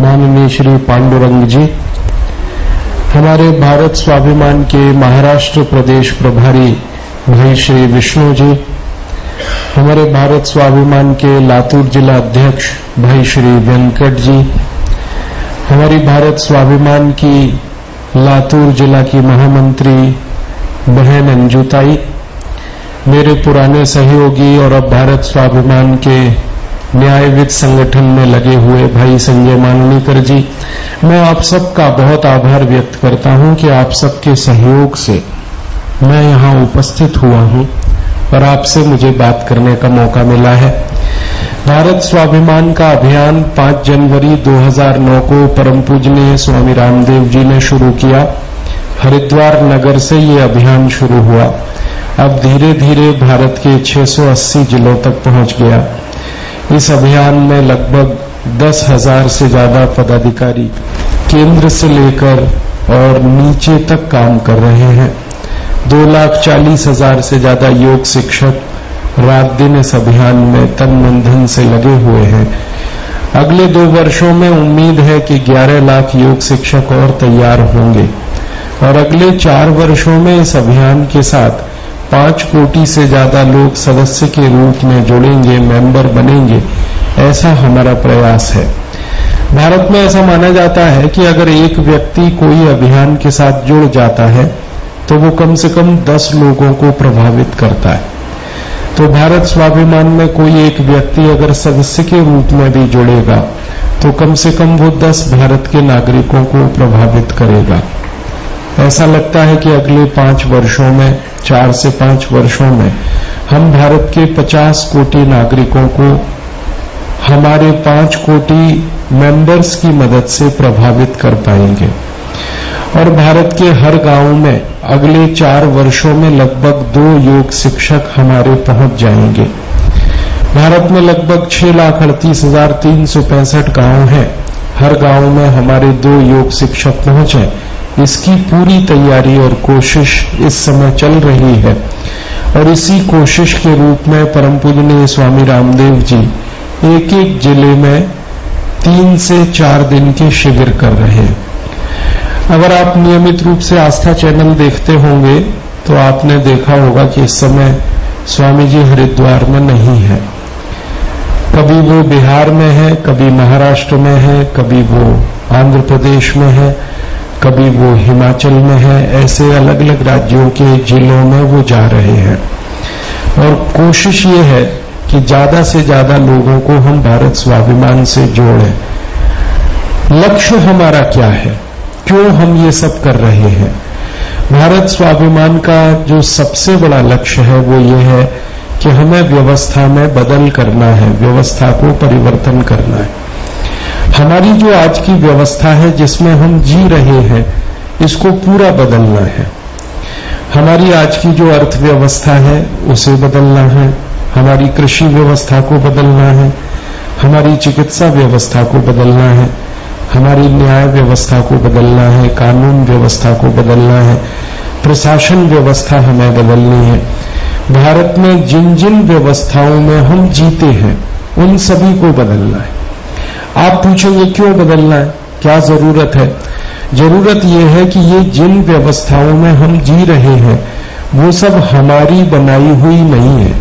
माननीय श्री पांडुरंग जी हमारे भारत स्वाभिमान के महाराष्ट्र प्रदेश प्रभारी भाई श्री विष्णु जी हमारे भारत स्वाभिमान के लातूर जिला अध्यक्ष भाई श्री वेंकट जी हमारी भारत स्वाभिमान की लातूर जिला की महामंत्री बहन अंजुताई, मेरे पुराने सहयोगी और अब भारत स्वाभिमान के न्यायविद संगठन में लगे हुए भाई संजय माननीकर जी, मैं आप सबका बहुत आभार व्यक्त करता हूँ कि आप सबके सहयोग से मैं यहाँ उपस्थित हुआ हूँ और आपसे मुझे बात करने का मौका मिला है। भारत स्वाभिमान का अभियान 5 जनवरी 2009 को परम पूजनीय स्वामी रामदेव जी ने शुरू किया। हरिद्वार नगर से ये अभियान शुरू हुआ। अब धीरे धीरे भारत के 680 जिलों तक पहुँच गया। इस अभियान में लगभग दस हज़ार से ज़्यादा पदाधिकारी केंद्र से लेकर और नीचे तक काम कर रहे हैं। दो लाख चालीस हज़ार से ज़्यादा योग शिक्षक रात दिन इस अभियान में तन मन धन से लगे हुए हैं। अगले दो वर्षों में उम्मीद है कि 11 लाख योग शिक्षक और तैयार होंगे। और अगले चार वर्षों में इस अभियान के साथ पाँच कोटि से ज़्यादा लोग सदस्य के रूप में जुड़ेंगे मेंबर बनेंगे, ऐसा हमारा प्रयास है। भारत में ऐसा माना जाता है कि अगर एक व्यक्ति कोई अभियान के साथ जुड़ जाता है तो वो कम से कम दस लोगों को प्रभावित करता है। तो भारत स्वाभिमान में कोई एक व्यक्ति अगर सदस्य के रूप में भी जुड़ेगा तो कम से कम वो दस भारत के नागरिकों को प्रभावित करेगा। ऐसा लगता है कि अगले पाँच वर्षों में चार से पाँच वर्षों में हम भारत के 50 कोटि नागरिकों को हमारे पाँच कोटि मेंबर्स की मदद से प्रभावित कर पाएँगे। और भारत के हर गाँव में अगले चार वर्षों में लगभग दो योग शिक्षक हमारे पहुँच जाएँगे। भारत में लगभग छह लाख अड़तीस हज़ार तीन सौ पैंसठ गाँव हैं। हर गाँव में हमारे दो योग शिक्षक पहुँचे। इसकी पूरी तैयारी और कोशिश इस समय चल रही है। और इसी कोशिश के रूप में परम पूजनीय स्वामी रामदेव जी एक एक ज़िले में तीन से चार दिन के शिविर कर रहे हैं। अगर आप नियमित रूप से आस्था चैनल देखते होंगे तो आपने देखा होगा कि इस समय स्वामी जी हरिद्वार में नहीं है। कभी वो बिहार में है, कभी महाराष्ट्र में है, कभी वो आंध्र प्रदेश में है कभी वो हिमाचल में है, ऐसे अलग अलग राज्यों के जिलों में वो जा रहे हैं। और कोशिश ये है कि ज़्यादा से ज़्यादा लोगों को हम भारत स्वाभिमान से जोड़ें। लक्ष्य हमारा क्या है? क्यों हम ये सब कर रहे हैं? भारत स्वाभिमान का जो सबसे बड़ा लक्ष्य है वो ये है कि हमें व्यवस्था में बदल करना है, व्यवस्था को परिवर्तन करना है। हमारी जो आज की व्यवस्था है, जिसमें हम जी रहे हैं, इसको पूरा बदलना है। हमारी आज की जो अर्थव्यवस्था है, उसे बदलना है। हमारी कृषि व्यवस्था को बदलना है। हमारी चिकित्सा व्यवस्था को बदलना है। हमारी न्याय व्यवस्था को बदलना है। कानून व्यवस्था को बदलना है। प्रशासन व्यवस्था हमें बदलनी है। भारत में जिन जिन व्यवस्थाओं में हम जीते हैं, उन सभी को बदलना है। आप पूछेंगे क्यों बदलना है? क्या ज़रूरत है? ज़रूरत यह है कि ये जिन व्यवस्थाओं में हम जी रहे हैं, वो सब हमारी बनाई हुई नहीं है।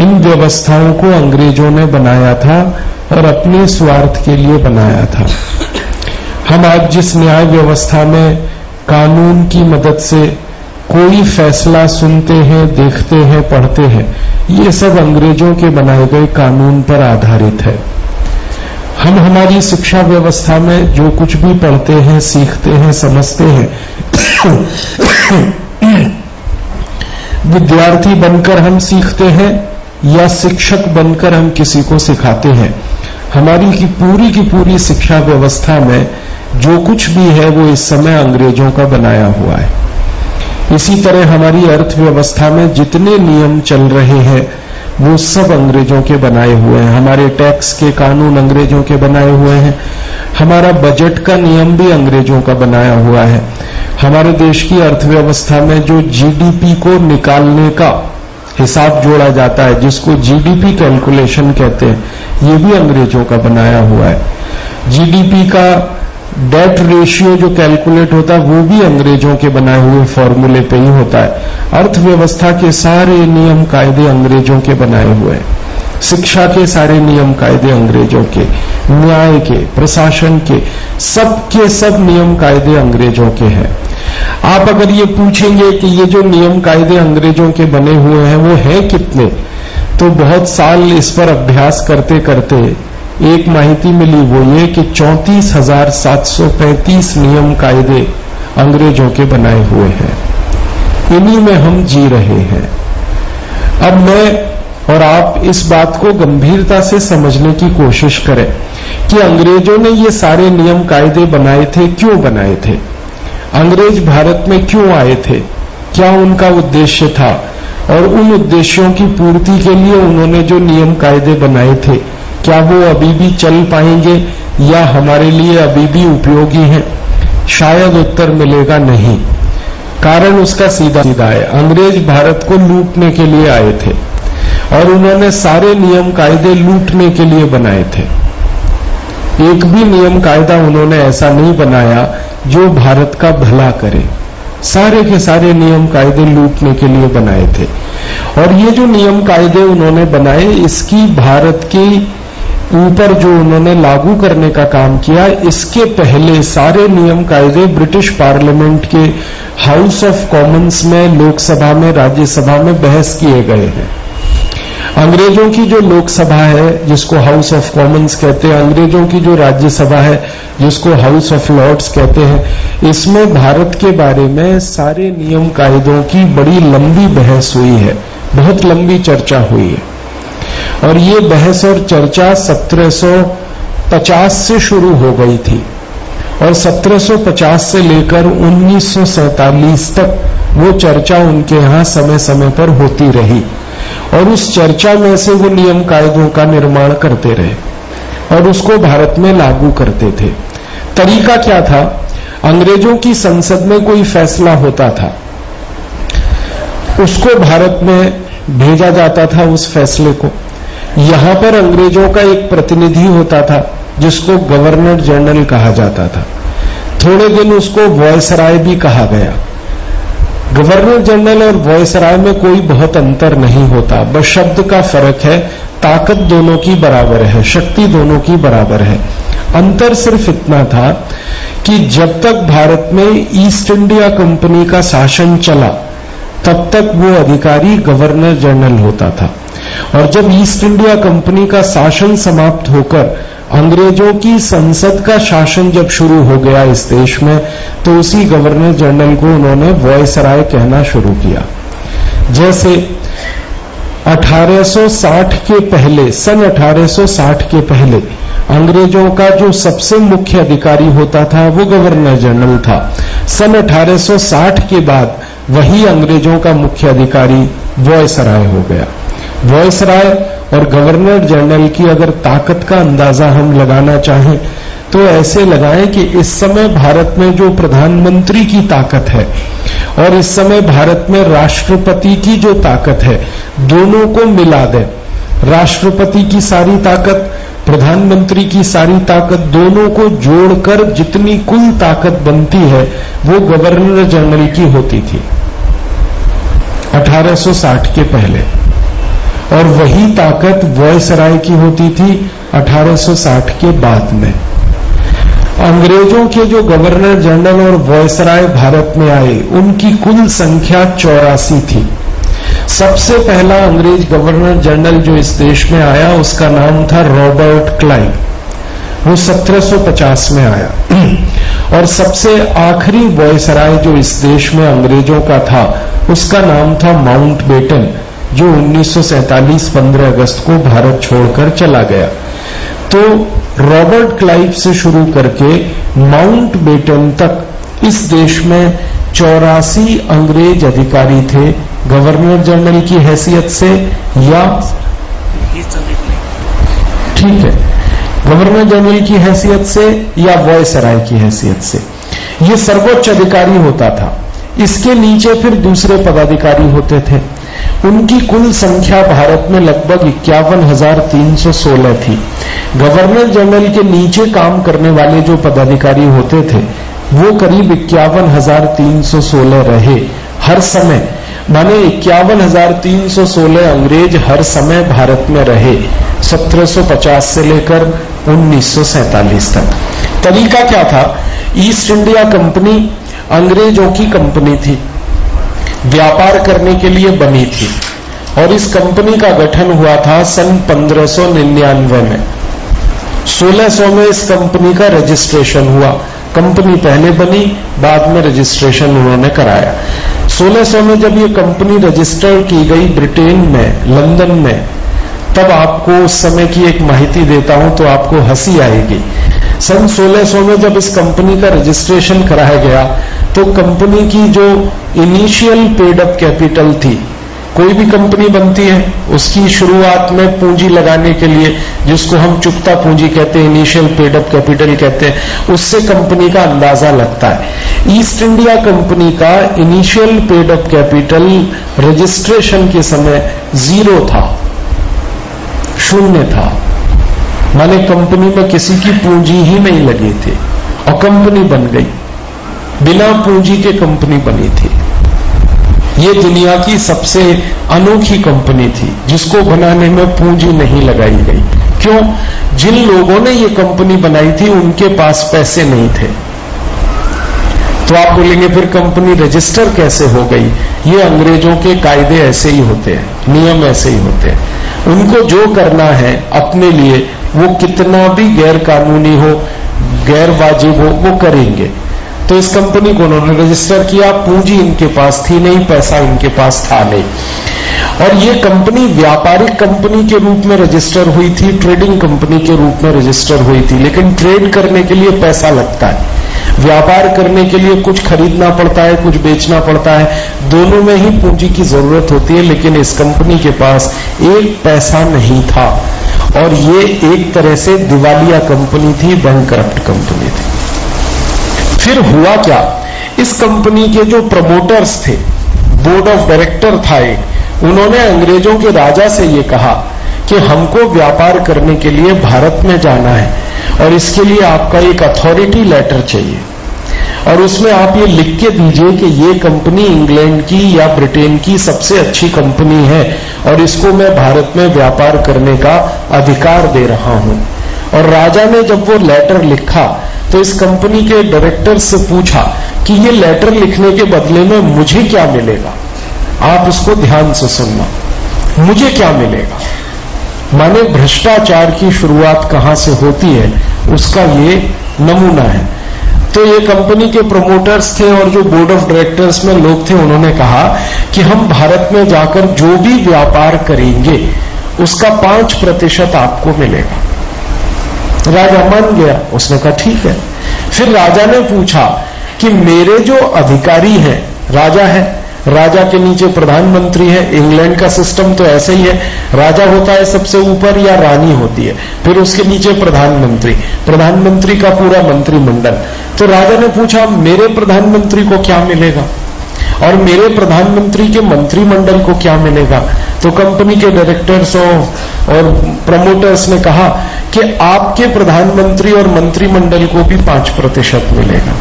इन व्यवस्थाओं को अंग्रेज़ों ने बनाया था और अपने स्वार्थ के लिए बनाया था। हम आज जिस न्याय व्यवस्था में कानून की मदद से कोई फैसला सुनते हैं, देखते हैं, पढ़ते हैं, ये सब अंग्रेज़ों के बनाए गए कानून पर आधारित है। हम हमारी शिक्षा व्यवस्था में जो कुछ भी पढ़ते हैं, सीखते हैं, समझते हैं, विद्यार्थी बनकर हम सीखते हैं या शिक्षक बनकर हम किसी को सिखाते हैं। हमारी की पूरी की पूरी शिक्षा व्यवस्था में जो कुछ भी है, वो इस समय अंग्रेज़ों का बनाया हुआ है। इसी तरह हमारी अर्थव्यवस्था में जितने नियम चल रहे हैं वो सब अंग्रेज़ों के बनाए हुए हैं। हमारे टैक्स के कानून अंग्रेज़ों के बनाए हुए हैं। हमारा बजट का नियम भी अंग्रेज़ों का बनाया हुआ है। हमारे देश की अर्थव्यवस्था में जो जीडीपी को निकालने का हिसाब जोड़ा जाता है, जिसको जीडीपी कैलकुलेशन कहते हैं, ये भी अंग्रेज़ों का बनाया हुआ है। जीडीपी का डेट रेशियो जो कैलकुलेट होता है, वो भी अंग्रेज़ों के बनाए हुए फॉर्मूले पे ही होता है। अर्थव्यवस्था के सारे नियम कायदे अंग्रेज़ों के बनाए हुए हैं। शिक्षा के सारे नियम कायदे अंग्रेज़ों के, न्याय के, प्रशासन के, सब के सब नियम कायदे अंग्रेज़ों के हैं। आप अगर ये पूछेंगे कि ये जो नियम कायदे अंग्रेज़ों के बने हुए हैं, वो है कितने? तो बहुत साल इस पर अभ्यास करते करते एक माहिती मिली वो ये कि चौंतीस हज़ार सात सौ पैंतीस नियम कायदे अंग्रेज़ों के बनाए हुए हैं। इन्हीं में हम जी रहे हैं। अब मैं और आप इस बात को गंभीरता से समझने की कोशिश करें कि अंग्रेज़ों ने ये सारे नियम कायदे बनाए थे, क्यों बनाए थे? अंग्रेज़ भारत में क्यों आए थे? क्या उनका उद्देश्य था? और उन उद्देश्यों की पूर्ति के लिए उन्होंने जो नियम कायदे बनाए थे क्या वो अभी भी चल पाएँगे या हमारे लिए अभी भी उपयोगी हैं? शायद उत्तर मिलेगा नहीं। कारण उसका सीधा सीधा है। अंग्रेज़ भारत को लूटने के लिए आए थे और उन्होंने सारे नियम कायदे लूटने के लिए बनाए थे। एक भी नियम कायदा उन्होंने ऐसा नहीं बनाया जो भारत का भला करे। सारे के सारे नियम कायदे लूटने के लिए बनाए थे। और ये जो नियम कायदे उन्होंने बनाए, इसकी भारत के ऊपर जो उन्होंने लागू करने का काम किया, इसके पहले सारे नियम कायदे ब्रिटिश पार्लियामेंट के हाउस ऑफ़ कॉमन्स में, लोकसभा में, राज्यसभा में बहस किए गए हैं। अंग्रेज़ों की जो लोकसभा है, जिसको हाउस ऑफ़ कॉमन्स कहते हैं, अंग्रेज़ों की जो राज्यसभा है, जिसको हाउस ऑफ़ लॉर्ड्स कहते हैं, इसमें भारत के बारे में सारे नियम कायदों की बड़ी लंबी बहस हुई है, बहुत लंबी चर्चा हुई है। और ये बहस और चर्चा 1750 से शुरू हो गई थी और 1750 से लेकर उन्नीस तक वो चर्चा उनके यहाँ समय समय पर होती रही और उस चर्चा में से वो नियम कायदों का निर्माण करते रहे और उसको भारत में लागू करते थे। तरीका क्या था? अंग्रेज़ों की संसद में कोई फैसला होता था। उसको भारत में भेजा जाता था उस फैसले को। यहाँ पर अंग्रेज़ों का एक प्रतिनिधि होता था, जिसको गवर्नर जनरल कहा जाता था। थोड़े दिन उसको वॉयसराय भी कहा गया। गवर्नर जनरल और वॉयसराय में कोई बहुत अंतर नहीं होता। बस शब्द का फ़र्क है, ताकत दोनों की बराबर है, शक्ति दोनों की बराबर है। अंतर सिर्फ़ इतना था कि जब तक भारत में ईस्ट इंडिया कंपनी का शासन चला, तब तक वो अधिकारी गवर्नर जनरल होता था। और जब ईस्ट इंडिया कंपनी का शासन समाप्त होकर अंग्रेज़ों की संसद का शासन जब शुरू हो गया इस देश में तो उसी गवर्नर जनरल को उन्होंने वॉयसराय कहना शुरू किया। जैसे 1860 के पहले, सन 1860 के पहले अंग्रेज़ों का जो सबसे मुख्य अधिकारी होता था, वो गवर्नर जनरल था। सन 1860 के बाद वही अंग्रेज़ों का मुख्य अधिकारी वॉयसराय हो गया। वॉयसराय और गवर्नर जनरल की अगर ताकत का अंदाज़ा हम लगाना चाहें तो ऐसे लगाएँ कि इस समय भारत में जो प्रधानमंत्री की ताकत है और इस समय भारत में राष्ट्रपति की जो ताकत है, दोनों को मिला दें। राष्ट्रपति की सारी ताकत, प्रधानमंत्री की सारी ताकत, दोनों को जोड़कर जितनी कुल ताकत बनती है, वो गवर्नर जनरल की होती थी। 1860 के पहले। और वही ताकत वॉयसराय की होती थी 1860 के बाद में। अंग्रेज़ों के जो गवर्नर जनरल और वॉयसराय भारत में आए, उनकी कुल संख्या चौरासी थी। सबसे पहला अंग्रेज़ गवर्नर जनरल जो इस देश में आया, उसका नाम था रॉबर्ट क्लाइव वो 1750 में आया। और सबसे आखिरी वॉयसराय जो इस देश में अंग्रेज़ों का था, उसका नाम था माउंट बेटन। जो 1947 15 अगस्त को भारत छोड़कर चला गया। तो रॉबर्ट क्लाइव से शुरू करके माउंट बेटन तक इस देश में चौरासी अंग्रेज़ अधिकारी थे, गवर्नर जनरल की हैसियत से या ठीक है, गवर्नर जनरल की हैसियत से या वॉयसराय की हैसियत से। ये सर्वोच्च अधिकारी होता था। इसके नीचे फिर दूसरे पदाधिकारी होते थे। उनकी कुल संख्या भारत में लगभग इक्यावन हज़ार तीन सौ सोलह थी। गवर्नर जनरल के नीचे काम करने वाले जो पदाधिकारी होते थे, वो करीब इक्यावन हज़ार तीन सौ सोलह रहे हर समय। माने इक्यावन हज़ार तीन सौ सोलह अंग्रेज़ हर समय भारत में रहे 1750 से लेकर उन्नीस तक। तरीका क्या था? ईस्ट इंडिया कंपनी अंग्रेज़ों की कंपनी थी। व्यापार करने के लिए बनी थी। और इस कंपनी का गठन हुआ था सन 1599 में। 1600 में इस कंपनी का रजिस्ट्रेशन हुआ। कंपनी पहले बनी, बाद में रजिस्ट्रेशन उन्होंने कराया। 1600 में जब ये कंपनी रजिस्टर की गई ब्रिटेन में, लंदन में, तब आपको उस समय की एक माहिती देता हूँ तो आपको हँसी आएगी। सन 1600 में जब इस कंपनी का रजिस्ट्रेशन कराया गया तो कंपनी की जो इनिशियल पेड अप कैपिटल थी, कोई भी कंपनी बनती है, उसकी शुरुआत में पूंजी लगाने के लिए, जिसको हम चुकता पूंजी कहते हैं इनिशियल पेड अप कैपिटल कहते हैं, उससे कंपनी का अंदाज़ा लगता है। ईस्ट इंडिया कंपनी का initial paid up capital registration के समय ज़ीरो था, शून्य था। माने कंपनी में किसी की पूंजी ही नहीं लगी थी, और कंपनी बन गई। बिना पूंजी के कंपनी बनी थी। ये दुनिया की सबसे अनोखी कंपनी थी, जिसको बनाने में पूंजी नहीं लगाई गई। क्यों? जिन लोगों ने ये कंपनी बनाई थी, उनके पास पैसे नहीं थे। तो आप बोलेंगे, फिर कंपनी रजिस्टर कैसे हो गई? ये अंग्रेज़ों के कायदे ऐसे ही होते हैं, नियम ऐसे ही होते हैं। उनको जो करना है अपने लिए, वो कितना भी गैर कानूनी हो गैर वाजिब हो, वो करेंगे। तो इस कंपनी को उन्होंने रजिस्टर किया। पूंजी इनके पास थी नहीं, पैसा इनके पास था नहीं। और ये कंपनी व्यापारिक कंपनी के रूप में रजिस्टर हुई थी ट्रेडिंग कंपनी के रूप में रजिस्टर हुई थी। लेकिन ट्रेड करने के लिए पैसा लगता है। व्यापार करने के लिए कुछ खरीदना पड़ता है, कुछ बेचना पड़ता है। दोनों में ही पूंजी की ज़रूरत होती है, लेकिन इस कंपनी के पास एक पैसा नहीं था। और ये एक तरह से दिवालिया कंपनी थी बैंक करप्ट कंपनी थी। फिर हुआ क्या? इस कंपनी के जो प्रमोटर्स थे बोर्ड ऑफ़ डायरेक्टर था एक, उन्होंने अंग्रेज़ों के राजा से ये कहा कि हमको व्यापार करने के लिए भारत में जाना है और इसके लिए आपका एक अथॉरिटी लेटर चाहिए। और उसमें आप ये लिख के दीजिए कि ये कंपनी इंग्लैंड की या ब्रिटेन की सबसे अच्छी कंपनी है और इसको मैं भारत में व्यापार करने का अधिकार दे रहा हूँ। और राजा ने जब वो लेटर लिखा तो इस कंपनी के डायरेक्टर से पूछा कि ये लेटर लिखने के बदले में मुझे क्या मिलेगा? आप इसको ध्यान से सुनना। मुझे क्या मिलेगा? माने भ्रष्टाचार की शुरुआत कहाँ से होती है? उसका ये नमूना है। तो ये कंपनी के प्रमोटर्स थे और जो बोर्ड ऑफ़ डायरेक्टर्स में लोग थे, उन्होंने कहा कि हम भारत में जाकर जो भी व्यापार करेंगे, उसका पाँच प्रतिशत आपको मिलेगा। राजा मान गया, उसने कहा, ठीक है। फिर राजा ने पूछा कि, मेरे जो अधिकारी हैं, राजा है, राजा के नीचे प्रधानमंत्री है, इंग्लैंड का सिस्टम तो ऐसा ही है, राजा होता है सबसे ऊपर या रानी होती है, फिर उसके नीचे प्रधानमंत्री प्रधानमंत्री का पूरा मंत्रिमंडल। तो राजा ने पूछा, मेरे प्रधानमंत्री को क्या मिलेगा? और मेरे प्रधानमंत्री के मंत्रिमंडल को क्या मिलेगा? तो कंपनी के डायरेक्टर्स और प्रमोटर्स ने कहा कि आपके प्रधानमंत्री और मंत्रिमंडल को भी पाँच प्रतिशत मिलेगा।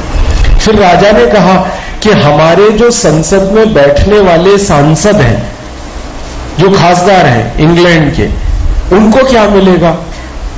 फिर राजा ने कहा कि हमारे जो संसद में बैठने वाले सांसद हैं, जो खासदार हैं इंग्लैंड के, उनको क्या मिलेगा?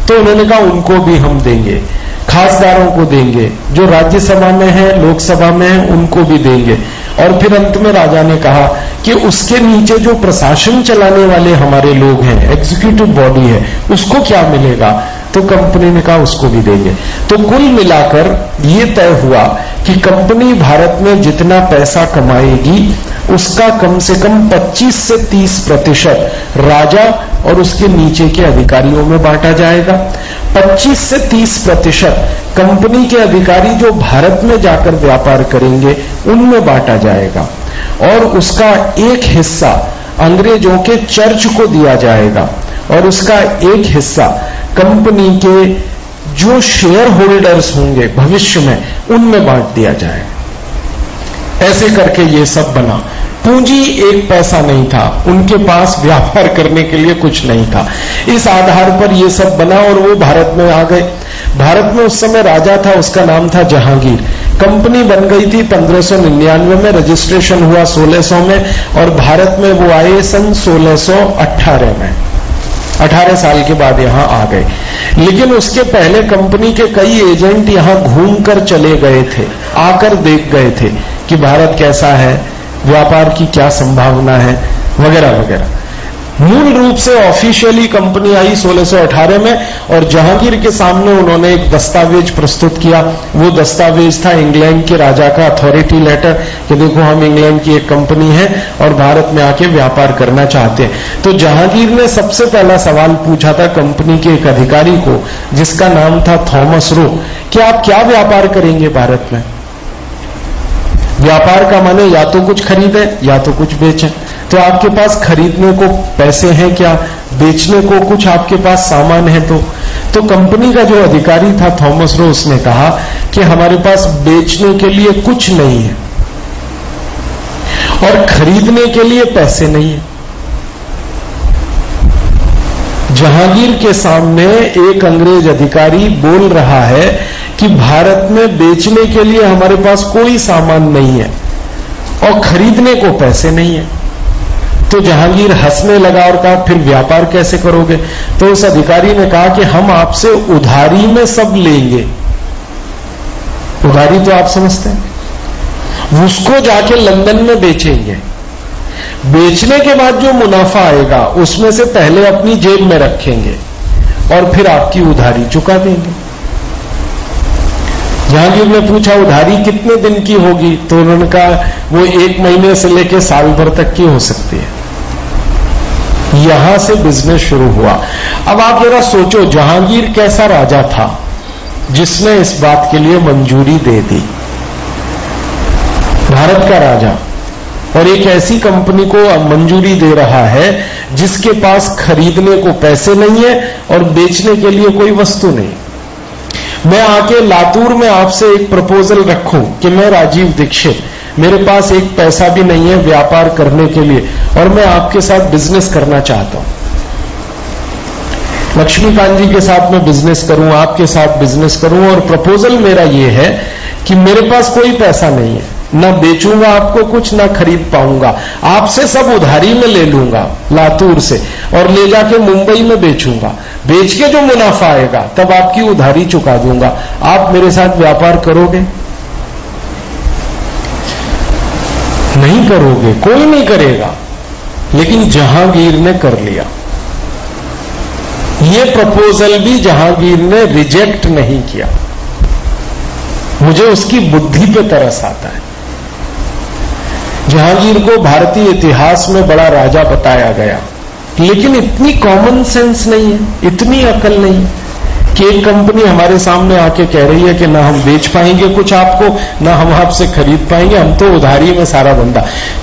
तो उन्होंने कहा, उनको भी हम देंगे। खासदारों को देंगे। जो राज्यसभा में है, लोकसभा में है, उनको भी देंगे। और फिर अंत में राजा ने कहा कि उसके नीचे जो प्रशासन चलाने वाले हमारे लोग हैं एग्जीक्यूटिव बॉडी है, उसको क्या मिलेगा? तो कंपनी ने कहा, उसको भी देंगे। तो कुल मिलाकर ये तय हुआ कि कंपनी भारत में जितना पैसा कमाएगी, उसका कम से कम 25 से 30 प्रतिशत राजा और उसके नीचे के अधिकारियों में बांटा जाएगा। 25 से 30 प्रतिशत कंपनी के अधिकारी जो भारत में जाकर व्यापार करेंगे, उनमें बांटा जाएगा। और उसका एक हिस्सा अंग्रेज़ों के चर्च को दिया जाएगा। और उसका एक हिस्सा कंपनी के जो शेयर होल्डर्स होंगे भविष्य में, उनमें बांट दिया जाएगा। ऐसे करके ये सब बना। पूंजी एक पैसा नहीं था, उनके पास व्यापार करने के लिए कुछ नहीं था। इस आधार पर यह सब बना और वो भारत में आ गए। भारत में उस समय राजा था, उसका नाम था जहांगीर। कंपनी बन गई थी 1599 में, रजिस्ट्रेशन हुआ 1600 में और भारत में वो आए सन 1618 में। 18 साल के बाद यहाँ आ गए। लेकिन उसके पहले कंपनी के कई एजेंट यहाँ घूमकर चले गए थे, आकर देख गए थे कि भारत कैसा है। व्यापार की क्या संभावना है, वगैरह वगैरह। मूल रूप से ऑफिशियली कंपनी आई 1618 में और जहांगीर के सामने उन्होंने एक दस्तावेज़ प्रस्तुत किया। वो दस्तावेज़ था इंग्लैंड के राजा का अथॉरिटी लेटर कि देखो हम इंग्लैंड की एक कंपनी है और भारत में आके व्यापार करना चाहते हैं। तो जहांगीर ने सबसे पहला सवाल पूछा था कंपनी के एक अधिकारी को, जिसका नाम था थॉमस रो, कि आप क्या व्यापार करेंगे भारत में? व्यापार का माने या तो कुछ खरीदे, या तो कुछ बेचे। तो आपके पास खरीदने को पैसे हैं क्या? बेचने को कुछ आपके पास सामान है तो। तो कंपनी का जो अधिकारी था, थॉमस रो, उसने कहा कि हमारे पास बेचने के लिए कुछ नहीं है। और खरीदने के लिए पैसे नहीं है। जहांगीर के सामने एक अंग्रेज़ अधिकारी बोल रहा है कि भारत में बेचने के लिए हमारे पास कोई सामान नहीं है और खरीदने को पैसे नहीं है। तो जहांगीर हंसने लगा और कहा, फिर व्यापार कैसे करोगे? तो उस अधिकारी ने कहा कि हम आपसे उधारी में सब लेंगे। उधारी तो आप समझते हैं। उसको जाके लंदन में बेचेंगे। बेचने के बाद जो मुनाफा आएगा, उसमें से पहले अपनी जेब में रखेंगे और फिर आपकी उधारी चुका देंगे। जहांगीर ने पूछा, उधारी कितने दिन की होगी? तो उन्होंने कहा, वो एक महीने से लेकर साल भर तक की हो सकती है। यहाँ से बिज़नेस शुरू हुआ। अब आप जरा सोचो, जहांगीर कैसा राजा था, जिसने इस बात के लिए मंजूरी दे दी? भारत का राजा। और एक ऐसी कंपनी को मंजूरी दे रहा है, जिसके पास खरीदने को पैसे नहीं है और बेचने के लिए कोई वस्तु नहीं। मैं आके लातूर में आपसे एक प्रपोजल रखूँ कि मैं राजीव दीक्षित, मेरे पास एक पैसा भी नहीं है व्यापार करने के लिए और मैं आपके साथ बिज़नेस करना चाहता हूँ। लक्ष्मीकांत जी के साथ मैं बिज़नेस करूँ, आपके साथ बिज़नेस करूँ और प्रपोजल मेरा यह है कि मेरे पास कोई पैसा नहीं है। न बेचूँगा आपको, कुछ ना खरीद पाऊँगा। आपसे सब उधारी में ले लूँगा, लातूर से, और ले जाके मुंबई में बेचूँगा। बेच के जो मुनाफा आएगा, तब आपकी उधारी चुका दूँगा। आप मेरे साथ व्यापार करोगे? नहीं करोगे, कोई नहीं करेगा। लेकिन जहांगीर ने कर लिया। ये प्रपोजल भी जहांगीर ने रिजेक्ट नहीं किया। मुझे उसकी बुद्धि पे तरस आता है। जहांगीर को भारतीय इतिहास में बड़ा राजा बताया गया। लेकिन इतनी कॉमन सेंस नहीं है, इतनी अकल नहीं कि एक कंपनी हमारे सामने आके कह रही है कि ना हम बेच पाएँगे कुछ आपको, ना हम आपसे खरीद पाएँगे, हम तो उधारी में सारा बंदा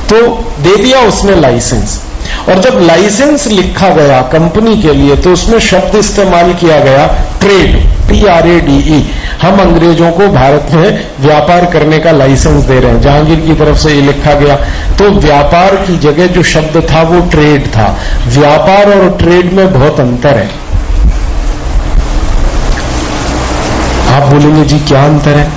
तो दे दिया उसने लाइसेंस और जब लाइसेंस लिखा गया कंपनी के लिए तो उसमें शब्द इस्तेमाल किया गया trade T R A D E हम अंग्रेज़ों को भारत में व्यापार करने का लाइसेंस दे रहे हैं। जहांगीर की तरफ़ से ये लिखा गया। तो व्यापार की जगह जो शब्द था, वो ट्रेड था। व्यापार और ट्रेड में बहुत अंतर है। आप बोलेंगे, जी, क्या अंतर है?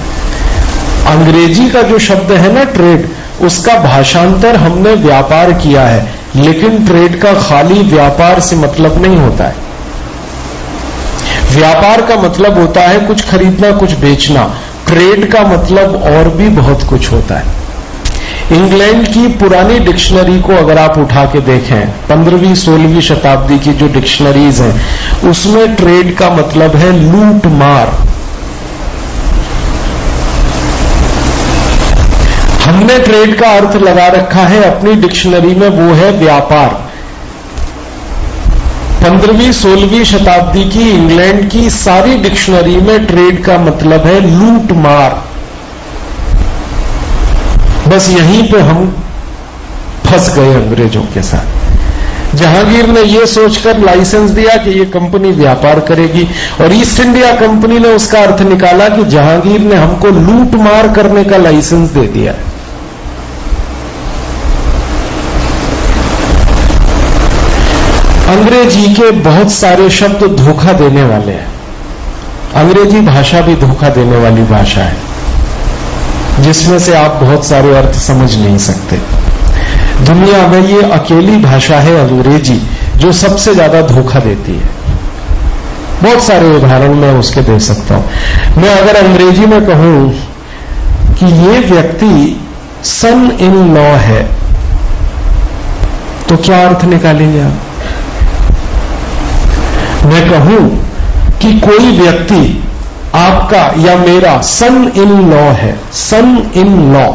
अंग्रेज़ी का जो शब्द है ना, ट्रेड, उसका भाषांतर हमने व्यापार किया है। लेकिन ट्रेड का खाली व्यापार से मतलब नहीं होता है। व्यापार का मतलब होता है कुछ खरीदना, कुछ बेचना। ट्रेड का मतलब और भी बहुत कुछ होता है। इंग्लैंड की पुरानी डिक्शनरी को अगर आप उठा के देखें, पंद्रहवीं, सोलहवीं शताब्दी की जो डिक्शनरीज हैं, उसमें ट्रेड का मतलब है लूट मार हमने ट्रेड का अर्थ लगा रखा है, अपनी डिक्शनरी में वो है व्यापार। पंद्रहवीं, सोलहवीं शताब्दी की इंग्लैंड की सारी डिक्शनरी में ट्रेड का मतलब है लूट मार बस यहीं पे हम फंस गए अंग्रेज़ों के साथ। जहांगीर ने यह सोचकर लाइसेंस दिया कि यह कंपनी व्यापार करेगी और ईस्ट इंडिया कंपनी ने उसका अर्थ निकाला कि जहांगीर ने हमको लूट मार करने का लाइसेंस दे दिया। है अंग्रेज़ी के बहुत सारे शब्द धोखा देने वाले हैं। अंग्रेज़ी भाषा भी धोखा देने वाली भाषा है, जिसमें से आप बहुत सारे अर्थ समझ नहीं सकते। दुनिया में ये अकेली भाषा है अंग्रेज़ी, जो सबसे ज़्यादा धोखा देती है। बहुत सारे उदाहरण मैं उसके दे सकता हूँ। मैं अगर अंग्रेज़ी में कहूँ कि ये व्यक्ति सन इन लॉ है तो क्या अर्थ निकालेंगे आप? मैं कहूँ कि कोई व्यक्ति आपका या मेरा सन इन लॉ है। सन इन लॉ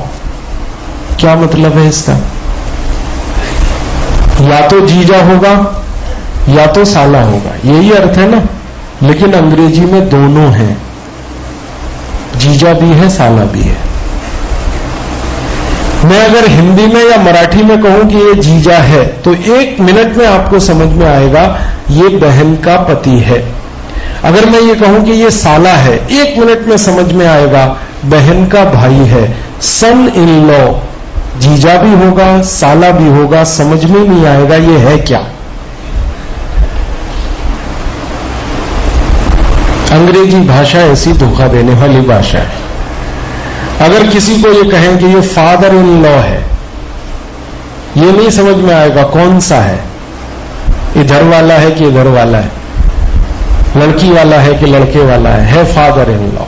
क्या मतलब है इसका? या तो जीजा होगा, या तो साला होगा। यही अर्थ है ना? लेकिन अंग्रेज़ी में दोनों हैं। जीजा भी है, साला भी है। मैं अगर हिंदी में या मराठी में कहूँ कि ये जीजा है तो एक मिनट में आपको समझ में आएगा ये बहन का पति है। अगर मैं ये कहूँ कि ये साला है, एक मिनट में समझ में आएगा, बहन का भाई है। सन इन लॉ जीजा भी होगा, साला भी होगा, समझ में नहीं आएगा ये है क्या। अंग्रेज़ी भाषा ऐसी धोखा देने वाली भाषा है। अगर किसी को ये कहें कि ये फादर इन लॉ है, ये नहीं समझ में आएगा कौन सा है। इधर वाला है कि इधर वाला है? लड़की वाला है कि लड़के वाला है? है फादर इन लॉ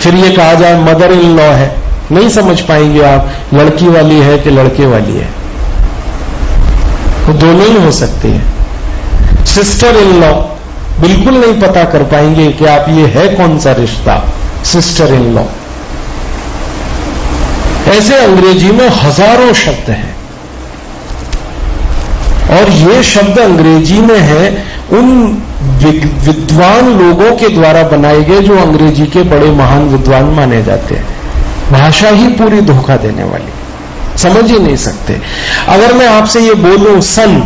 फिर ये कहा जाए मदर इन लॉ है। नहीं समझ पाएँगे आप, लड़की वाली है कि लड़के वाली है? वो दोनों ही हो सकते हैं। सिस्टर इन लॉ बिल्कुल नहीं पता कर पाएँगे कि आप ये है कौन सा रिश्ता? सिस्टर इन लॉ ऐसे अंग्रेज़ी में हज़ारों शब्द हैं। और ये शब्द अंग्रेज़ी में है, उन विद्वान लोगों के द्वारा बनाए गए जो अंग्रेज़ी के बड़े महान विद्वान माने जाते हैं। भाषा ही पूरी धोखा देने वाली। समझ ही नहीं सकते। अगर मैं आपसे ये बोलूँ, सन,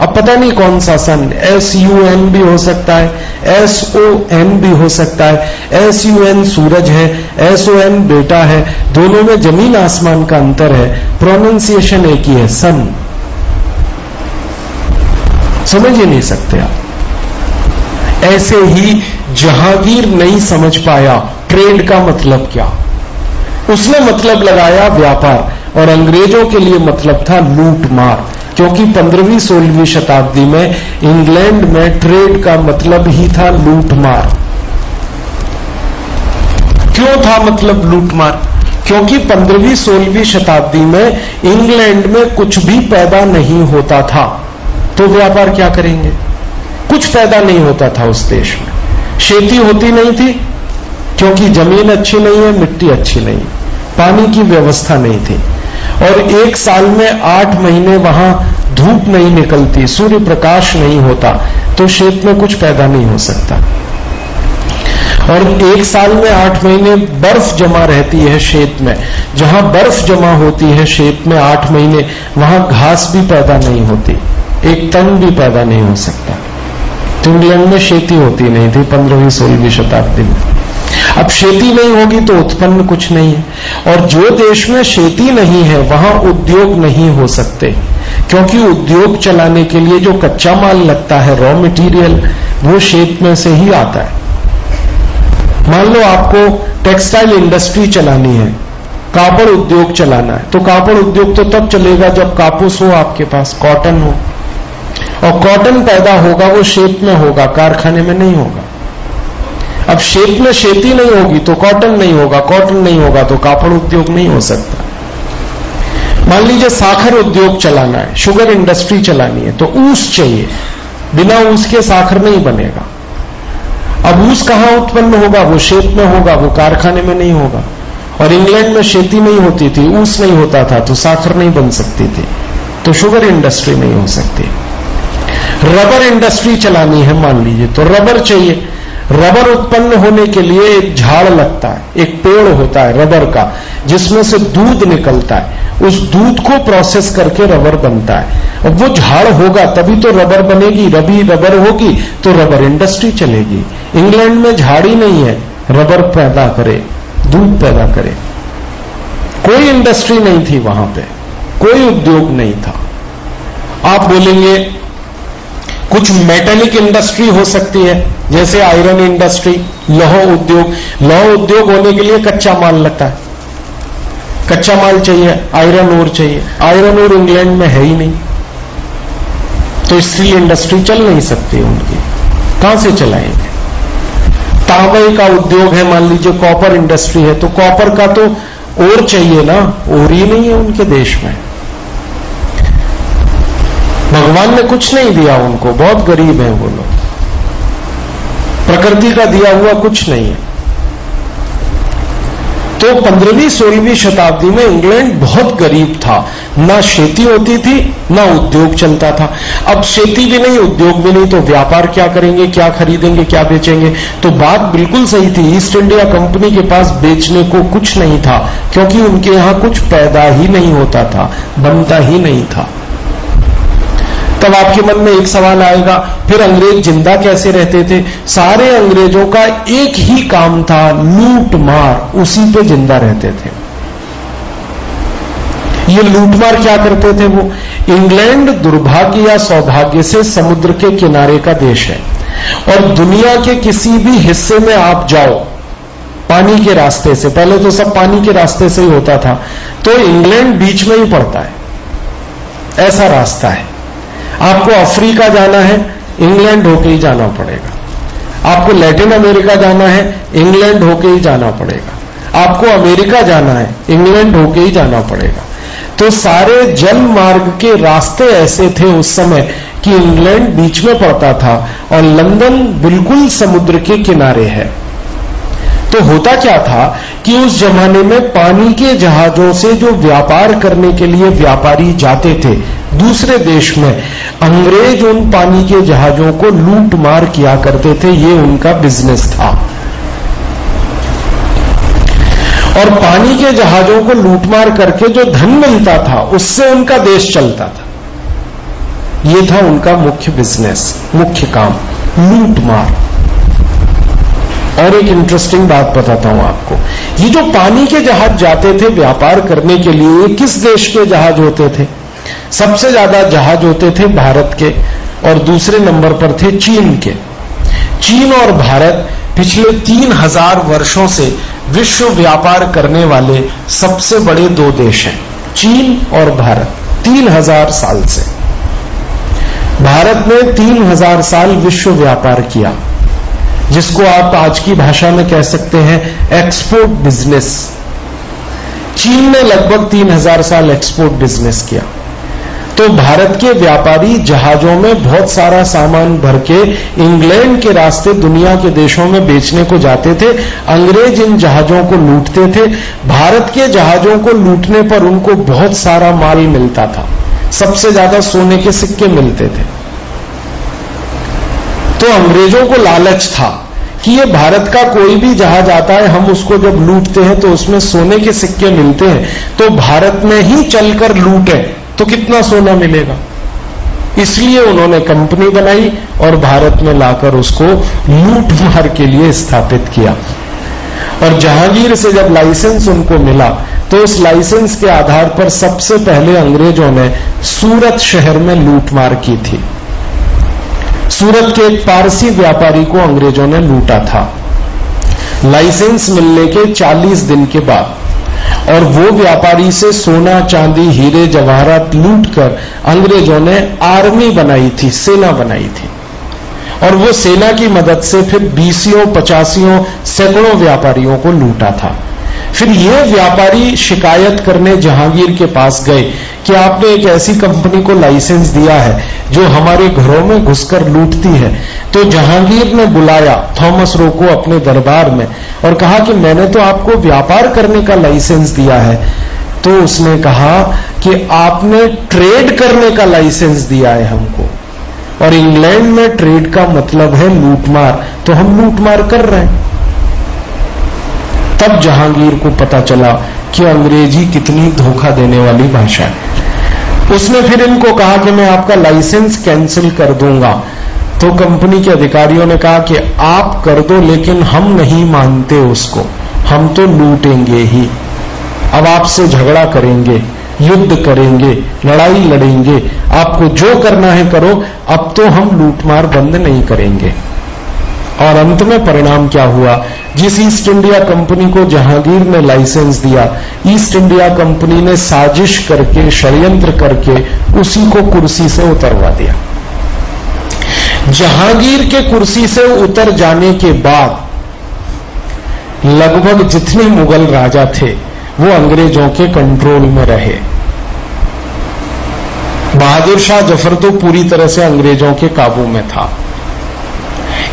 अब पता नहीं कौन सा सन एस यू एन भी हो सकता है एस ओ एन भी हो सकता है एस यू एन सूरज है एस ओ एन बेटा है, दोनों में ज़मीन आसमान का अंतर है प्रोनाउंसिएशन एक ही है, सन। समझ ही नहीं सकते आप। ऐसे ही जहांगीर नहीं समझ पाया, ट्रेड का मतलब क्या? उसने मतलब लगाया व्यापार, और अंग्रेज़ों के लिए मतलब था लूट मार क्योंकि पंद्रहवीं, सोलहवीं शताब्दी में इंग्लैंड में ट्रेड का मतलब ही था लूट मार क्यों था मतलब लूट मार क्योंकि पंद्रहवीं, सोलहवीं शताब्दी में इंग्लैंड में कुछ भी पैदा नहीं होता था। तो व्यापार क्या करेंगे? कुछ पैदा नहीं होता था उस देश में। खेती होती नहीं थी, क्योंकि ज़मीन अच्छी नहीं है, मिट्टी अच्छी नहीं। पानी की व्यवस्था नहीं थी। और एक साल में आठ महीने वहाँ धूप नहीं निकलती सूर्य प्रकाश नहीं होता तो शेत में कुछ पैदा नहीं हो सकता। और एक साल में आठ महीने बर्फ़ जमा रहती है शेत में। जहाँ बर्फ़ जमा होती है शेत में आठ महीने, वहाँ घास भी पैदा नहीं होती। एक तन भी पैदा नहीं हो सकता। तो इंग्लैंड में खेती होती नहीं थी, पंद्रहवीं, सोलहवीं शताब्दी में। अब खेती नहीं होगी तो उत्पन्न कुछ नहीं है। और जो देश में खेती नहीं है, वहाँ उद्योग नहीं हो सकते। क्योंकि उद्योग चलाने के लिए जो कच्चा माल लगता है रॉ मटेरियल वो शेत में से ही आता है। मान लो आपको टेक्सटाइल इंडस्ट्री चलानी है, कापड़ उद्योग चलाना है तो कापड़ उद्योग तो तब चलेगा जब कापूस हो आपके पास कॉटन हो। और कॉटन पैदा होगा, वो शेप में होगा, कारखाने में नहीं होगा। अब शेप में शेती नहीं होगी तो कॉटन नहीं होगा कॉटन नहीं होगा तो कापड़ उद्योग नहीं हो सकता। मान लीजिए साखर उद्योग चलाना है शुगर इंडस्ट्री चलानी है तो ऊस चाहिए। बिना ऊस के साखर नहीं बनेगा। अब ऊस कहाँ उत्पन्न होगा? वो शेप में होगा, वो कारखाने में नहीं होगा। और इंग्लैंड में खेती नहीं होती थी, ऊस नहीं होता था तो साखर नहीं बन सकती थी तो शुगर इंडस्ट्री नहीं हो सकती। रबर इंडस्ट्री चलानी है, मान लीजिए तो रबर चाहिए। रबर उत्पन्न होने के लिए एक झाड़ लगता है, एक पेड़ होता है रबर का, जिसमें से दूध निकलता है। उस दूध को प्रोसेस करके रबर बनता है। और वो झाड़ होगा, तभी तो रबर बनेगी, रबी रबर होगी तो रबर इंडस्ट्री चलेगी। इंग्लैंड में झाड़ नहीं है, रबर पैदा करे, दूध पैदा करे। कोई इंडस्ट्री नहीं थी वहाँ पे, कोई उद्योग नहीं था। आप बोलेंगे कुछ मेटेलिक इंडस्ट्री हो सकती है, जैसे आयरन इंडस्ट्री लौह उद्योग। लौह उद्योग होने के लिए कच्चा माल लगता है। कच्चा माल चाहिए आयरन ओर चाहिए। आयरन ओर इंग्लैंड में है ही नहीं। तो स्टील इंडस्ट्री चल नहीं सकती उनकी। कहाँ से चलाएँगे? तांबे का उद्योग है, मान लीजिए कॉपर इंडस्ट्री है तो कॉपर का तो और चाहिए ना। और ही नहीं है उनके देश में। भगवान ने कुछ नहीं दिया उनको। बहुत गरीब है वो लोग। प्रकृति का दिया हुआ कुछ नहीं है। तो पंद्रहवीं, सोलहवीं शताब्दी में इंग्लैंड बहुत गरीब था। ना खेती होती थी, ना उद्योग चलता था। अब खेती भी नहीं, उद्योग भी नहीं तो व्यापार क्या करेंगे, क्या खरीदेंगे, क्या बेचेंगे? तो बात बिल्कुल सही थी। ईस्ट इंडिया कंपनी के पास बेचने को कुछ नहीं था, क्योंकि उनके यहाँ कुछ पैदा ही नहीं होता था, बनता ही नहीं था। तब आपके मन में एक सवाल आएगा, फिर अंग्रेज़ ज़िंदा कैसे रहते थे? सारे अंग्रेज़ों का एक ही काम था, लूट मार, उसी पे ज़िंदा रहते थे। ये लूटमार क्या करते थे वो? इंग्लैंड दुर्भाग्य या सौभाग्य से समुद्र के किनारे का देश है। और दुनिया के किसी भी हिस्से में आप जाओ, पानी के रास्ते से, पहले तो सब पानी के रास्ते से ही होता था तो इंग्लैंड बीच में ही पड़ता है। ऐसा रास्ता है। आपको अफ्रीका जाना है, इंग्लैंड होके ही जाना पड़ेगा। आपको लैटिन अमेरिका जाना है, इंग्लैंड होके ही जाना पड़ेगा। आपको अमेरिका जाना है, इंग्लैंड होके ही जाना पड़ेगा। तो सारे जल मार्ग के रास्ते ऐसे थे उस समय कि इंग्लैंड बीच में पड़ता था और लंदन बिल्कुल समुद्र के किनारे है। तो होता क्या था कि उस जमाने में पानी के जहाजों से जो व्यापार करने के लिए व्यापारी जाते थे दूसरे देश में अंग्रेज़ उन पानी के जहाजों को लूट मार किया करते थे, ये उनका बिज़नेस था। और पानी के जहाजों को लूटमार करके जो धन मिलता था, उससे उनका देश चलता था। ये था उनका मुख्य बिज़नेस मुख्य काम, लूटमार। और एक इंटरेस्टिंग बात बताता हूँ आपको। ये जो पानी के जहाज़ जाते थे, व्यापार करने के लिए किस देश के जहाज़ होते थे? सबसे ज़्यादा जहाज़ होते थे भारत के और दूसरे नंबर पर थे चीन के। चीन और भारत पिछले तीन हज़ार वर्षों से विश्व व्यापार करने वाले सबसे बड़े दो देश हैं, चीन और भारत, तीन हज़ार साल से। भारत ने तीन हज़ार साल विश्व व्यापार किया, जिसको आप आज की भाषा में कह सकते हैं एक्सपोर्ट बिज़नेस चीन ने लगभग तीन हज़ार साल एक्सपोर्ट बिज़नेस किया। तो भारत के व्यापारी जहाजों में बहुत सारा सामान भर के इंग्लैंड के रास्ते दुनिया के देशों में बेचने को जाते थे, अंग्रेज़ इन जहाजों को लूटते थे। भारत के जहाजों को लूटने पर उनको बहुत सारा माल मिलता था। सबसे ज़्यादा सोने के सिक्के मिलते थे। तो अंग्रेज़ों को लालच था कि ये भारत का कोई भी जहाज़ आता है, हम उसको जब लूटते हैं तो उसमें सोने के सिक्के मिलते हैं। तो भारत में ही चलकर लूटे तो कितना सोना मिलेगा? इसलिए उन्होंने कंपनी बनाई और भारत में लाकर उसको लूट मार के लिए स्थापित किया। और जहांगीर से जब लाइसेंस उनको मिला तो उस लाइसेंस के आधार पर सबसे पहले अंग्रेज़ों ने सूरत शहर में लूटमार की थी। सूरत के एक पारसी व्यापारी को अंग्रेज़ों ने लूटा था। लाइसेंस मिलने के 40 दिन के बाद और वो व्यापारी से सोना, चांदी, हीरे, जवाहरात लूट कर अंग्रेज़ों ने आर्मी बनाई थी, सेना बनाई थी। और वो सेना की मदद से फिर बीसियों, पचासियों, सैकड़ों व्यापारियों को लूटा था। फिर ये व्यापारी शिकायत करने जहांगीर के पास गए कि आपने एक ऐसी कंपनी को लाइसेंस दिया है जो हमारे घरों में घुसकर लूटती है। तो जहांगीर ने बुलाया थॉमस रो को अपने दरबार में और कहा कि मैंने तो आपको व्यापार करने का लाइसेंस दिया है। तो उसने कहा कि आपने ट्रेड करने का लाइसेंस दिया है हमको। और इंग्लैंड में ट्रेड का मतलब है लूटमार। तो हम लूटमार कर रहे हैं। तब जहांगीर को पता चला कि अंग्रेज़ी कितनी धोखा देने वाली भाषा है। उसने फिर इनको कहा कि मैं आपका लाइसेंस कैंसिल कर दूँगा। तो कंपनी के अधिकारियों ने कहा कि आप कर दो, लेकिन हम नहीं मानते उसको। हम तो लूटेंगे ही। अब आपसे झगड़ा करेंगे, युद्ध करेंगे, लड़ाई लड़ेंगे। आपको जो करना है करो। अब तो हम लूटमार बंद नहीं करेंगे। और अंत में परिणाम क्या हुआ? जिस ईस्ट इंडिया कंपनी को जहांगीर ने लाइसेंस दिया ईस्ट इंडिया कंपनी ने साजिश करके, षड्यंत्र करके उसी को कुर्सी से उतरवा दिया। जहांगीर के कुर्सी से उतर जाने के बाद लगभग जितने मुगल राजा थे, वो अंग्रेज़ों के कंट्रोल में रहे। बहादुर शाह ज़फ़र तो पूरी तरह से अंग्रेज़ों के काबू में था।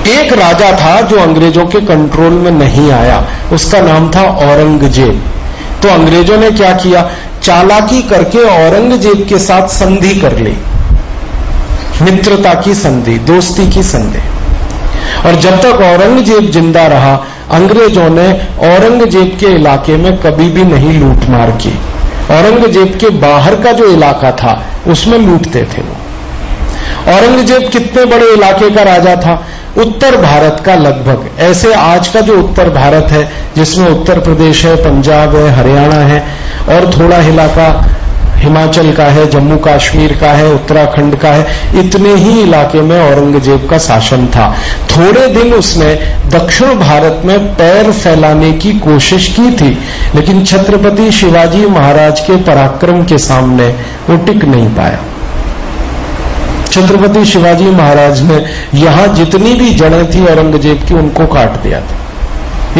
एक राजा था जो अंग्रेज़ों के कंट्रोल में नहीं आया। उसका नाम था औरंगज़ेब। तो अंग्रेज़ों ने क्या किया? चालाकी करके औरंगज़ेब के साथ संधि कर ली। मित्रता की संधि, दोस्ती की संधि। और जब तक औरंगज़ेब ज़िंदा रहा, अंग्रेज़ों ने औरंगज़ेब के इलाके में कभी भी नहीं लूट मार की। औरंगज़ेब के बाहर का जो इलाका था, उसमें लूटते थे वो। औरंगज़ेब कितने बड़े इलाके का राजा था? उत्तर भारत का लगभग। ऐसे आज का जो उत्तर भारत है, जिसमें उत्तर प्रदेश है, पंजाब है, हरियाणा है, और थोड़ा इलाका हिमाचल का है, जम्मू कश्मीर का है, उत्तराखंड का है, इतने ही इलाके में औरंगज़ेब का शासन था। थोड़े दिन उसने दक्षिण भारत में पैर फैलाने की कोशिश की थी, लेकिन छत्रपति शिवाजी महाराज के पराक्रम के सामने वो टिक नहीं पाया। छत्रपति शिवाजी महाराज ने यहाँ जितनी भी जड़ें थी औरंगज़ेब की, उनको काट दिया था।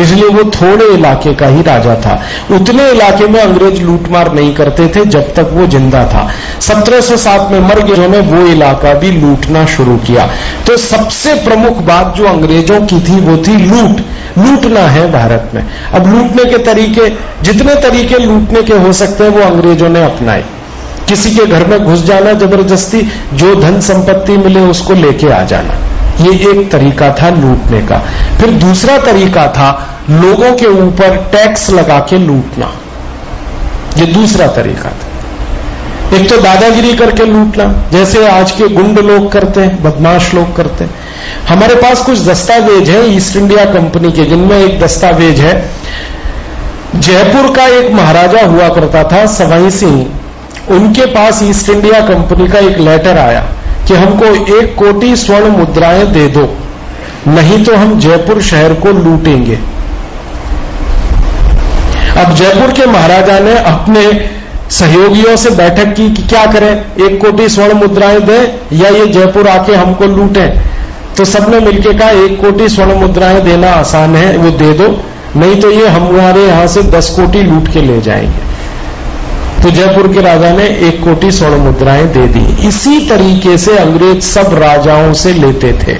इसलिए वो थोड़े इलाके का ही राजा था। उतने इलाके में अंग्रेज़ लूटमार नहीं करते थे जब तक वो ज़िंदा था। 1707 में मर गए उन्होंने, वो इलाका भी लूटना शुरू किया। तो सबसे प्रमुख बात जो अंग्रेज़ों की थी, वो थी लूट। लूटना है भारत में। अब लूटने के तरीके, जितने तरीके लूटने के हो सकते हैं, वो अंग्रेज़ों ने अपनाए। किसी के घर में घुस जाना ज़बरदस्ती, जो धन संपत्ति मिले उसको लेके आ जाना। ये एक तरीका था लूटने का। फिर दूसरा तरीका था लोगों के ऊपर टैक्स लगा के लूटना। ये दूसरा तरीका था। एक तो दादागिरी करके लूटना, जैसे आज के गुंड लोग करते हैं, बदमाश लोग करते हैं। हमारे पास कुछ दस्तावेज़ है ईस्ट इंडिया कंपनी के, जिनमें एक दस्तावेज़ है। जयपुर का एक महाराजा हुआ करता था, सवाई सिंह। उनके पास ईस्ट इंडिया कंपनी का एक लेटर आया कि हमको एक कोटि स्वर्ण मुद्राएँ दे दो, नहीं तो हम जयपुर शहर को लूटेंगे। अब जयपुर के महाराजा ने अपने सहयोगियों से बैठक की कि क्या करें, एक कोटि स्वर्ण मुद्राएँ दें या ये जयपुर आके हमको लूटें। तो सबने मिलकर कहा, एक कोटि स्वर्ण मुद्राएँ देना आसान है, वो दे दो, नहीं तो ये हमारे यहाँ से दस कोटि लूट के ले जाएँगे। तो जयपुर के राजा ने एक कोटि स्वर्ण मुद्राएँ दे दी। इसी तरीके से अंग्रेज़ सब राजाओं से लेते थे।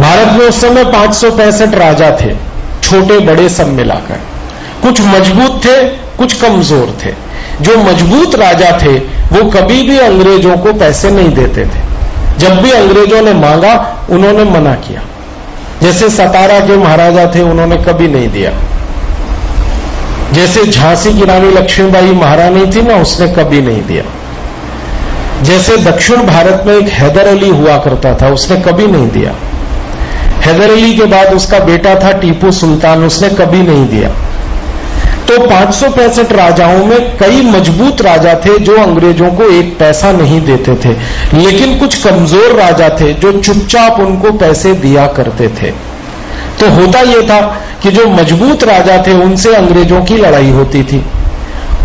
भारत में उस समय पाँच राजा थे, छोटे बड़े सब मिलाकर। कुछ मज़बूत थे, कुछ कमज़ोर थे। जो मज़बूत राजा थे, वो कभी भी अंग्रेज़ों को पैसे नहीं देते थे। जब भी अंग्रेज़ों ने मांगा, उन्होंने मना किया। जैसे सतारा के महाराजा थे, उन्होंने कभी नहीं दिया। जैसे झांसी की रानी लक्ष्मीबाई महारानी थी ना, उसने कभी नहीं दिया। जैसे दक्षिण भारत में एक हैदर अली हुआ करता था, उसने कभी नहीं दिया। हैदर अली के बाद उसका बेटा था टीपू सुल्तान, उसने कभी नहीं दिया। तो पाँच राजाओं में कई मज़बूत राजा थे जो अंग्रेज़ों को एक पैसा नहीं देते थे, लेकिन कुछ कमज़ोर राजा थे जो चुपचाप उनको पैसे दिया करते थे। तो होता यह था कि जो मज़बूत राजा थे, उनसे अंग्रेज़ों की लड़ाई होती थी।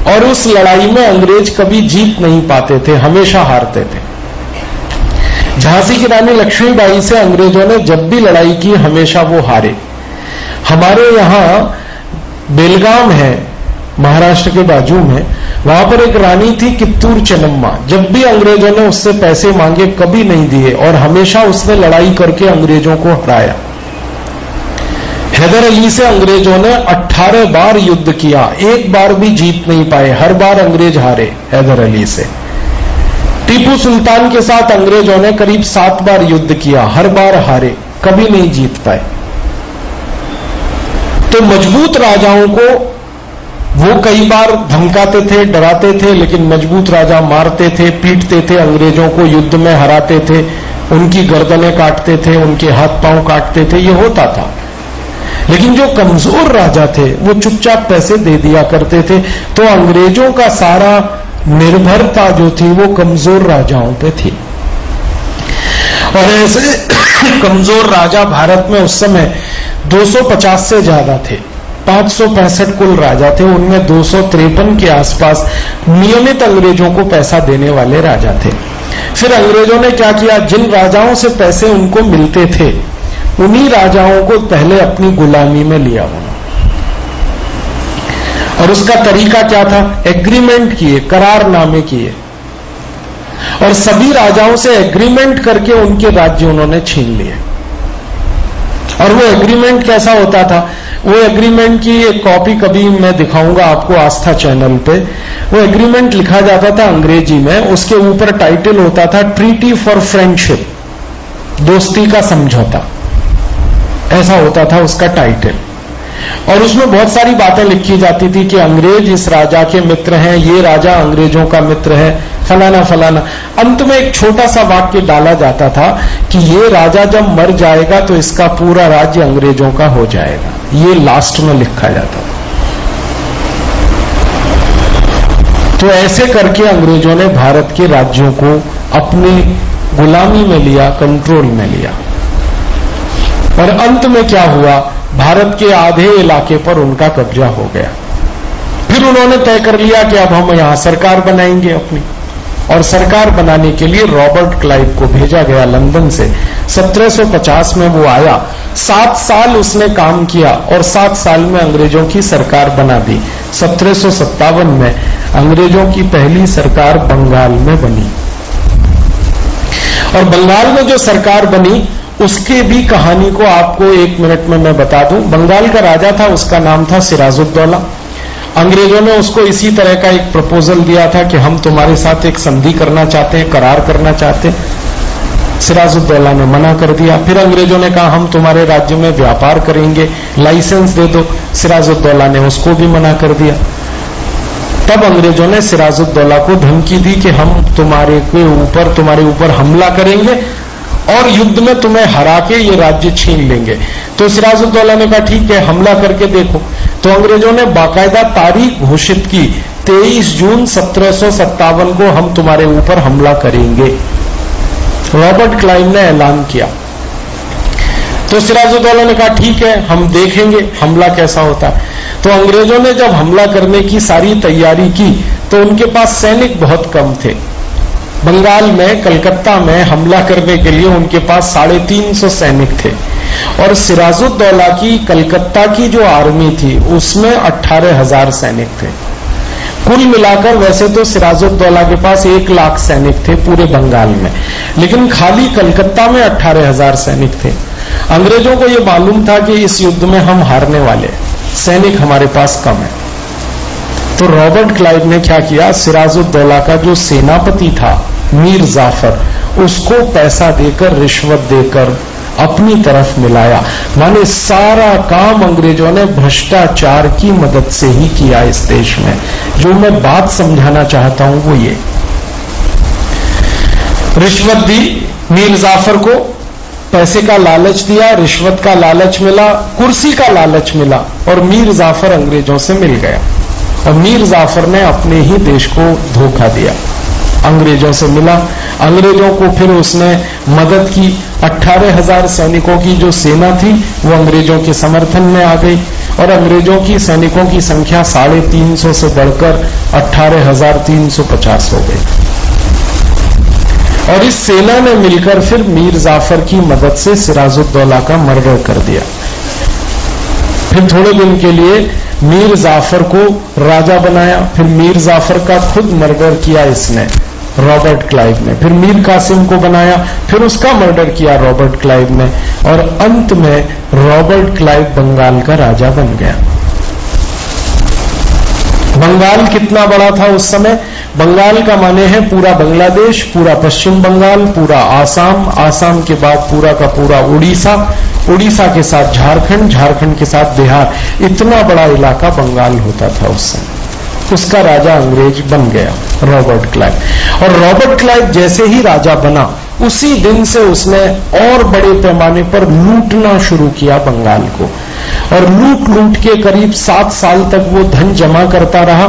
और उस लड़ाई में अंग्रेज़ कभी जीत नहीं पाते थे, हमेशा हारते थे। झांसी की रानी लक्ष्मीबाई से अंग्रेज़ों ने जब भी लड़ाई की, हमेशा वो हारे। हमारे यहाँ बेलगाम है, महाराष्ट्र के बाजू में, वहाँ पर एक रानी थी कित्तूर चनम्मा जब भी अंग्रेज़ों ने उससे पैसे मांगे, कभी नहीं दिए, और हमेशा उसने लड़ाई करके अंग्रेज़ों को हराया। हैदर अली से अंग्रेज़ों ने 18 बार युद्ध किया। एक बार भी जीत नहीं पाए। हर बार अंग्रेज़ हारे हैदर अली से। टीपू सुल्तान के साथ अंग्रेज़ों ने करीब सात बार युद्ध किया। हर बार हारे, कभी नहीं जीत पाए। तो मज़बूत राजाओं को वो कई बार धमकाते थे, डराते थे, लेकिन मज़बूत राजा मारते थे, पीटते थे, अंग्रेज़ों को युद्ध में हराते थे, उनकी गर्दनें काटते थे, उनके हाथ पाँव काटते थे। ये होता था। लेकिन जो कमज़ोर राजा थे, वो चुपचाप पैसे दे दिया करते थे। तो अंग्रेज़ों का सारा निर्भरता जो थी, वो कमज़ोर राजाओं पे थी। और ऐसे कमज़ोर राजा भारत में उस समय 250 से ज़्यादा थे। पाँच कुल राजा थे, उनमें दो सौ तिरपन के आसपास नियमित अंग्रेज़ों को पैसा देने वाले राजा थे। फिर अंग्रेज़ों ने क्या किया? जिन राजाओं से पैसे उनको मिलते थे उन्हीं राजाओं को पहले अपनी गुलामी में लिया उन्होंने और उसका तरीका क्या था? एग्रीमेंट किए, करारनामे किए। और सभी राजाओं से एग्रीमेंट करके उनके राज्य उन्होंने छीन लिए। और वो एग्रीमेंट कैसा होता था? वो एग्रीमेंट की एक कॉपी कभी मैं दिखाऊँगा आपको आस्था चैनल पे। वो एग्रीमेंट लिखा जाता था अंग्रेज़ी में, उसके ऊपर टाइटल होता था ट्रीटी फॉर फ्रेंडशिप दोस्ती का समझौता। ऐसा होता था, उसका टाइटल और उसमें बहुत सारी बातें लिखी जाती थी कि अंग्रेज़ इस राजा के मित्र हैं, ये राजा अंग्रेज़ों का मित्र है, फलाना फलाना। अंत में एक छोटा सा वाक्य डाला जाता था कि ये राजा जब मर जाएगा तो इसका पूरा राज्य अंग्रेज़ों का हो जाएगा। ये लास्ट में लिखा जाता था। तो ऐसे करके अंग्रेज़ों ने भारत के राज्यों को अपनी गुलामी में लिया कंट्रोल में लिया। और अंत में क्या हुआ? भारत के आधे इलाके पर उनका कब्जा हो गया। फिर उन्होंने तय कर लिया कि अब हम यहाँ सरकार बनाएँगे अपनी। और सरकार बनाने के लिए रॉबर्ट क्लाइव को भेजा गया लंदन से। 1750 में वो आया। सात साल उसने काम किया और सात साल में अंग्रेज़ों की सरकार बना दी। सत्रह में अंग्रेज़ों की पहली सरकार बंगाल में बनी। और बंगाल में जो सरकार बनी उसके भी कहानी को आपको एक मिनट में मैं बता दूँ। बंगाल का राजा था, उसका नाम था सिराजुद्दौला। अंग्रेज़ों ने उसको इसी तरह का एक प्रपोजल दिया था कि हम तुम्हारे साथ एक संधि करना चाहते हैं, करार करना चाहते हैं। सिराजुद्दौला ने मना कर दिया। फिर अंग्रेज़ों ने कहा, हम तुम्हारे राज्य में व्यापार करेंगे, लाइसेंस दे दो। सिराजुद्दौला ने उसको भी मना कर दिया। तब अंग्रेज़ों ने सिराजुद्दौला को धमकी दी कि हम तुम्हारे के ऊपर, तुम्हारे ऊपर हमला करेंगे। और युद्ध में तुम्हें हरा के ये राज्य छीन लेंगे। तो सिराजुद्दौला ने कहा, ठीक है, हमला करके देखो। तो अंग्रेज़ों ने बाकायदा तारीख घोषित की। 23 जून सत्रह को हम तुम्हारे ऊपर हमला करेंगे। रॉबर्ट क्लाइव ने ऐलान किया। तो सिराजुद्दौला ने कहा, ठीक है, हम देखेंगे, हमला कैसा होता। है तो अंग्रेज़ों ने जब हमला करने की सारी तैयारी की तो उनके पास सैनिक बहुत कम थे। बंगाल में, कलकत्ता में हमला करने के लिए उनके पास साढ़े तीन सौ सैनिक थे। और सिराजुद्दौला की, कलकत्ता की जो आर्मी थी, उसमें अट्ठारह हज़ार सैनिक थे। कुल मिलाकर वैसे तो सिराजुद्दौला के पास एक लाख सैनिक थे पूरे बंगाल में, लेकिन खाली कलकत्ता में अट्ठारह हज़ार सैनिक थे। अंग्रेज़ों को यह मालूम था कि इस युद्ध में हम हारने वाले सैनिक हमारे पास कम है। तो रॉबर्ट क्लाइव ने क्या किया? सिराजुद्दौला का जो सेनापति था, मीर जाफ़र, उसको पैसा देकर, रिश्वत देकर अपनी तरफ़ मिलाया। माने सारा काम अंग्रेज़ों ने भ्रष्टाचार की मदद से ही किया इस देश में। जो मैं बात समझाना चाहता हूँ वो ये। रिश्वत दी मीर जाफ़र को, पैसे का लालच दिया, रिश्वत का लालच मिला, कुर्सी का लालच मिला और मीर जाफ़र अंग्रेज़ों से मिल गया। मीर जाफ़र ने अपने ही देश को धोखा दिया। अंग्रेज़ों से मिला। अंग्रेज़ों को फिर उसने मदद की। अट्ठारह हज़ार सैनिकों की जो सेना थी, वो अंग्रेज़ों के समर्थन में आ गई और अंग्रेज़ों की सैनिकों की संख्या साढ़े तीन सौ से बढ़कर अट्ठारह हज़ार तीन सौ पचास हो गई। और इस सेना ने मिलकर फिर मीर जाफ़र की मदद से सिराजुद्दौला का मर्डर कर दिया। फिर थोड़े दिन के लिए मीर जाफ़र को राजा बनाया, फिर मीर जाफ़र का खुद मर्डर किया इसने, रॉबर्ट क्लाइव ने। फिर मीर कासिम को बनाया, फिर उसका मर्डर किया रॉबर्ट क्लाइव ने। और अंत में रॉबर्ट क्लाइव बंगाल का राजा बन गया। बंगाल कितना बड़ा था उस समय? बंगाल का माने है पूरा बांग्लादेश, पूरा पश्चिम बंगाल, पूरा आसाम आसाम के बाद पूरा का पूरा उड़ीसा उड़ीसा के साथ झारखंड झारखंड के साथ बिहार। इतना बड़ा इलाका बंगाल होता था उस समय। उसका राजा अंग्रेज़ बन गया, रॉबर्ट क्लाइव। और रॉबर्ट क्लाइव जैसे ही राजा बना, उसी दिन से उसने और बड़े पैमाने पर लूटना शुरू किया बंगाल को। और लूट लूट के करीब सात साल तक वो धन जमा करता रहा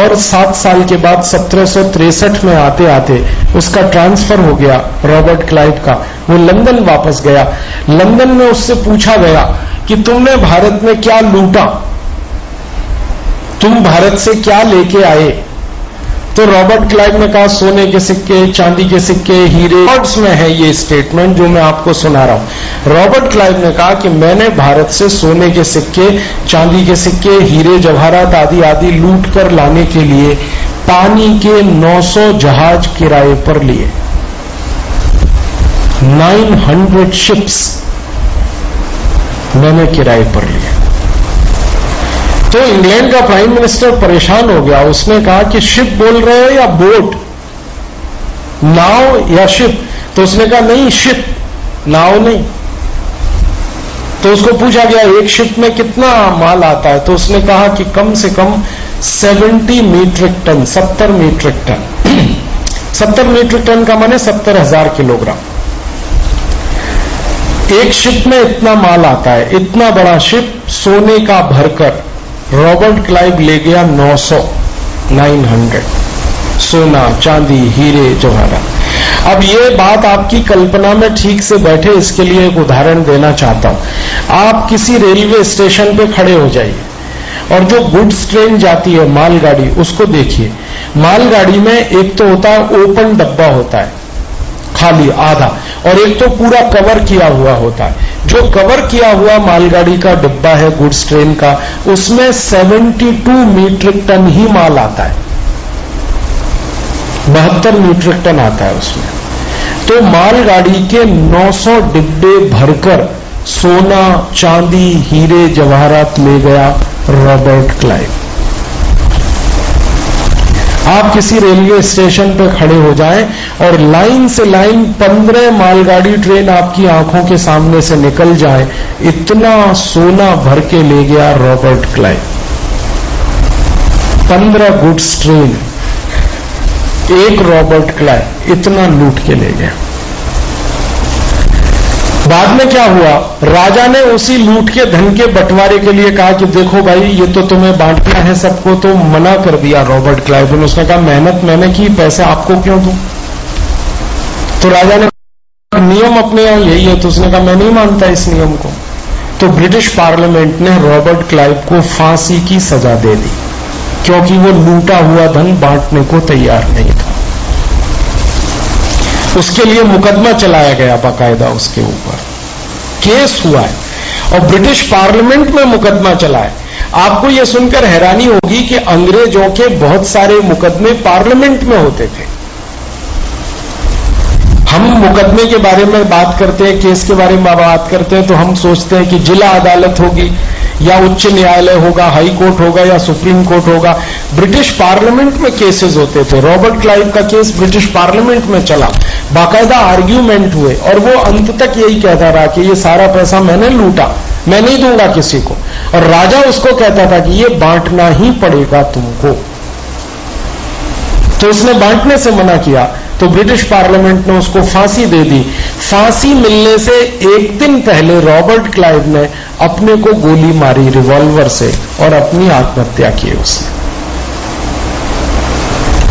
और सात साल के बाद सत्रह में आते आते उसका ट्रांसफ़र हो गया रॉबर्ट क्लाइव का। वो लंदन वापस गया। लंदन में उससे पूछा गया कि तुमने भारत में क्या लूटा? तुम भारत से क्या लेके आए? तो रॉबर्ट क्लाइव ने कहा, सोने के सिक्के, चांदी के सिक्के, हीरे रिकॉर्ड्स में है ये स्टेटमेंट जो मैं आपको सुना रहा हूँ। रॉबर्ट क्लाइव ने कहा कि मैंने भारत से सोने के सिक्के, चांदी के सिक्के, हीरे, जवाहरात आदि आदि लूट कर लाने के लिए पानी के 900 जहाज़ किराए पर लिए। 900 शिप्स मैंने किराए पर लिए। तो इंग्लैंड का प्राइम मिनिस्टर परेशान हो गया। उसने कहा कि शिप बोल रहे हो या बोट नाव या शिप तो उसने कहा, नहीं शिप नाव नहीं। तो उसको पूछा गया, एक शिप में कितना माल आता है? तो उसने कहा कि कम से कम 70 metric ton 70 metric ton 70 metric ton का माने सत्तर हज़ार किलोग्राम। एक शिप में इतना माल आता है, इतना बड़ा शिप सोने का भरकर। रॉबर्ट क्लाइव ले गया 900 900 सोना चांदी, हीरे जवाहरात अब ये बात आपकी कल्पना में ठीक से बैठे, इसके लिए एक उदाहरण देना चाहता हूँ। आप किसी रेलवे स्टेशन पे खड़े हो जाइए और जो गुड्स ट्रेन जाती है, मालगाड़ी, उसको देखिए। मालगाड़ी में एक तो होता है, ओपन डब्बा होता है, खाली, आधा, और एक तो पूरा कवर किया हुआ होता है। जो कवर किया हुआ मालगाड़ी का डिब्बा है गुड्स ट्रेन का, उसमें 72 मीट्रिक टन ही माल आता है। बहत्तर मीट्रिक टन आता है उसमें। तो मालगाड़ी के 900 डिब्बे भरकर सोना, चांदी, हीरे, जवाहरात ले गया रॉबर्ट क्लाइव। आप किसी रेलवे स्टेशन पर खड़े हो जाएँ और लाइन से लाइन पंद्रह मालगाड़ी ट्रेन आपकी आँखों के सामने से निकल जाए, इतना सोना भर के ले गया रॉबर्ट क्लाइव पंद्रह गुड्स ट्रेन, एक रॉबर्ट क्लाइव इतना लूट के ले गया। बाद में क्या हुआ? राजा ने उसी लूट के धन के बंटवारे के लिए कहा कि देखो भाई, ये तो तुम्हें बांटना है सबको तो मना कर दिया रॉबर्ट क्लाइव ने उसने कहा, मेहनत मैंने की, पैसे आपको क्यों दू? तो राजा ने नियम अपने यहाँ यही है। तो उसने कहा, मैं नहीं मानता इस नियम को। तो ब्रिटिश पार्लियामेंट ने रॉबर्ट क्लाइव को फांसी की सजा दे दी, क्योंकि वो लूटा हुआ धन बांटने को तैयार नहीं था। उसके लिए मुकदमा चलाया गया बाकायदा उसके ऊपर। केस हुआ है। और ब्रिटिश पार्लियामेंट में मुकदमा चला है। आपको यह सुनकर हैरानी होगी कि अंग्रेज़ों के बहुत सारे मुकदमे पार्लियामेंट में होते थे। हम मुकदमे के बारे में बात करते हैं, केस के बारे में बात करते हैं तो हम सोचते हैं कि जिला अदालत होगी। या उच्च न्यायालय होगा, हाई कोर्ट होगा या सुप्रीम कोर्ट होगा, ब्रिटिश पार्लियामेंट में केसेस होते थे। रॉबर्ट क्लाइव का केस ब्रिटिश पार्लियामेंट में चला। बाकायदा आर्ग्यूमेंट हुए और वो अंत तक यही कहता रहा कि ये सारा पैसा मैंने लूटा, मैं नहीं दूँगा किसी को। और राजा उसको कहता था कि ये बांटना ही पड़ेगा तुमको। तो उसने बांटने से मना किया। तो ब्रिटिश पार्लियामेंट ने उसको फांसी दे दी। फांसी मिलने से एक दिन पहले रॉबर्ट क्लाइव ने अपने को गोली मारी रिवॉल्वर से और अपनी आत्महत्या की उसने।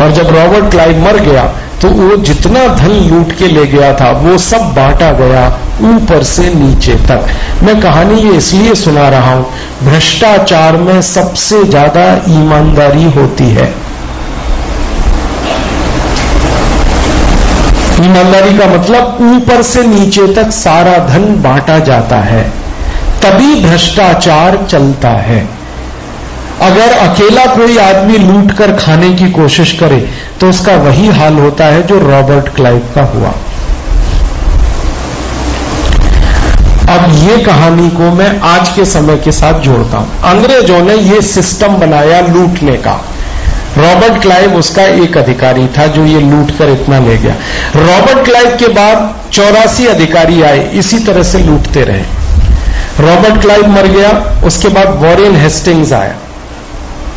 और जब रॉबर्ट क्लाइव मर गया तो वो जितना धन लूट के ले गया था, वो सब बांटा गया ऊपर से नीचे तक। मैं कहानी ये इसलिए सुना रहा हूँ, भ्रष्टाचार में सबसे ज़्यादा ईमानदारी होती है। ईमानदारी का मतलब ऊपर से नीचे तक सारा धन बांटा जाता है। तभी भ्रष्टाचार चलता है। अगर अकेला कोई आदमी लूट कर खाने की कोशिश करे तो उसका वही हाल होता है जो रॉबर्ट क्लाइव का हुआ। अब ये कहानी को मैं आज के समय के साथ जोड़ता हूँ। अंग्रेज़ों ने ये सिस्टम बनाया लूटने का। रॉबर्ट क्लाइव उसका एक अधिकारी था जो ये लूट कर इतना ले गया। रॉबर्ट क्लाइव के बाद चौरासी अधिकारी आए, इसी तरह से लूटते रहे। रॉबर्ट क्लाइव मर गया, उसके बाद वॉरियन हेस्टिंग्स आया।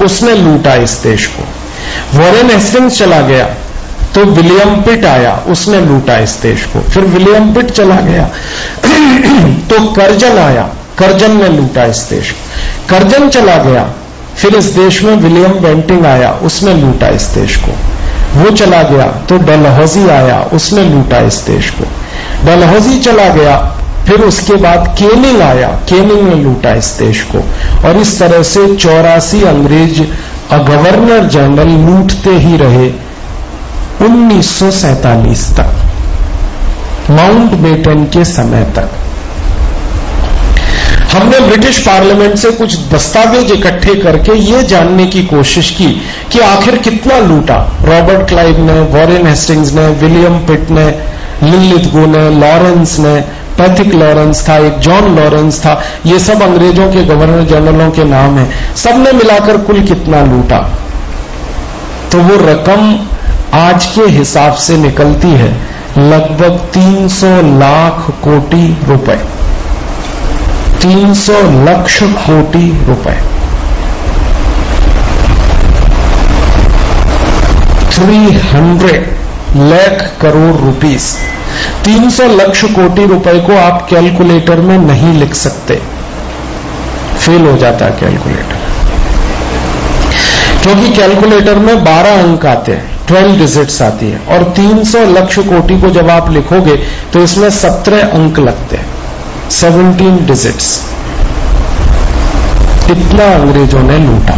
उसने लूटा इस देश को। वॉरेन हेस्टिंग्स चला गया तो विलियम पिट आया, उसने लूटा इस देश को। फिर विलियम पिट चला गया तो करजन आया, करजन ने लूटा इस देश को। करजन चला गया फिर इस देश में विलियम बेंटिंग आया, उसने लूटा इस देश को। वो चला गया तो डलहौजी आया, उसने लूटा इस देश को। डलहौजी चला गया, फिर उसके बाद केनिंग आया, केनिंग ने लूटा इस देश को। और इस तरह से चौरासी अंग्रेज़ गवर्नर जनरल लूटते ही रहे 1947 तक, माउंट बेटन के समय तक। हमने ब्रिटिश पार्लियामेंट से कुछ दस्तावेज़ इकट्ठे करके ये जानने की कोशिश की कि आखिर कितना लूटा। रॉबर्ट क्लाइव ने, वॉरेन हेस्टिंग्स ने, विलियम पिट ने लिलित गो ने, लॉरेंस ने, पैथिक लॉरेंस था, एक जॉन लॉरेंस था। ये सब अंग्रेज़ों के गवर्नर जनरलों के नाम है। सबने मिलाकर कुल कितना लूटा? तो वो रकम आज के हिसाब से निकलती है लगभग 300 लाख कोटि रुपए। 300 लक्ष कोटि रुपए। 300 लाख करोड़ रुपीस 300 लक्ष कोटि रुपए को आप कैलकुलेटर में नहीं लिख सकते। फेल हो जाता है कैलकुलेटर क्योंकि कैलकुलेटर में 12 अंक आते हैं 12 डिजिट्स आती है, और 300 लक्ष कोटि को जब आप लिखोगे तो इसमें 17 अंक लगते हैं। 17 डिजिट्स इतना अंग्रेज़ों ने लूटा।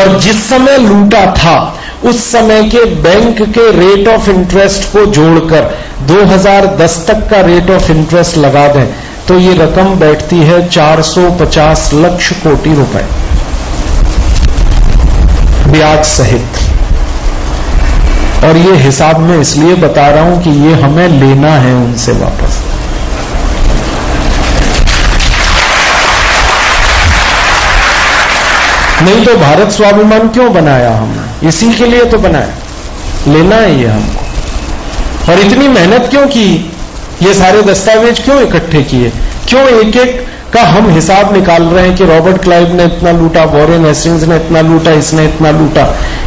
और जिस समय लूटा था, उस समय के बैंक के रेट ऑफ़ इंटरेस्ट को जोड़कर 2010 तक का रेट ऑफ़ इंटरेस्ट लगा दें तो ये रकम बैठती है 450 लक्ष कोटि रुपए। ब्याज सहित। और ये हिसाब में इसलिए बता रहा हूँ कि ये हमें लेना है उनसे वापस। नहीं तो भारत स्वाभिमान क्यों बनाया हमने? इसी के लिए तो बनाया। लेना है ये हमको। और इतनी मेहनत क्यों की? ये सारे दस्तावेज़ क्यों इकट्ठे किए? क्यों एक एक का हम हिसाब निकाल रहे हैं कि रॉबर्ट क्लाइव ने इतना लूटा, वॉरेन हेस्टिंग्स ने इतना लूटा, इसने इतना लूटा?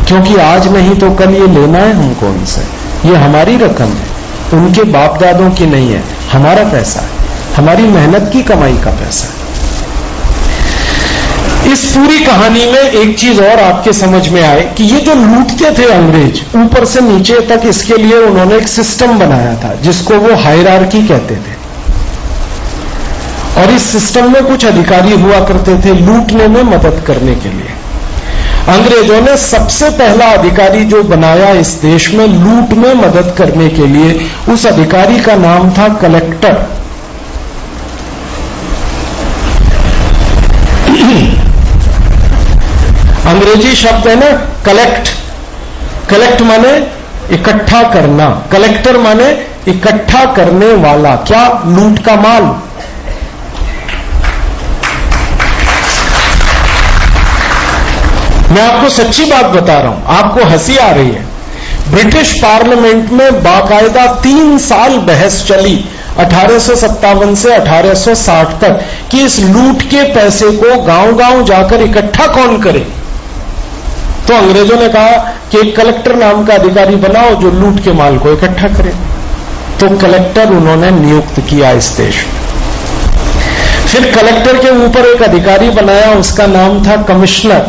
क्योंकि आज नहीं तो कल ये लेना है हमको उनसे। ये हमारी रकम है। उनके बाप दादों की नहीं है। हमारा पैसा है। हमारी मेहनत की कमाई का पैसा है। इस पूरी कहानी में एक चीज़ और आपके समझ में आए कि ये जो लूटते थे अंग्रेज़, ऊपर से नीचे तक इसके लिए उन्होंने एक सिस्टम बनाया था, जिसको वो हायरार्की कहते थे। और इस सिस्टम में कुछ अधिकारी हुआ करते थे लूटने में मदद करने के लिए। अंग्रेज़ों ने सबसे पहला अधिकारी जो बनाया इस देश में लूट में मदद करने के लिए, उस अधिकारी का नाम था कलेक्टर अंग्रेज़ी शब्द है ना कलेक्ट कलेक्ट माने इकट्ठा करना. कलेक्टर माने इकट्ठा करने वाला. क्या? लूट का माल. मैं आपको सच्ची बात बता रहा हूँ. आपको हँसी आ रही है. ब्रिटिश पार्लियामेंट में बाकायदा तीन साल बहस चली अठारह से 1860 तक कि इस लूट के पैसे को गाँव गाँव जाकर इकट्ठा कौन करे? तो अंग्रेज़ों ने कहा कि एक कलेक्टर नाम का अधिकारी बनाओ जो लूट के माल को इकट्ठा करे। तो कलेक्टर उन्होंने नियुक्त किया इस देश में। फिर कलेक्टर के ऊपर एक अधिकारी बनाया, उसका नाम था कमिश्नर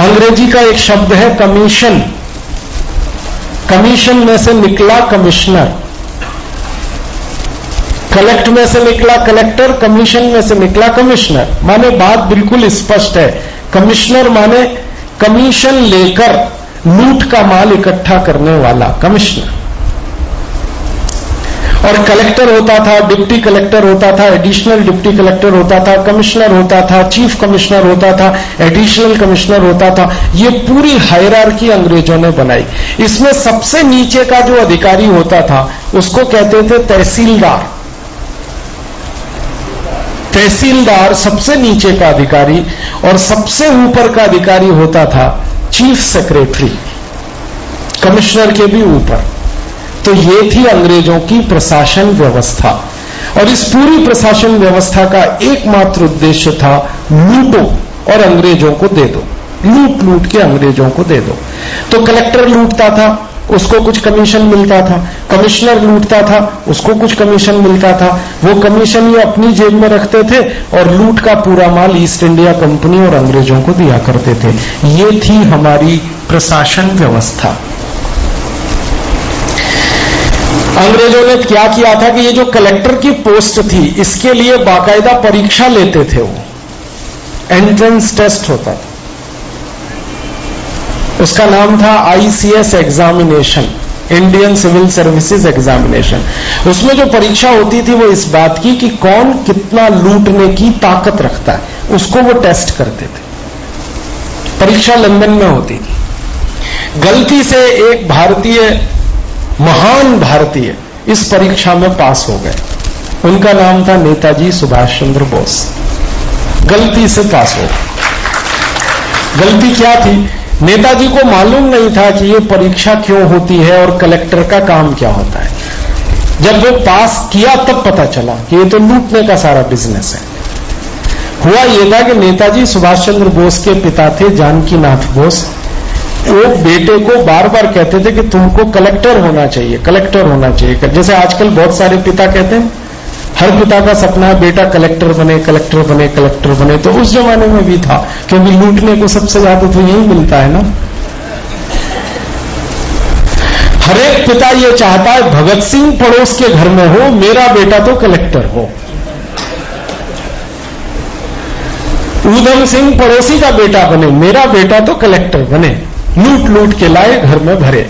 अंग्रेज़ी का एक शब्द है कमीशन कमीशन में से निकला कमिश्नर कलेक्ट में से निकला, कलेक्टर कमीशन में से निकला कमिश्नर। माने बात बिल्कुल स्पष्ट है। कमिश्नर माने कमीशन लेकर लूट का माल इकट्ठा करने वाला कमिश्नर। और कलेक्टर होता था, डिप्टी कलेक्टर होता था, एडिशनल डिप्टी कलेक्टर होता था, कमिश्नर होता था, चीफ कमिश्नर होता था, एडिशनल कमिश्नर होता था। ये पूरी हायरार्की अंग्रेज़ों ने बनाई। इसमें सबसे नीचे का जो अधिकारी होता था, उसको कहते थे तहसीलदार। तहसीलदार सबसे नीचे का अधिकारी और सबसे ऊपर का अधिकारी होता था चीफ सेक्रेटरी, कमिश्नर के भी ऊपर। तो ये थी अंग्रेज़ों की प्रशासन व्यवस्था। और इस पूरी प्रशासन व्यवस्था का एकमात्र उद्देश्य था लूटो और अंग्रेज़ों को दे दो। लूट लूट के अंग्रेज़ों को दे दो। तो कलेक्टर लूटता था उसको कुछ कमीशन मिलता था। कमिश्नर लूटता था, उसको कुछ कमीशन मिलता था। वो कमीशन ये अपनी जेब में रखते थे और लूट का पूरा माल ईस्ट इंडिया कंपनी और अंग्रेज़ों को दिया करते थे। ये थी हमारी प्रशासन व्यवस्था। अंग्रेज़ों ने क्या किया था कि ये जो कलेक्टर की पोस्ट थी, इसके लिए बाकायदा परीक्षा लेते थे वो। एंट्रेंस टेस्ट होता था। उसका नाम था ICS examination Indian civil services examination उसमें जो परीक्षा होती थी वो इस बात की कि कौन कितना लूटने की ताकत रखता है, उसको वो टेस्ट करते थे। परीक्षा लंदन में होती थी। गलती से एक भारतीय, महान भारतीय इस परीक्षा में पास हो गए। उनका नाम था नेताजी सुभाष चंद्र बोस। गलती से पास हो गलती क्या थी? नेताजी को मालूम नहीं था कि ये परीक्षा क्यों होती है और कलेक्टर का काम क्या होता है। जब वो पास किया तब पता चला कि ये तो लूटने का सारा बिज़नेस है। हुआ ये था कि नेताजी सुभाष चंद्र बोस के पिता थे जानकी नाथ बोस। वो बेटे को बार बार कहते थे कि तुमको कलेक्टर होना चाहिए, कलेक्टर होना चाहिए। जैसे आजकल बहुत सारे पिता कहते हैं हर पिता का सपना है, बेटा कलेक्टर बने कलेक्टर बने कलेक्टर बने। तो उस जमाने में भी था, क्योंकि लूटने को सबसे ज़्यादा तो यही मिलता है ना। हर एक पिता ये चाहता है, भगत सिंह पड़ोस के घर में हो, मेरा बेटा तो कलेक्टर हो। ऊधम सिंह पड़ोसी का बेटा बने, मेरा बेटा तो कलेक्टर बने। लूट लूट के लाए घर में भरे।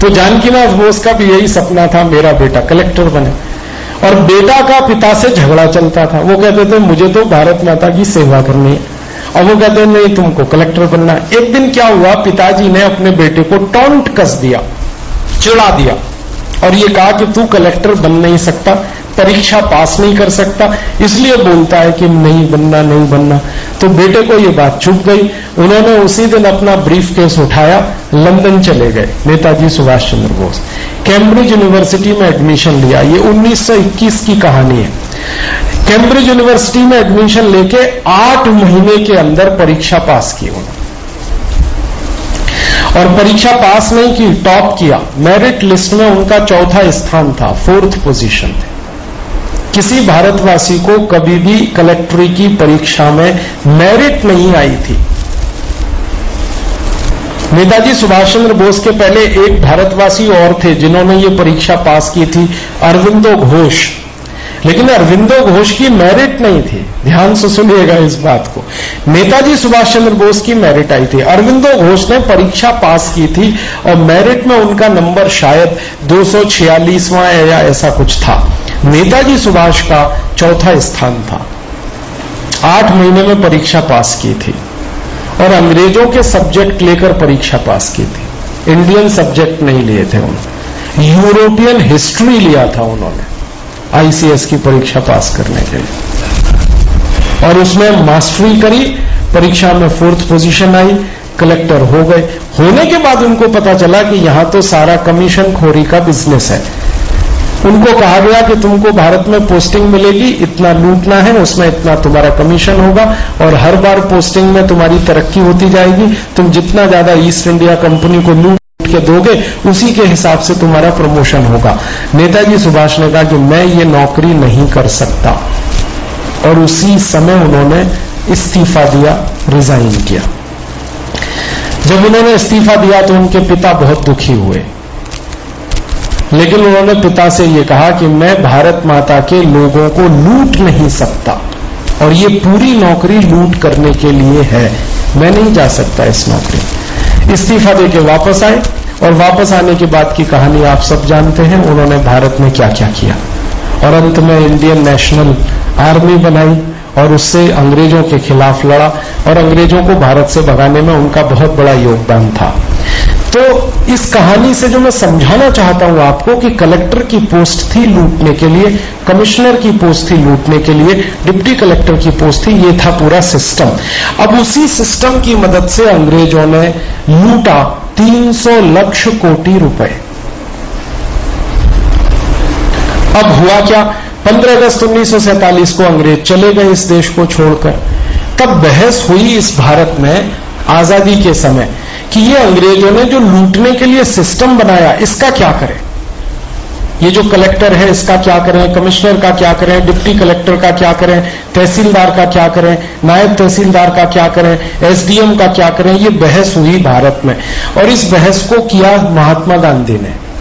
तो जानकीनाथ बोस का भी यही सपना था, मेरा बेटा कलेक्टर बने। और बेटा का पिता से झगड़ा चलता था। वो कहते थे, मुझे तो भारत माता की सेवा करनी है। और वो कहते, नहीं, तुमको कलेक्टर बनना एक दिन क्या हुआ, पिताजी ने अपने बेटे को टोंट कस दिया चिड़ा दिया और ये कहा कि तू कलेक्टर बन नहीं सकता, परीक्षा पास नहीं कर सकता, इसलिए बोलता है कि नहीं बनना नहीं बनना। तो बेटे को ये बात चुप गई। उन्होंने उसी दिन अपना ब्रीफ केस उठाया, लंदन चले गए नेताजी सुभाष चंद्र बोस। कैम्ब्रिज यूनिवर्सिटी में एडमिशन लिया। ये 1921 की कहानी है। कैम्ब्रिज यूनिवर्सिटी में एडमिशन लेके आठ महीने के अंदर परीक्षा पास की उन्होंने। और परीक्षा पास नहीं की टॉप किया। मेरिट लिस्ट में उनका चौथा स्थान था फोर्थ पोजीशन थे। किसी भारतवासी को कभी भी कलेक्ट्री की परीक्षा में मेरिट नहीं आई थी। नेताजी सुभाष चंद्र बोस के पहले एक भारतवासी और थे, जिन्होंने ये परीक्षा पास की थी, अरविंदो घोष। लेकिन अरविंदो घोष की मेरिट नहीं थी। ध्यान से सुनिएगा इस बात को। नेताजी सुभाष चंद्र बोस की मेरिट आई थी। अरविंदो घोष ने परीक्षा पास की थी और मेरिट में उनका नंबर शायद दो सौ या ऐसा कुछ था। नेताजी सुभाष का चौथा स्थान था। आठ महीने में परीक्षा पास की थी। और अंग्रेज़ों के सब्जेक्ट लेकर परीक्षा पास की थी। इंडियन सब्जेक्ट नहीं लिए थे उन्होंने। यूरोपियन हिस्ट्री लिया था उन्होंने आईसीएस की परीक्षा पास करने के लिए। और उसमें मास्टरी करी, परीक्षा में फोर्थ पोजीशन आई कलेक्टर हो गए। होने के बाद उनको पता चला कि यहाँ तो सारा कमीशन खोरी का बिज़नेस है। उनको कहा गया कि तुमको भारत में पोस्टिंग मिलेगी, इतना लूटना है, उसमें इतना तुम्हारा कमीशन होगा और हर बार पोस्टिंग में तुम्हारी तरक्की होती जाएगी। तुम जितना ज़्यादा ईस्ट इंडिया कंपनी को लूट के दोगे, उसी के हिसाब से तुम्हारा प्रमोशन होगा। नेताजी सुभाष ने कहा कि मैं ये नौकरी नहीं कर सकता। और उसी समय उन्होंने इस्तीफा दिया रिजाइन किया। जब उन्होंने इस्तीफा दिया तो उनके पिता बहुत दुखी हुए। लेकिन उन्होंने पिता से ये कहा कि मैं भारत माता के लोगों को लूट नहीं सकता और ये पूरी नौकरी लूट करने के लिए है। मैं नहीं जा सकता इस नौकरी। इस्तीफा देके वापस आए और वापस आने के बाद की कहानी आप सब जानते हैं, उन्होंने भारत में क्या क्या किया। और अंत में इंडियन नेशनल आर्मी बनाई और उससे अंग्रेज़ों के खिलाफ लड़ा और अंग्रेज़ों को भारत से भगाने में उनका बहुत बड़ा योगदान था। तो इस कहानी से जो मैं समझाना चाहता हूँ आपको कि कलेक्टर की पोस्ट थी लूटने के लिए, कमिश्नर की पोस्ट थी लूटने के लिए, डिप्टी कलेक्टर की पोस्ट थी, ये था पूरा सिस्टम। अब उसी सिस्टम की मदद से अंग्रेज़ों ने लूटा 300 लक्ष कोटि रुपए। अब हुआ क्या? 15 अगस्त उन्नीस को अंग्रेज़ चले गए इस देश को छोड़कर। तब बहस हुई इस भारत में आज़ादी के समय। कि ये अंग्रेज़ों ने जो लूटने के लिए सिस्टम बनाया, इसका क्या करें? ये जो कलेक्टर है, इसका क्या करें? कमिश्नर का क्या करें? डिप्टी कलेक्टर का क्या करें? तहसीलदार का क्या करें? नायब तहसीलदार का क्या करें? एसडीएम का क्या करें? ये बहस हुई भारत में। और इस बहस को किया महात्मा गांधी ने।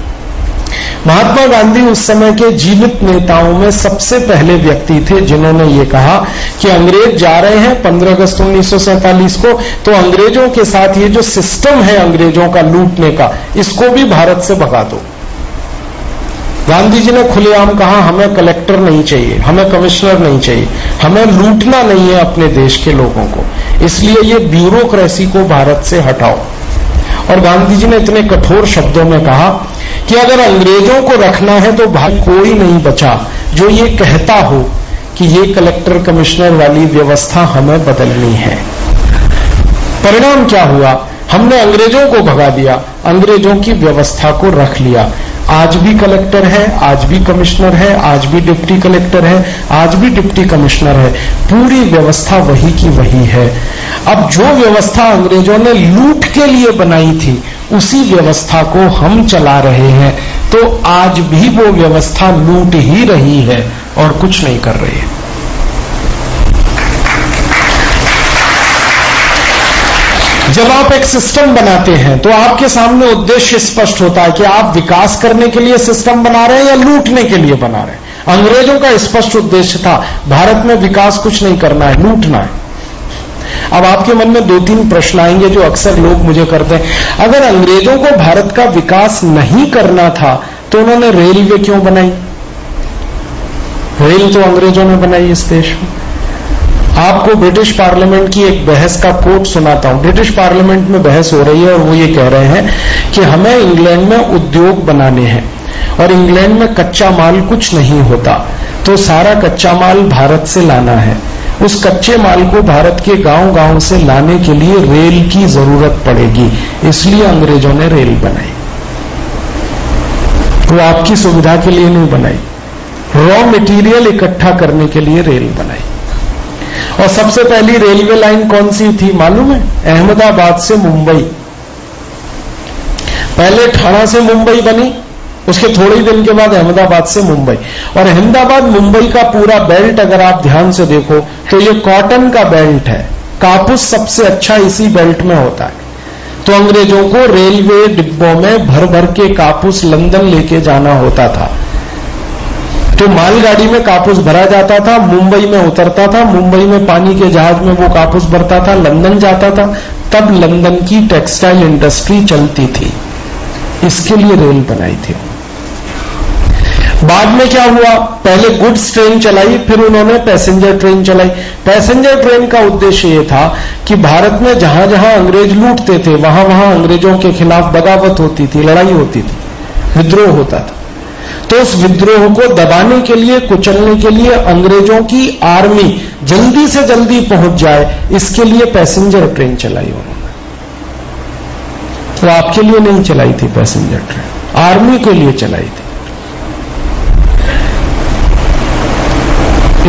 महात्मा गांधी उस समय के जीवित नेताओं में सबसे पहले व्यक्ति थे जिन्होंने ये कहा कि अंग्रेज़ जा रहे हैं 15 अगस्त उन्नीस को। तो अंग्रेज़ों के साथ ये जो सिस्टम है अंग्रेज़ों का लूटने का, इसको भी भारत से भगा दो। गांधी जी ने खुलेआम कहा, हमें कलेक्टर नहीं चाहिए, हमें कमिश्नर नहीं चाहिए, हमें लूटना नहीं है अपने देश के लोगों को। इसलिए ये ब्यूरोक्रेसी को भारत से हटाओ। और गांधी जी ने इतने कठोर शब्दों में कहा कि अगर अंग्रेज़ों को रखना है तो भाई कोई नहीं बचा। जो ये कहता हो कि ये कलेक्टर कमिश्नर वाली व्यवस्था हमें बदलनी है। परिणाम क्या हुआ? हमने अंग्रेज़ों को भगा दिया, अंग्रेज़ों की व्यवस्था को रख लिया। आज भी कलेक्टर है, आज भी कमिश्नर है, आज भी डिप्टी कलेक्टर है, आज भी डिप्टी कमिश्नर है। पूरी व्यवस्था वही की वही है। अब जो व्यवस्था अंग्रेज़ों ने लूट के लिए बनाई थी, उसी व्यवस्था को हम चला रहे हैं। तो आज भी वो व्यवस्था लूट ही रही है और कुछ नहीं कर रही। है जब आप एक सिस्टम बनाते हैं तो आपके सामने उद्देश्य स्पष्ट होता है कि आप विकास करने के लिए सिस्टम बना रहे हैं या लूटने के लिए बना रहे हैं। अंग्रेज़ों का स्पष्ट उद्देश्य था, भारत में विकास कुछ नहीं करना है, लूटना है। अब आपके मन में दो तीन प्रश्न आएँगे जो अक्सर लोग मुझे करते हैं। अगर अंग्रेज़ों को भारत का विकास नहीं करना था तो उन्होंने रेलवे क्यों बनाई? रेल तो अंग्रेज़ों ने बनाई इस देश में। आपको ब्रिटिश पार्लियामेंट की एक बहस का कोट सुनाता हूँ। ब्रिटिश पार्लियामेंट में बहस हो रही है और वो ये कह रहे हैं कि हमें इंग्लैंड में उद्योग बनाने हैं और इंग्लैंड में कच्चा माल कुछ नहीं होता। तो सारा कच्चा माल भारत से लाना है। उस कच्चे माल को भारत के गाँव गाँव से लाने के लिए रेल की ज़रूरत पड़ेगी। इसलिए अंग्रेज़ों ने रेल बनाई। वो आपकी सुविधा के लिए नहीं बनाई। रॉ मटेरियल इकट्ठा करने के लिए रेल बनाई। और सबसे पहली रेलवे लाइन कौन सी थी मालूम है? अहमदाबाद से मुंबई। पहले ठाणा से मुंबई बनी, उसके थोड़े ही दिन के बाद अहमदाबाद से मुंबई। और अहमदाबाद मुंबई का पूरा बेल्ट अगर आप ध्यान से देखो तो ये कॉटन का बेल्ट है। कापूस सबसे अच्छा इसी बेल्ट में होता है। तो अंग्रेज़ों को रेलवे डिब्बों में भर भर के कापूस लंदन लेके जाना होता था। तो मालगाड़ी में कापूस भरा जाता था, मुंबई में उतरता था, मुंबई में पानी के जहाज़ में वो कापूस भरता था, लंदन जाता था, तब लंदन की टेक्सटाइल इंडस्ट्री चलती थी। इसके लिए रेल बनाई थी। बाद में क्या हुआ? पहले गुड्स ट्रेन चलाई, फिर उन्होंने पैसेंजर ट्रेन चलाई। पैसेंजर ट्रेन का उद्देश्य यह था कि भारत में जहाँ जहाँ अंग्रेज़ लूटते थे, वहाँ वहाँ अंग्रेज़ों के खिलाफ बगावत होती थी, लड़ाई होती थी, विद्रोह होता था। तो उस विद्रोह को दबाने के लिए, कुचलने के लिए अंग्रेज़ों की आर्मी जल्दी से जल्दी पहुँच जाए, इसके लिए पैसेंजर ट्रेन चलाई उन्होंने। तो आपके लिए नहीं चलाई थी पैसेंजर ट्रेन, आर्मी के लिए चलाई थी।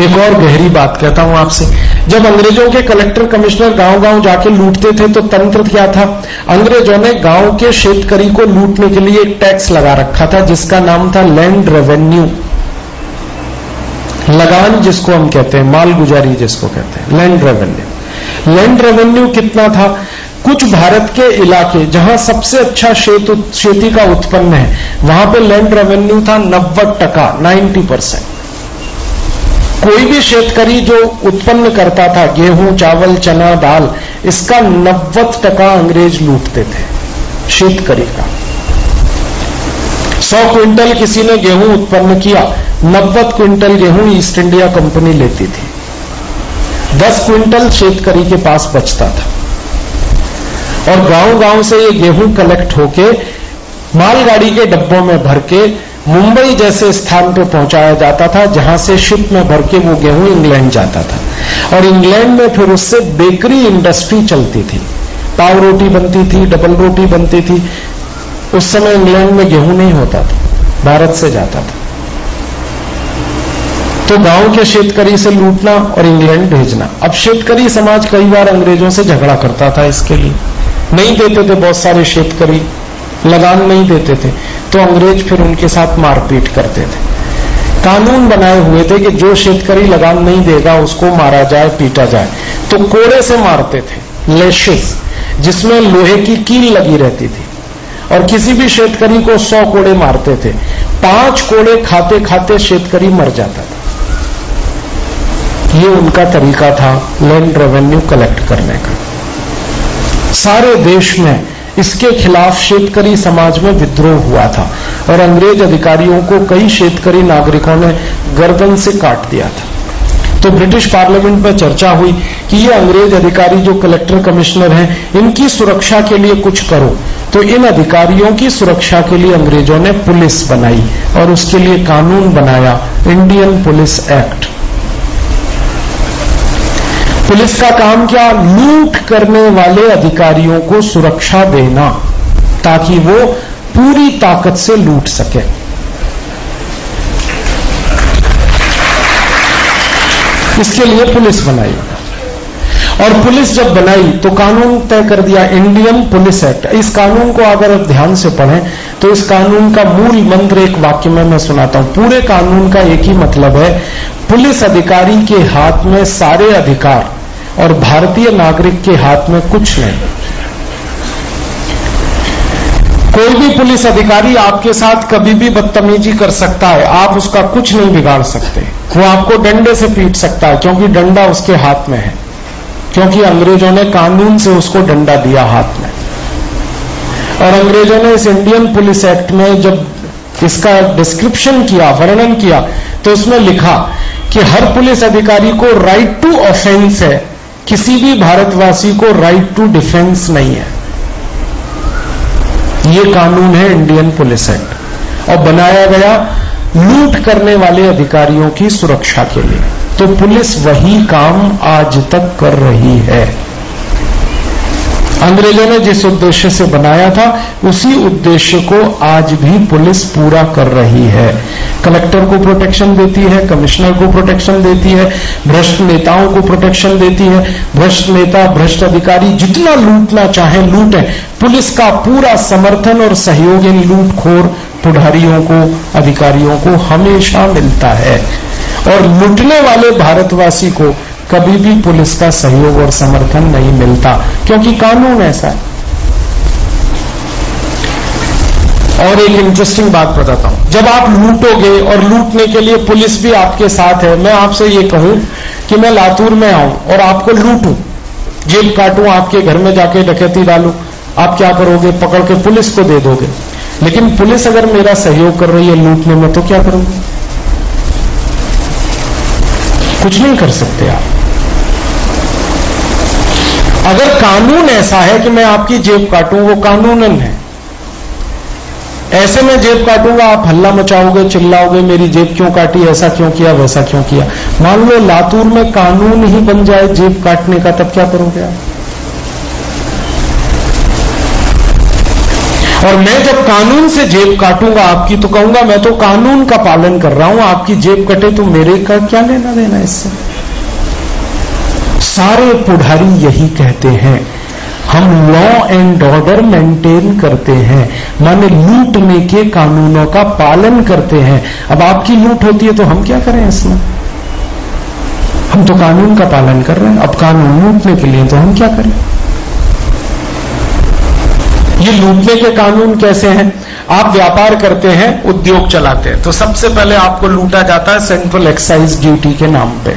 एक और गहरी बात कहता हूँ आपसे। जब अंग्रेज़ों के कलेक्टर कमिश्नर गाँव गाँव जाके लूटते थे तो तंत्र क्या था? अंग्रेज़ों ने गाँव के शेतकरी को लूटने के लिए एक टैक्स लगा रखा था, जिसका नाम था लैंड रेवेन्यू लगान जिसको हम कहते हैं, मालगुजारी जिसको कहते हैं लैंड रेवेन्यू लैंड रेवेन्यू कितना था? कुछ भारत के इलाके जहाँ सबसे अच्छा शेत, शेती का उत्पन्न है, वहाँ पे लैंड रेवेन्यू था नब्बे टका, नाइन्टी परसेंट। कोई भी शेतकरी जो उत्पन्न करता था, गेहूँ, चावल, चना, दाल, इसका नब्बे टका अंग्रेज़ लूटते थे, शेतकरी का। सौ क्विंटल किसी ने गेहूँ उत्पन्न किया, नब्बे क्विंटल गेहूँ ईस्ट इंडिया कंपनी लेती थी। दस क्विंटल शेतकरी के पास बचता था। और गाँव गाँव से ये गेहूँ कलेक्ट होके, मालगाड़ी के डब्बों में भर के मुंबई जैसे स्थान पर पहुँचाया जाता था, जहाँ से शिप में भर के वो गेहूँ इंग्लैंड जाता था। और इंग्लैंड में फिर उससे बेकरी इंडस्ट्री चलती थी। पाव रोटी बनती थी डबल रोटी बनती थी। उस समय इंग्लैंड में गेहूँ नहीं होता था, भारत से जाता था। तो गाँव के शेतकरी से लूटना और इंग्लैंड भेजना। अब शेतकरी समाज कई बार अंग्रेज़ों से झगड़ा करता था इसके लिए। नहीं देते थे बहुत सारे शेतकरी। लगान नहीं देते थे। तो अंग्रेज़ फिर उनके साथ मारपीट करते थे। कानून बनाए हुए थे कि जो शेतकरी लगान नहीं देगा, उसको मारा जाए, पीटा जाए। तो कोड़े से मारते थे लेशिस जिसमें लोहे की कील लगी रहती थी। और किसी भी शेतकरी को सौ कोड़े मारते थे। पाँच कोड़े खाते खाते शेतकरी मर जाता था। ये उनका तरीका था लैंड रेवेन्यू कलेक्ट करने का। सारे देश में इसके खिलाफ शेतकरी समाज में विद्रोह हुआ था और अंग्रेज़ अधिकारियों को कई शेतकरी नागरिकों ने गर्दन से काट दिया था। तो ब्रिटिश पार्लियामेंट में चर्चा हुई कि ये अंग्रेज़ अधिकारी जो कलेक्टर कमिश्नर हैं, इनकी सुरक्षा के लिए कुछ करो। तो इन अधिकारियों की सुरक्षा के लिए अंग्रेज़ों ने पुलिस बनाई और उसके लिए कानून बनाया, इंडियन पुलिस एक्ट। पुलिस का काम क्या? लूट करने वाले अधिकारियों को सुरक्षा देना, ताकि वो पूरी ताकत से लूट सके। इसके लिए पुलिस बनाई। और पुलिस जब बनाई तो कानून तय कर दिया, इंडियन पुलिस एक्ट। इस कानून को अगर आप ध्यान से पढ़ें तो इस कानून का मूल मंत्र एक वाक्य में मैं सुनाता हूँ। पूरे कानून का एक ही मतलब है, पुलिस अधिकारी के हाथ में सारे अधिकार और भारतीय नागरिक के हाथ में कुछ नहीं। कोई भी पुलिस अधिकारी आपके साथ कभी भी बदतमीजी कर सकता है, आप उसका कुछ नहीं बिगाड़ सकते। वो आपको डंडे से पीट सकता है, क्योंकि डंडा उसके हाथ में है। क्योंकि अंग्रेज़ों ने कानून से उसको डंडा दिया हाथ में। और अंग्रेज़ों ने इस इंडियन पुलिस एक्ट में जब इसका डिस्क्रिप्शन किया, वर्णन किया तो उसमें लिखा कि हर पुलिस अधिकारी को राइट टू ऑफेंस है। किसी भी भारतवासी को राइट टू डिफेंस नहीं है। ये कानून है इंडियन पुलिस एक्ट और बनाया गया लूट करने वाले अधिकारियों की सुरक्षा के लिए। तो पुलिस वही काम आज तक कर रही है। अंग्रेज़ों ने जिस उद्देश्य से बनाया था, उसी उद्देश्य को आज भी पुलिस पूरा कर रही है। कलेक्टर को प्रोटेक्शन देती है कमिश्नर को प्रोटेक्शन देती है, भ्रष्ट नेताओं को प्रोटेक्शन देती है। भ्रष्ट नेता, भ्रष्ट अधिकारी जितना लूटना चाहे, लूटे। पुलिस का पूरा समर्थन और सहयोग इन लूटखोर पुढ़ारियों को, अधिकारियों को हमेशा मिलता है। और लूटने वाले भारतवासी को कभी भी पुलिस का सहयोग और समर्थन नहीं मिलता, क्योंकि कानून ऐसा है। और एक इंटरेस्टिंग बात बताता हूँ। जब आप लूटोगे और लूटने के लिए पुलिस भी आपके साथ है, मैं आपसे ये कहूँ कि मैं लातूर में आऊँ और आपको लूटूं। जेब काटूं, आपके घर में जाके डकैती डालूं। आप क्या करोगे? पकड़ के पुलिस को दे दोगे। लेकिन पुलिस अगर मेरा सहयोग कर रही है लूटने में तो क्या करोगे? कुछ नहीं कर सकते आप। अगर कानून ऐसा है कि मैं आपकी जेब काटूं, वो कानूनन है। ऐसे में जेब काटूँगा, आप हल्ला मचाओगे, चिल्लाओगे, मेरी जेब क्यों काटी, ऐसा क्यों किया, वैसा क्यों किया। मान लो लातूर में कानून ही बन जाए जेब काटने का, तब क्या करोगे आप? और मैं जब कानून से जेब काटूँगा, आपकी तो कहूँगा, मैं तो कानून का पालन कर रहा हूँ, आपकी जेब कटे तो मेरे का क्या लेना देना इससे? सारे पुढ़ारी यही कहते हैं, हम लॉ एंड ऑर्डर मेंटेन करते हैं, माने लूटने के कानूनों का पालन करते हैं। अब आपकी लूट होती है तो हम क्या करें इसमें? हम तो कानून का पालन कर रहे हैं, अब कानून लूटने के लिए तो हम क्या करें? ये लूटने के कानून कैसे हैं? आप व्यापार करते हैं, उद्योग चलाते हैं तो सबसे पहले आपको लूटा जाता है सेंट्रल एक्साइज ड्यूटी के नाम पे।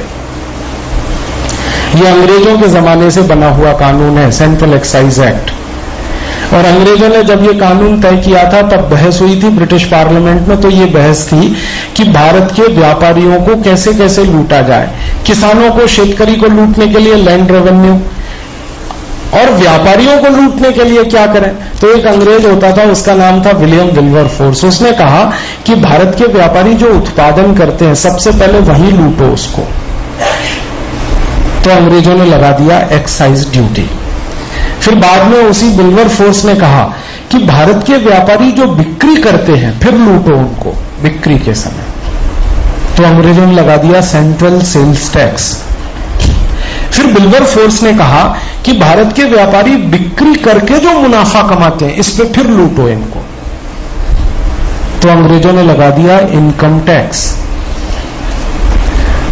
ये अंग्रेज़ों के जमाने से बना हुआ कानून है सेंट्रल एक्साइज एक्ट और अंग्रेज़ों ने जब ये कानून तय किया था, तब बहस हुई थी ब्रिटिश पार्लियामेंट में तो ये बहस थी कि भारत के व्यापारियों को कैसे कैसे लूटा जाए। किसानों को शेतकरी को लूटने के लिए लैंड रेवेन्यू और व्यापारियों को लूटने के लिए क्या करें? तो एक अंग्रेज़ होता था, उसका नाम था विलियम विल्वर फोर्स उसने कहा कि भारत के व्यापारी जो उत्पादन करते हैं, सबसे पहले वही लूटो उसको। तो अंग्रेज़ों ने लगा दिया एक्साइज ड्यूटी फिर बाद में उसी बिल्वर फोर्स ने कहा कि भारत के व्यापारी जो बिक्री करते हैं, फिर लूटो उनको बिक्री के समय। तो अंग्रेज़ों ने लगा दिया सेंट्रल सेल्स टैक्स फिर बिल्वर फोर्स ने कहा कि भारत के व्यापारी बिक्री करके जो मुनाफा कमाते हैं, इस पर फिर लूटो इनको। तो अंग्रेज़ों ने लगा दिया इनकम टैक्स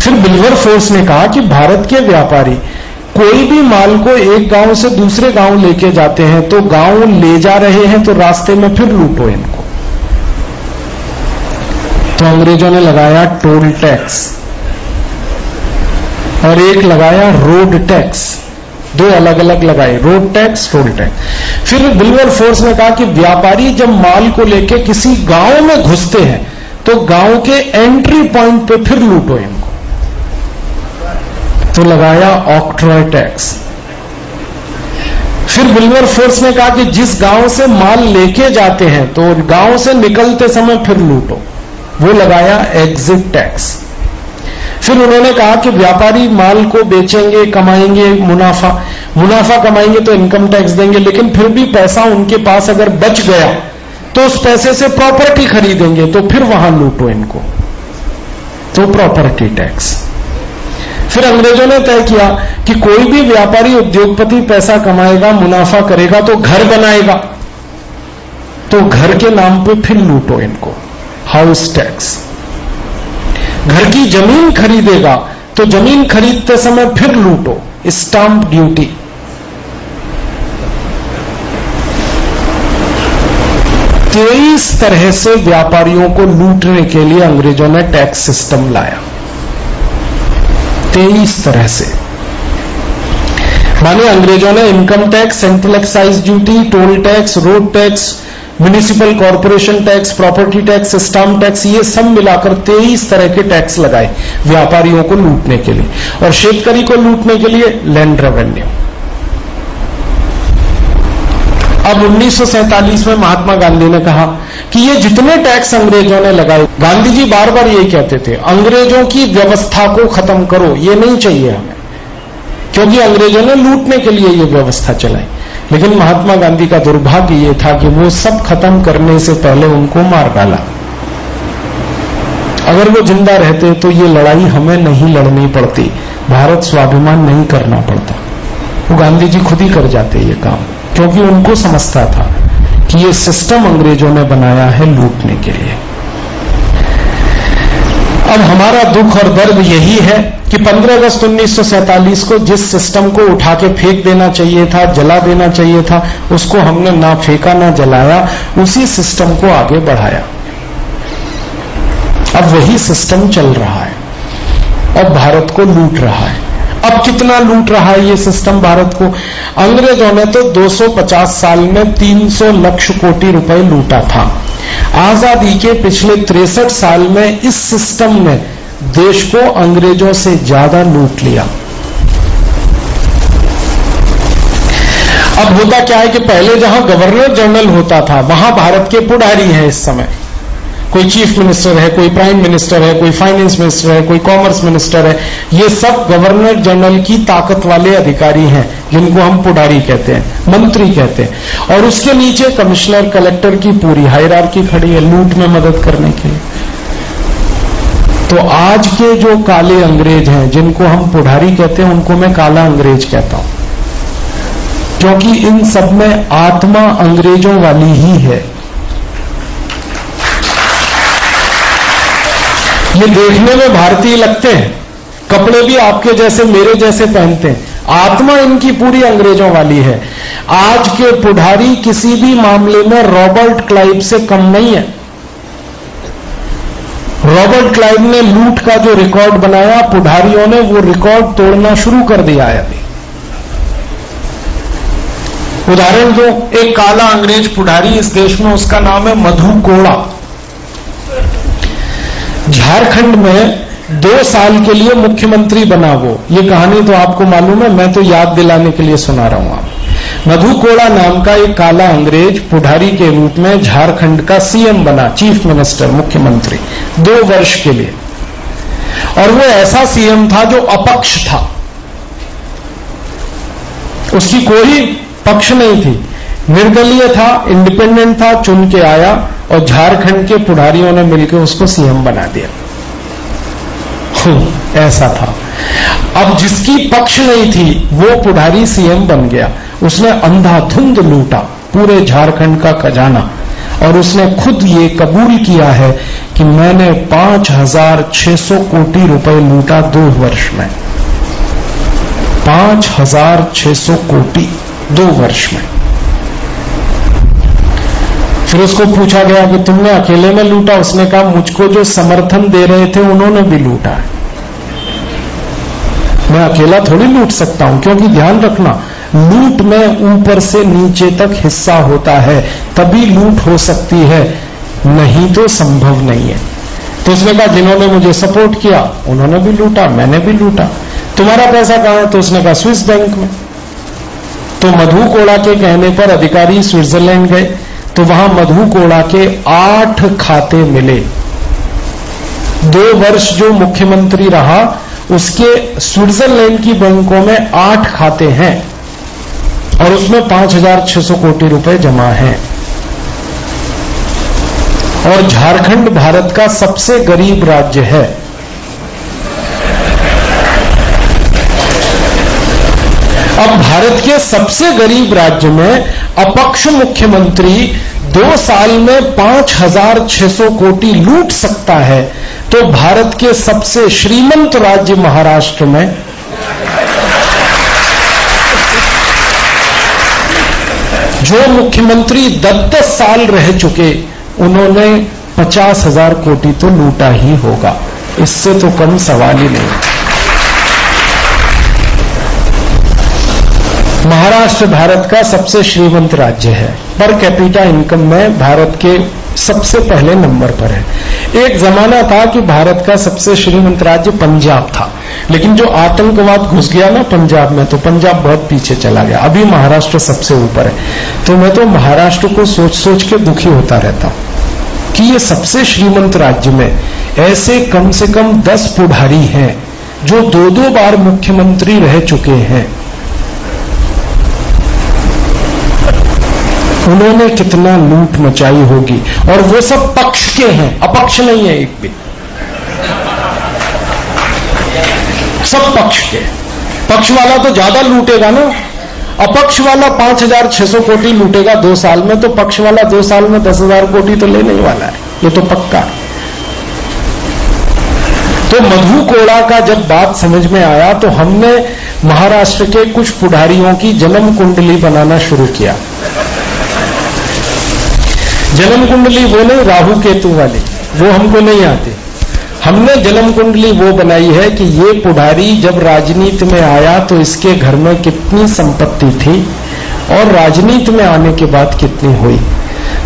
फिर बिल्वर फोर्स ने कहा कि भारत के व्यापारी कोई भी माल को एक गाँव से दूसरे गाँव लेके जाते हैं तो गाँव ले जा रहे हैं तो रास्ते में फिर लूटो इनको। तो अंग्रेज़ों ने लगाया टोल टैक्स और एक लगाया रोड टैक्स। दो अलग अलग लगाए, रोड टैक्स, टोल टैक्स। फिर बिल्वर फोर्स ने कहा कि व्यापारी जब माल को लेके किसी गाँव में घुसते हैं तो गाँव के एंट्री पॉइंट पे फिर लूटो इनको। तो लगाया ऑक्ट्रॉय टैक्स फिर बिल्वर फोर्स ने कहा कि जिस गाँव से माल लेके जाते हैं तो गाँव से निकलते समय फिर लूटो। वो लगाया एग्जिट टैक्स फिर उन्होंने कहा कि व्यापारी माल को बेचेंगे, कमाएँगे, मुनाफा मुनाफा कमाएँगे तो इनकम टैक्स देंगे, लेकिन फिर भी पैसा उनके पास अगर बच गया तो उस पैसे से प्रॉपर्टी खरीदेंगे तो फिर वहाँ लूटो इनको। तो प्रॉपर्टी टैक्स फिर अंग्रेज़ों ने तय किया कि कोई भी व्यापारी उद्योगपति पैसा कमाएगा, मुनाफा करेगा तो घर बनाएगा। तो घर के नाम पे फिर लूटो इनको। हाउस टैक्स घर की ज़मीन खरीदेगा तो ज़मीन खरीदते समय फिर लूटो। स्टाम्प ड्यूटी तेईस तरह से व्यापारियों को लूटने के लिए अंग्रेज़ों ने टैक्स सिस्टम लाया। तेईस तरह से। माने अंग्रेज़ों ने income tax central excise duty toll tax road tax municipal corporation tax property tax stamp tax ये सब मिलाकर तेईस तरह के टैक्स लगाए व्यापारियों को लूटने के लिए और शेतकारी को लूटने के लिए लैंड रेवेन्यू अब 1947 में महात्मा गांधी ने कहा कि ये जितने टैक्स अंग्रेज़ों ने लगाए, गांधी जी बार बार यही कहते थे, अंग्रेज़ों की व्यवस्था को खत्म करो, ये नहीं चाहिए हमें। क्योंकि अंग्रेज़ों ने लूटने के लिए ये व्यवस्था चलाई। लेकिन महात्मा गांधी का दुर्भाग्य ये था कि वो सब खत्म करने से पहले उनको मार डाला। अगर वो ज़िंदा रहते तो ये लड़ाई हमें नहीं लड़नी पड़ती, भारत स्वाभिमान नहीं करना पड़ता। वो गांधी जी खुद ही कर जाते ये काम। क्योंकि उनको समझता था कि ये सिस्टम अंग्रेज़ों ने बनाया है लूटने के लिए। अब हमारा दुख और दर्द यही है कि 15 अगस्त उन्नीस को जिस सिस्टम को उठा के फेंक देना चाहिए था, जला देना चाहिए था, उसको हमने ना फेंका, ना जलाया, उसी सिस्टम को आगे बढ़ाया। अब वही सिस्टम चल रहा है। अब भारत को लूट रहा है। अब कितना लूट रहा है ये सिस्टम भारत को? अंग्रेज़ों ने तो 250 साल में 300 लक्ष कोटि रुपए लूटा था। आज़ादी के पिछले तिरसठ साल में इस सिस्टम ने देश को अंग्रेज़ों से ज़्यादा लूट लिया। अब होता क्या है कि पहले जहाँ गवर्नर जनरल होता था, वहाँ भारत के पुडारी हैं इस समय। कोई चीफ मिनिस्टर है, कोई प्राइम मिनिस्टर है, कोई फाइनेंस मिनिस्टर है, कोई कॉमर्स मिनिस्टर है, ये सब गवर्नर जनरल की ताकत वाले अधिकारी हैं, जिनको हम पुडारी कहते हैं, मंत्री कहते हैं। और उसके नीचे कमिश्नर कलेक्टर की पूरी हायरार की खड़ी है, लूट में मदद करने के लिए। तो आज के जो काले अंग्रेज़ हैं, जिनको हम पुढ़ारी कहते हैं, उनको मैं काला अंग्रेज़ कहता हूँ। क्योंकि इन सब में आत्मा अंग्रेज़ों वाली ही है। ये देखने में भारतीय लगते हैं। कपड़े भी आपके जैसे, मेरे जैसे पहनते हैं। आत्मा इनकी पूरी अंग्रेज़ों वाली है। आज के पुढ़ारी किसी भी मामले में रॉबर्ट क्लाइव से कम नहीं है। रॉबर्ट क्लाइव ने लूट का जो रिकॉर्ड बनाया, पुढ़ारियों ने वो रिकॉर्ड तोड़ना शुरू कर दिया है अभी। उदाहरण दो, एक काला अंग्रेज़ पुढ़ारी, इस देश में उसका नाम है मधु कोड़ा। झारखंड में दो साल के लिए मुख्यमंत्री बना वो। ये कहानी तो आपको मालूम है, मैं तो याद दिलाने के लिए सुना रहा हूँ आप। मधु कोड़ा नाम का एक काला अंग्रेज़ पुढ़ारी के रूप में झारखंड का सीएम बना, चीफ मिनिस्टर, मुख्यमंत्री, दो वर्ष के लिए। और वो ऐसा सीएम था जो अपक्ष था। उसकी कोई पक्ष नहीं थी। निर्दलीय था इंडिपेंडेंट था, चुन के आया और झारखंड के पुढ़ारियों ने मिलकर उसको सीएम बना दिया। ऐसा था। अब जिसकी पक्ष नहीं थी, वो पुढ़ारी सीएम बन गया। उसने अंधाधुंध लूटा, पूरे झारखंड का खजाना। और उसने खुद ये कबूल किया है कि मैंने पाँच हज़ार छह सौ कोटि रुपए लूटा दो वर्ष में। पाँच हज़ार छह सौ कोटि दो वर्ष में। फिर उसको पूछा गया कि तुमने अकेले में लूटा? उसने कहा, मुझको जो समर्थन दे रहे थे, उन्होंने भी लूटा मैं अकेला थोड़ी लूट सकता हूँ, क्योंकि ध्यान रखना, लूट में ऊपर से नीचे तक हिस्सा होता है, तभी लूट हो सकती है, नहीं तो संभव नहीं है। तो उसने कहा, जिन्होंने मुझे सपोर्ट किया, उन्होंने भी लूटा, मैंने भी लूटा। तुम्हारा पैसा कहाँ है? तो उसने कहा, स्विस बैंक में। तो मधु कोड़ा के कहने पर अधिकारी स्विट्जरलैंड गए। तो वहाँ मधु कोड़ा के आठ खाते मिले। दो वर्ष जो मुख्यमंत्री रहा, उसके स्विट्जरलैंड की बैंकों में आठ खाते हैं और उसमें पाँच हज़ार छह सौ कोटि रुपए जमा हैं। और झारखंड भारत का सबसे गरीब राज्य है। अब भारत के सबसे गरीब राज्य में अपक्ष मुख्यमंत्री दो साल में पाँच हज़ार छह सौ कोटि लूट सकता है तो भारत के सबसे श्रीमंत राज्य महाराष्ट्र में? जो मुख्यमंत्री दस दस साल रह चुके, उन्होंने पचास हज़ार कोटि तो लूटा ही होगा। इससे तो कम सवाल ही नहीं। महाराष्ट्र भारत का सबसे श्रीमंत राज्य है। पर कैपिटा इनकम में भारत के सबसे पहले नंबर पर है। एक जमाना था कि भारत का सबसे श्रीमंत राज्य पंजाब था। लेकिन जो आतंकवाद घुस गया ना पंजाब में तो पंजाब बहुत पीछे चला गया। अभी महाराष्ट्र सबसे ऊपर है। तो मैं तो महाराष्ट्र को सोच सोच के दुखी होता रहता हूँ कि ये सबसे श्रीमंत राज्य में ऐसे कम से कम दस पुढ़ारी हैं, जो दो दो बार मुख्यमंत्री रह चुके हैं। उन्होंने कितना लूट मचाई होगी। और वो सब पक्ष के हैं, अपक्ष नहीं है एक भी। सब पक्ष के। पक्ष वाला तो ज़्यादा लूटेगा ना। अपक्ष वाला पाँच हज़ार छह सौ कोटि लूटेगा दो साल में तो पक्ष वाला दो साल में दस हज़ार कोटि तो लेने वाला है। ये तो पक्का तो मधु कोड़ा का जब बात समझ में आया तो हमने महाराष्ट्र के कुछ पुढ़ारियों की जन्म कुंडली बनाना शुरू किया। जन्म कुंडली वो नहीं, राहु केतु वाली, वो हमको नहीं आते। हमने जन्म कुंडली वो बनाई है कि ये पुढ़ारी जब राजनीति में आया तो इसके घर में कितनी संपत्ति थी और राजनीति में आने के बाद कितनी हुई।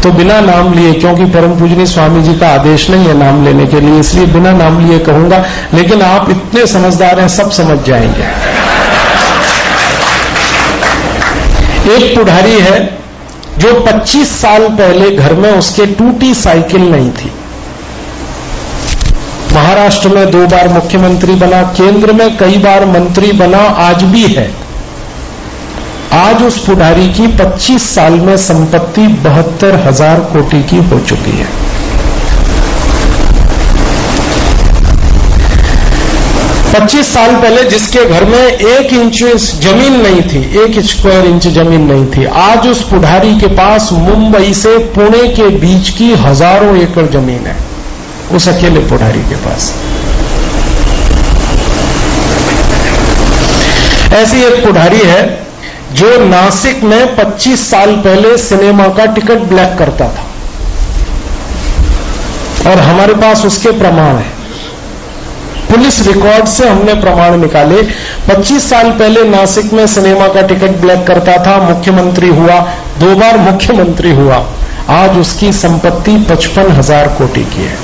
तो बिना नाम लिए, क्योंकि परम पूजनी स्वामी जी का आदेश नहीं है नाम लेने के लिए, इसलिए बिना नाम लिए कहूँगा, लेकिन आप इतने समझदार हैं, सब समझ जाएँगे। एक पुढ़ारी है जो 25 साल पहले घर में उसके टूटी साइकिल नहीं थी। महाराष्ट्र में दो बार मुख्यमंत्री बना, केंद्र में कई बार मंत्री बना, आज भी है। आज उस पुढ़ारी की 25 साल में संपत्ति बहत्तर हज़ार कोटी की हो चुकी है। 25 साल पहले जिसके घर में एक इंच ज़मीन नहीं थी, एक स्क्वायर इंच ज़मीन नहीं थी। आज उस पुढ़ारी के पास मुंबई से पुणे के बीच की हज़ारों एकड़ ज़मीन है, उस अकेले पुढ़ारी के पास। ऐसी एक पुढ़ारी है जो नासिक में 25 साल पहले सिनेमा का टिकट ब्लैक करता था। और हमारे पास उसके प्रमाण है। पुलिस रिकॉर्ड से हमने प्रमाण निकाले। 25 साल पहले नासिक में सिनेमा का टिकट ब्लैक करता था, मुख्यमंत्री हुआ। दो बार मुख्यमंत्री हुआ। आज उसकी संपत्ति पचपन हज़ार कोटि की है।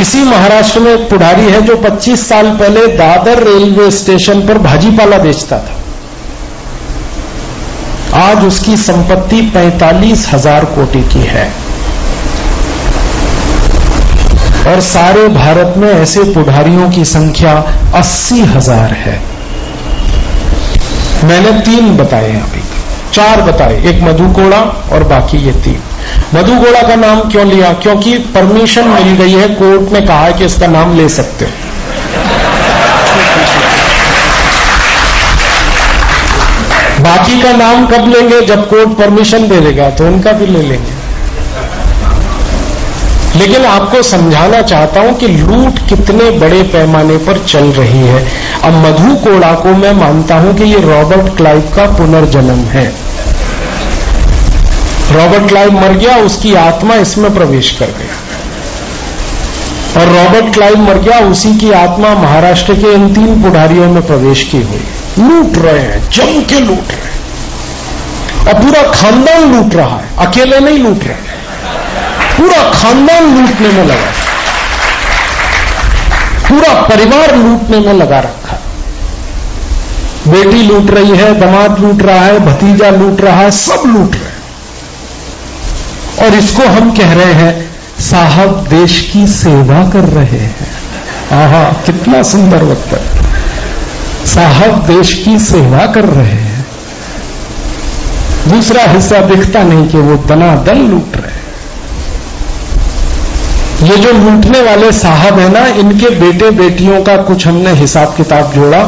इसी महाराष्ट्र में एक पुढ़ारी है जो 25 साल पहले दादर रेलवे स्टेशन पर भाजीपाला बेचता था। आज उसकी संपत्ति पैंतालीस हज़ार कोटि की है। और सारे भारत में ऐसे पुढ़ारियों की संख्या अस्सी हज़ार है। मैंने तीन बताए अभी। चार बताए, एक मधुकोड़ा और बाकी ये तीन। मधु गोड़ा का नाम क्यों लिया? क्योंकि परमिशन मिल गई है, कोर्ट ने कहा है कि इसका नाम ले सकते हो। बाकी का नाम कब लेंगे? जब कोर्ट परमिशन दे देगा तो उनका भी ले लेंगे। लेकिन आपको समझाना चाहता हूँ कि लूट कितने बड़े पैमाने पर चल रही है। अब मधु कोड़ा को मैं मानता हूँ कि ये रॉबर्ट क्लाइव का पुनर्जन्म है। रॉबर्ट क्लाइव मर गया, उसकी आत्मा इसमें प्रवेश कर गई। और रॉबर्ट क्लाइव मर गया, उसी की आत्मा महाराष्ट्र के इन तीन पुढ़ारियों में प्रवेश की हुई। लूट रहे हैं, जम के लूट रहे हैं। और पूरा खानदान लूट रहा है, अकेले नहीं लूट रहे पूरा खानदान लूटने में लगा। पूरा परिवार लूटने में लगा रखा। बेटी लूट रही है, दमाद लूट रहा है, भतीजा लूट रहा है, सब लूट रहे हैं। और इसको हम कह रहे हैं, साहब देश की सेवा कर रहे हैं। आहा, कितना सुंदर वक्त साहब देश की सेवा कर रहे हैं। दूसरा हिस्सा दिखता नहीं कि वो दना दल लूट ये जो लूटने वाले साहब है ना, इनके बेटे बेटियों का कुछ हमने हिसाब किताब जोड़ा।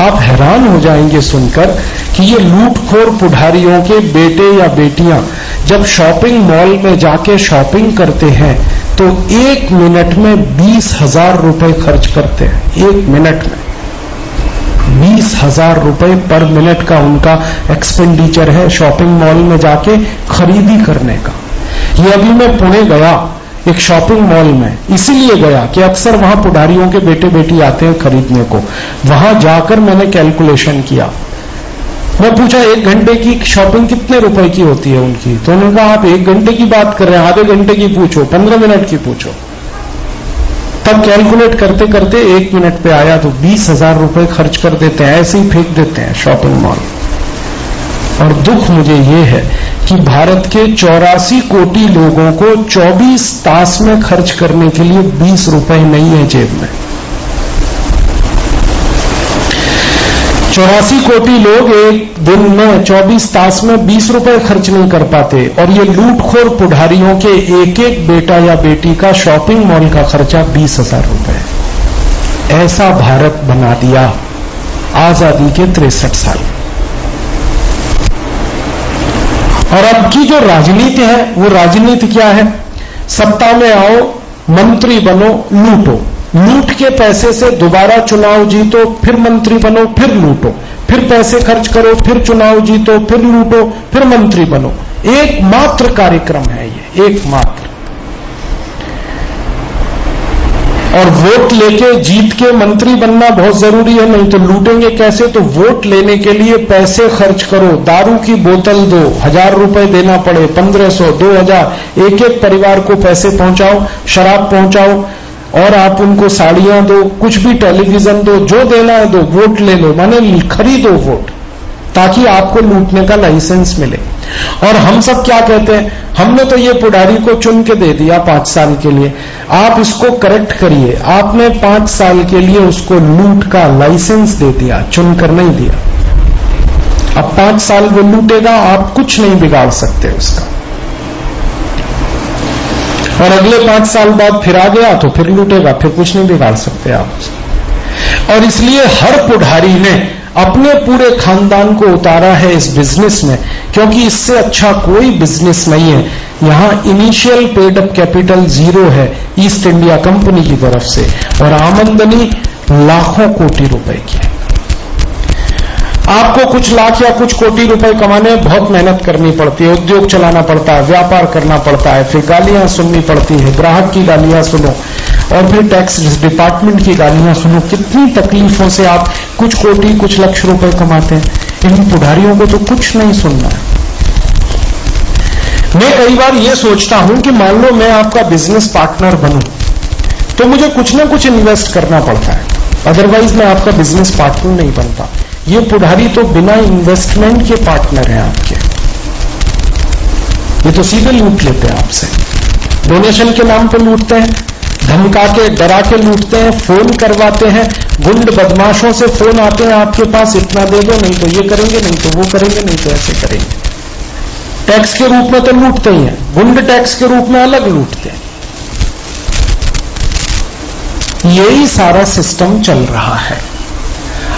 आप हैरान हो जाएँगे सुनकर कि ये लूटखोर पुढ़ारियों के बेटे या बेटियाँ जब शॉपिंग मॉल में जाके शॉपिंग करते हैं तो एक मिनट में बीस हज़ार रुपए खर्च करते हैं। एक मिनट में। बीस हज़ार रुपए पर मिनट का उनका एक्सपेंडिचर है शॉपिंग मॉल में जाके खरीदी करने का। ये अभी मैं पुणे गया। एक शॉपिंग मॉल में। इसीलिए गया कि अक्सर वहाँ पुडारियों के बेटे बेटी आते हैं खरीदने को। वहाँ जाकर मैंने कैलकुलेशन किया। मैं पूछा, एक घंटे की शॉपिंग कितने रुपए की होती है उनकी? तो उन्होंने कहा, आप एक घंटे की बात कर रहे हैं, आधे घंटे की पूछो, पंद्रह मिनट की पूछो। तब कैलकुलेट करते करते एक मिनट पे आया तो बीस हज़ार रुपए खर्च कर देते हैं, ऐसे ही फेंक देते हैं शॉपिंग मॉल और दुख मुझे ये है कि भारत के चौरासी कोटि लोगों को 24 तास में खर्च करने के लिए 20 रुपए नहीं है जेब में। चौरासी कोटि लोग एक दिन में 24 तास में 20 रुपए खर्च नहीं कर पाते और ये लूटखोर पुढ़ारियों के एक एक बेटा या बेटी का शॉपिंग मॉल का खर्चा बीस हज़ार रुपए। ऐसा भारत बना दिया आज़ादी के तिरसठ साल। में और अब की जो राजनीति है, वो राजनीति क्या है? सत्ता में आओ, मंत्री बनो, लूटो। लूट के पैसे से दोबारा चुनाव जीतो, फिर मंत्री बनो, फिर लूटो। फिर पैसे खर्च करो, फिर चुनाव जीतो, फिर लूटो, फिर मंत्री बनो। एकमात्र कार्यक्रम है ये एकमात्र और वोट लेके जीत के मंत्री बनना बहुत ज़रूरी है, नहीं तो लूटेंगे कैसे? तो वोट लेने के लिए पैसे खर्च करो, दारू की बोतल दो, हज़ार रुपए देना पड़े, पंद्रह सौ, दो हज़ार एक एक परिवार को पैसे पहुंचाओ, शराब पहुंचाओ, और आप उनको साड़ियाँ दो, कुछ भी टेलीविज़न दो, जो देना है दो, वोट ले लो, माने खरीदो वोट। ताकि आपको लूटने का लाइसेंस मिले। और हम सब क्या कहते हैं? हमने तो ये पुडारी को चुन के दे दिया पाँच साल के लिए। आप इसको करेक्ट करिए। आपने पाँच साल के लिए उसको लूट का लाइसेंस दे दिया, चुनकर नहीं दिया। अब पाँच साल वो लूटेगा, आप कुछ नहीं बिगाड़ सकते उसका। और अगले पाँच साल बाद फिर आ गया तो फिर लूटेगा, फिर कुछ नहीं बिगाड़ सकते आप और इसलिए हर पुढ़ारी ने अपने पूरे खानदान को उतारा है इस बिज़नेस में, क्योंकि इससे अच्छा कोई बिज़नेस नहीं है। यहाँ initial paid up capital zero है ईस्ट इंडिया कंपनी की तरफ़ से, और आमंदनी लाखों कोटि रुपए की है। आपको कुछ लाख या कुछ कोटि रुपए कमाने बहुत मेहनत करनी पड़ती है, उद्योग चलाना पड़ता है, व्यापार करना पड़ता है, फिर गालियाँ सुननी पड़ती है, ग्राहक की गालियाँ सुनो। और फिर टैक्स डिपार्टमेंट की गालियाँ सुनो, कितनी तकलीफों से आप कुछ कोटि, कुछ लक्ष रुपए कमाते हैं। इन पुढ़ारियों को तो कुछ नहीं सुनना है। मैं कई बार ये सोचता हूँ कि मान लो मैं आपका बिज़नेस पार्टनर बनूं तो मुझे कुछ ना कुछ इन्वेस्ट करना पड़ता है। अदरवाइज़ मैं आपका बिज़नेस पार्टनर नहीं बनता ये पुढ़ारी तो बिना इन्वेस्टमेंट के पार्टनर हैं आपके। ये तो सीधे लूट लेते हैं आपसे। डोनेशन के नाम पर लूटते हैं। धमका के, डरा के लूटते हैं, फ़ोन करवाते हैं, गुंड बदमाशों से फ़ोन आते हैं आपके पास, इतना दे दो, नहीं तो ये करेंगे, नहीं तो वो करेंगे, नहीं तो ऐसे करेंगे। टैक्स के रूप में तो लूटते ही हैं, गुंड टैक्स के रूप में अलग लूटते हैं। यही सारा सिस्टम चल रहा है।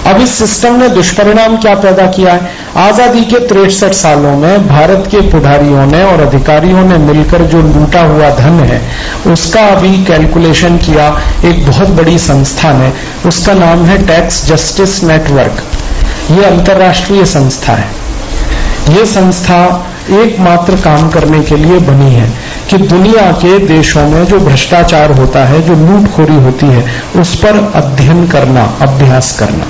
अब इस सिस्टम ने दुष्परिणाम क्या पैदा किया है? आज़ादी के तिरसठ सालों में भारत के पुढ़ारियों ने और अधिकारियों ने मिलकर जो लूटा हुआ धन है, उसका अभी कैलकुलेशन किया एक बहुत बड़ी संस्था ने। उसका नाम है टैक्स जस्टिस नेटवर्क ये अंतर्राष्ट्रीय संस्था है। ये संस्था एकमात्र काम करने के लिए बनी है। कि दुनिया के देशों में जो भ्रष्टाचार होता है, जो लूटखोरी होती है, उस पर अध्ययन करना, अभ्यास करना।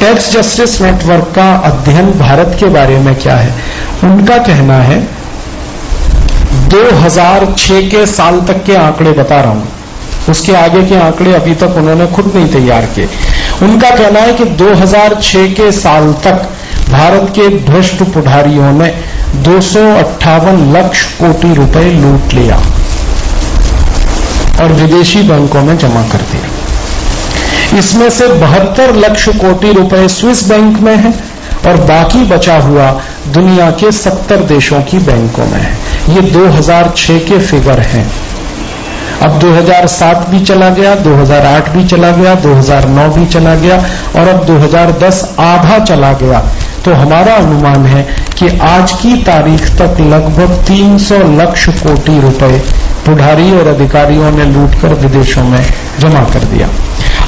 टैक्स जस्टिस नेटवर्क का अध्ययन भारत के बारे में क्या है? उनका कहना है 2006 के साल तक के आंकड़े बता रहा हूँ। उसके आगे के आंकड़े अभी तक उन्होंने खुद नहीं तैयार किए। उनका कहना है कि 2006 के साल तक भारत के भ्रष्ट पुढ़ारियों ने दो लक्ष कोटि रुपए लूट लिया और विदेशी बैंकों में जमा कर दिया। इसमें से बहत्तर लक्ष कोटि रुपए स्विस बैंक में है और बाकी बचा हुआ दुनिया के सत्तर देशों की बैंकों में है। ये 2006 के फिगर हैं। अब 2007 भी चला गया 2008 भी चला गया 2009 भी चला गया और अब 2010 आधा चला गया। तो हमारा अनुमान है कि आज की तारीख तक लगभग 300 लक्ष कोटि रुपए पुढ़ारी और अधिकारियों ने लूटकर विदेशों में जमा कर दिया।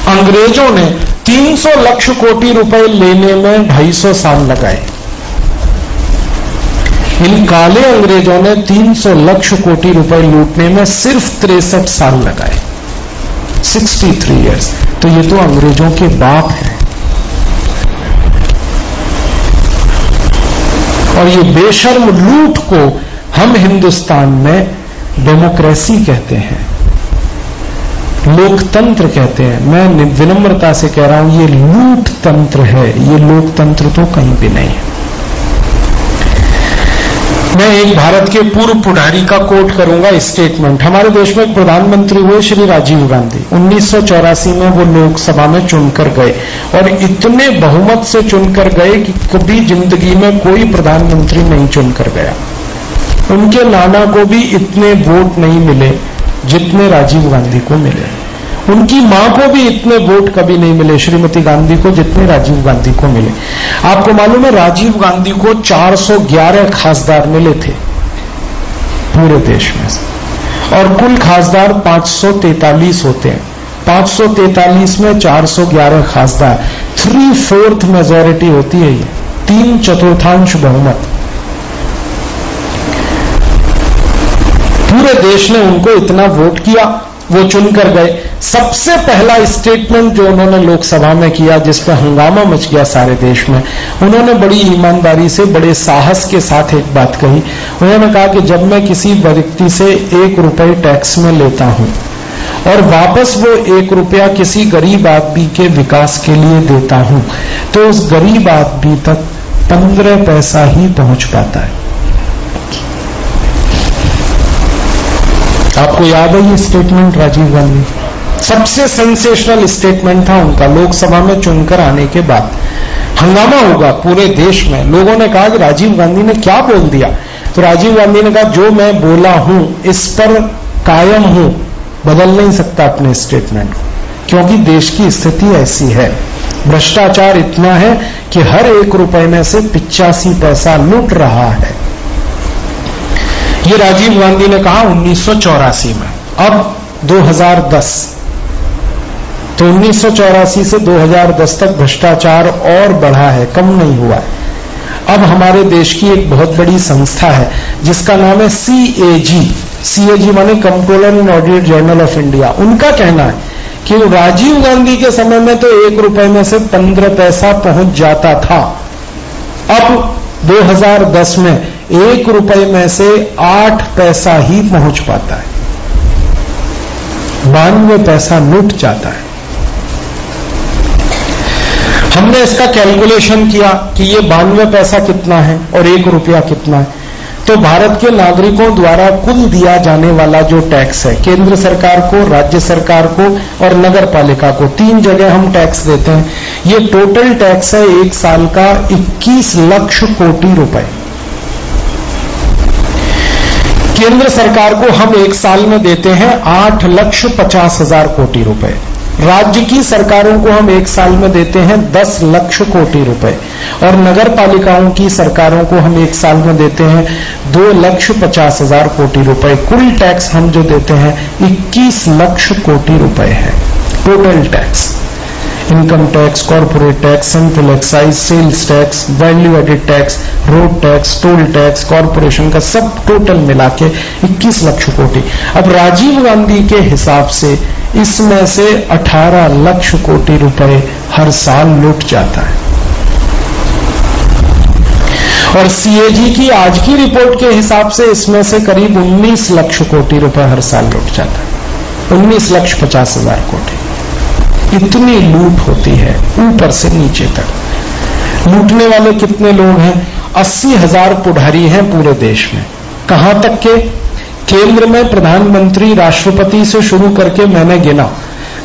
अंग्रेज़ों ने 300 लक्ष कोटि रुपए लेने में 250 साल लगाए। इन काले अंग्रेज़ों ने 300 लक्ष कोटि रुपए लूटने में सिर्फ़ तिरसठ साल लगाए। 63 इयर्स। तो ये तो अंग्रेज़ों के बाप हैं। और ये बेशर्म लूट को हम हिंदुस्तान में डेमोक्रेसी कहते हैं, लोकतंत्र कहते हैं। मैं विनम्रता से कह रहा हूँ, ये लूट तंत्र है, ये लोकतंत्र तो कहीं भी नहीं है। मैं एक भारत के पूर्व पुढ़ारी का कोट करूँगा स्टेटमेंट हमारे देश में प्रधानमंत्री हुए श्री राजीव गांधी। उन्नीस सौ चौरासी में वो लोकसभा में चुनकर गए। और इतने बहुमत से चुनकर गए कि कभी ज़िंदगी में कोई प्रधानमंत्री नहीं चुनकर गया। उनके नाना को भी इतने वोट नहीं मिले जितने राजीव गांधी को मिले। उनकी माँ को भी इतने वोट कभी नहीं मिले, श्रीमती गांधी को जितने राजीव गांधी को मिले। आपको मालूम है, राजीव गांधी को 411 खासदार मिले थे पूरे देश में और कुल खासदार 543 होते हैं। 543 में 411 खासदार। थ्री फोर्थ मेजोरिटी होती है ये। तीन चतुर्थांश बहुमत। पूरे देश ने उनको इतना वोट किया। वो चुनकर गए। सबसे पहला स्टेटमेंट जो उन्होंने लोकसभा में किया, जिस पर हंगामा मच गया सारे देश में, उन्होंने बड़ी ईमानदारी से, बड़े साहस के साथ एक बात कही। उन्होंने कहा कि जब मैं किसी व्यक्ति से एक रुपए टैक्स में लेता हूँ और वापस वो एक रुपया किसी गरीब आदमी के विकास के लिए देता हूँ तो उस गरीब आदमी तक पंद्रह पैसा ही पहुँच पाता है। आपको याद है ये स्टेटमेंट राजीव गांधी? सबसे सेंसेशनल स्टेटमेंट था उनका, लोकसभा में चुनकर आने के बाद। हंगामा होगा पूरे देश में। लोगों ने कहा कि राजीव गांधी ने क्या बोल दिया? तो राजीव गांधी ने कहा, जो मैं बोला हूँ, इस पर कायम हूँ। बदल नहीं सकता अपने स्टेटमेंट को क्योंकि देश की स्थिति ऐसी है। भ्रष्टाचार इतना है कि हर एक रुपए में से पिचासी पैसा लूट रहा है। ये राजीव गांधी ने कहा उन्नीस सौ चौरासी में। अब 2010 तो उन्नीस से 2010 तक भ्रष्टाचार और बढ़ा है, कम नहीं हुआ है। अब हमारे देश की एक बहुत बड़ी संस्था है, जिसका नाम है सी A ji. C A G माने controller in audit journal of India. उनका कहना है कि राजीव गांधी के समय में तो एक रुपए में से पंद्रह पैसा पहुँच जाता था। अब 2010 में एक रुपए में से आठ पैसा ही पहुँच पाता है। बानवे पैसा लुट जाता है। हमने इसका कैलकुलेशन किया कि ये बानवे पैसा कितना है और एक रुपया कितना है। तो भारत के नागरिकों द्वारा कुल दिया जाने वाला जो टैक्स है, केंद्र सरकार को, राज्य सरकार को और नगर पालिका को, तीन जगह हम टैक्स देते हैं। ये टोटल टैक्स है एक साल का 21 लक्ष कोटि रुपए। केंद्र सरकार को हम एक साल में देते हैं आठ लक्ष पचास हज़ार कोटि रुपए। राज्य की सरकारों को हम एक साल में देते हैं दस लक्ष कोटि रुपए। और नगर पालिकाओं की सरकारों को हम एक साल में देते हैं दो लक्ष पचास हज़ार कोटि रुपए। कुल टैक्स हम जो देते हैं इक्कीस लक्ष कोटि रुपए है। Total tax income tax corporate tax central excise sales tax value added tax road tax toll tax corporation का सब टोटल मिला के इक्कीस लक्ष कोटि। अब राजीव गांधी के हिसाब से इसमें से 18 लक्ष कोटि रुपए हर साल लुट जाता है। और सीएजी की आज की रिपोर्ट के हिसाब से इसमें से करीब 19 लक्ष कोटि रुपए हर साल लुट जाता है। 19 लक्ष पचास हज़ार कोटि। इतनी लूट होती है, ऊपर से नीचे तक। लूटने वाले कितने लोग हैं? अस्सी हज़ार पुढ़ारी हैं पूरे देश में। कहाँ तक के? केंद्र में प्रधानमंत्री राष्ट्रपति से शुरू करके मैंने गिना।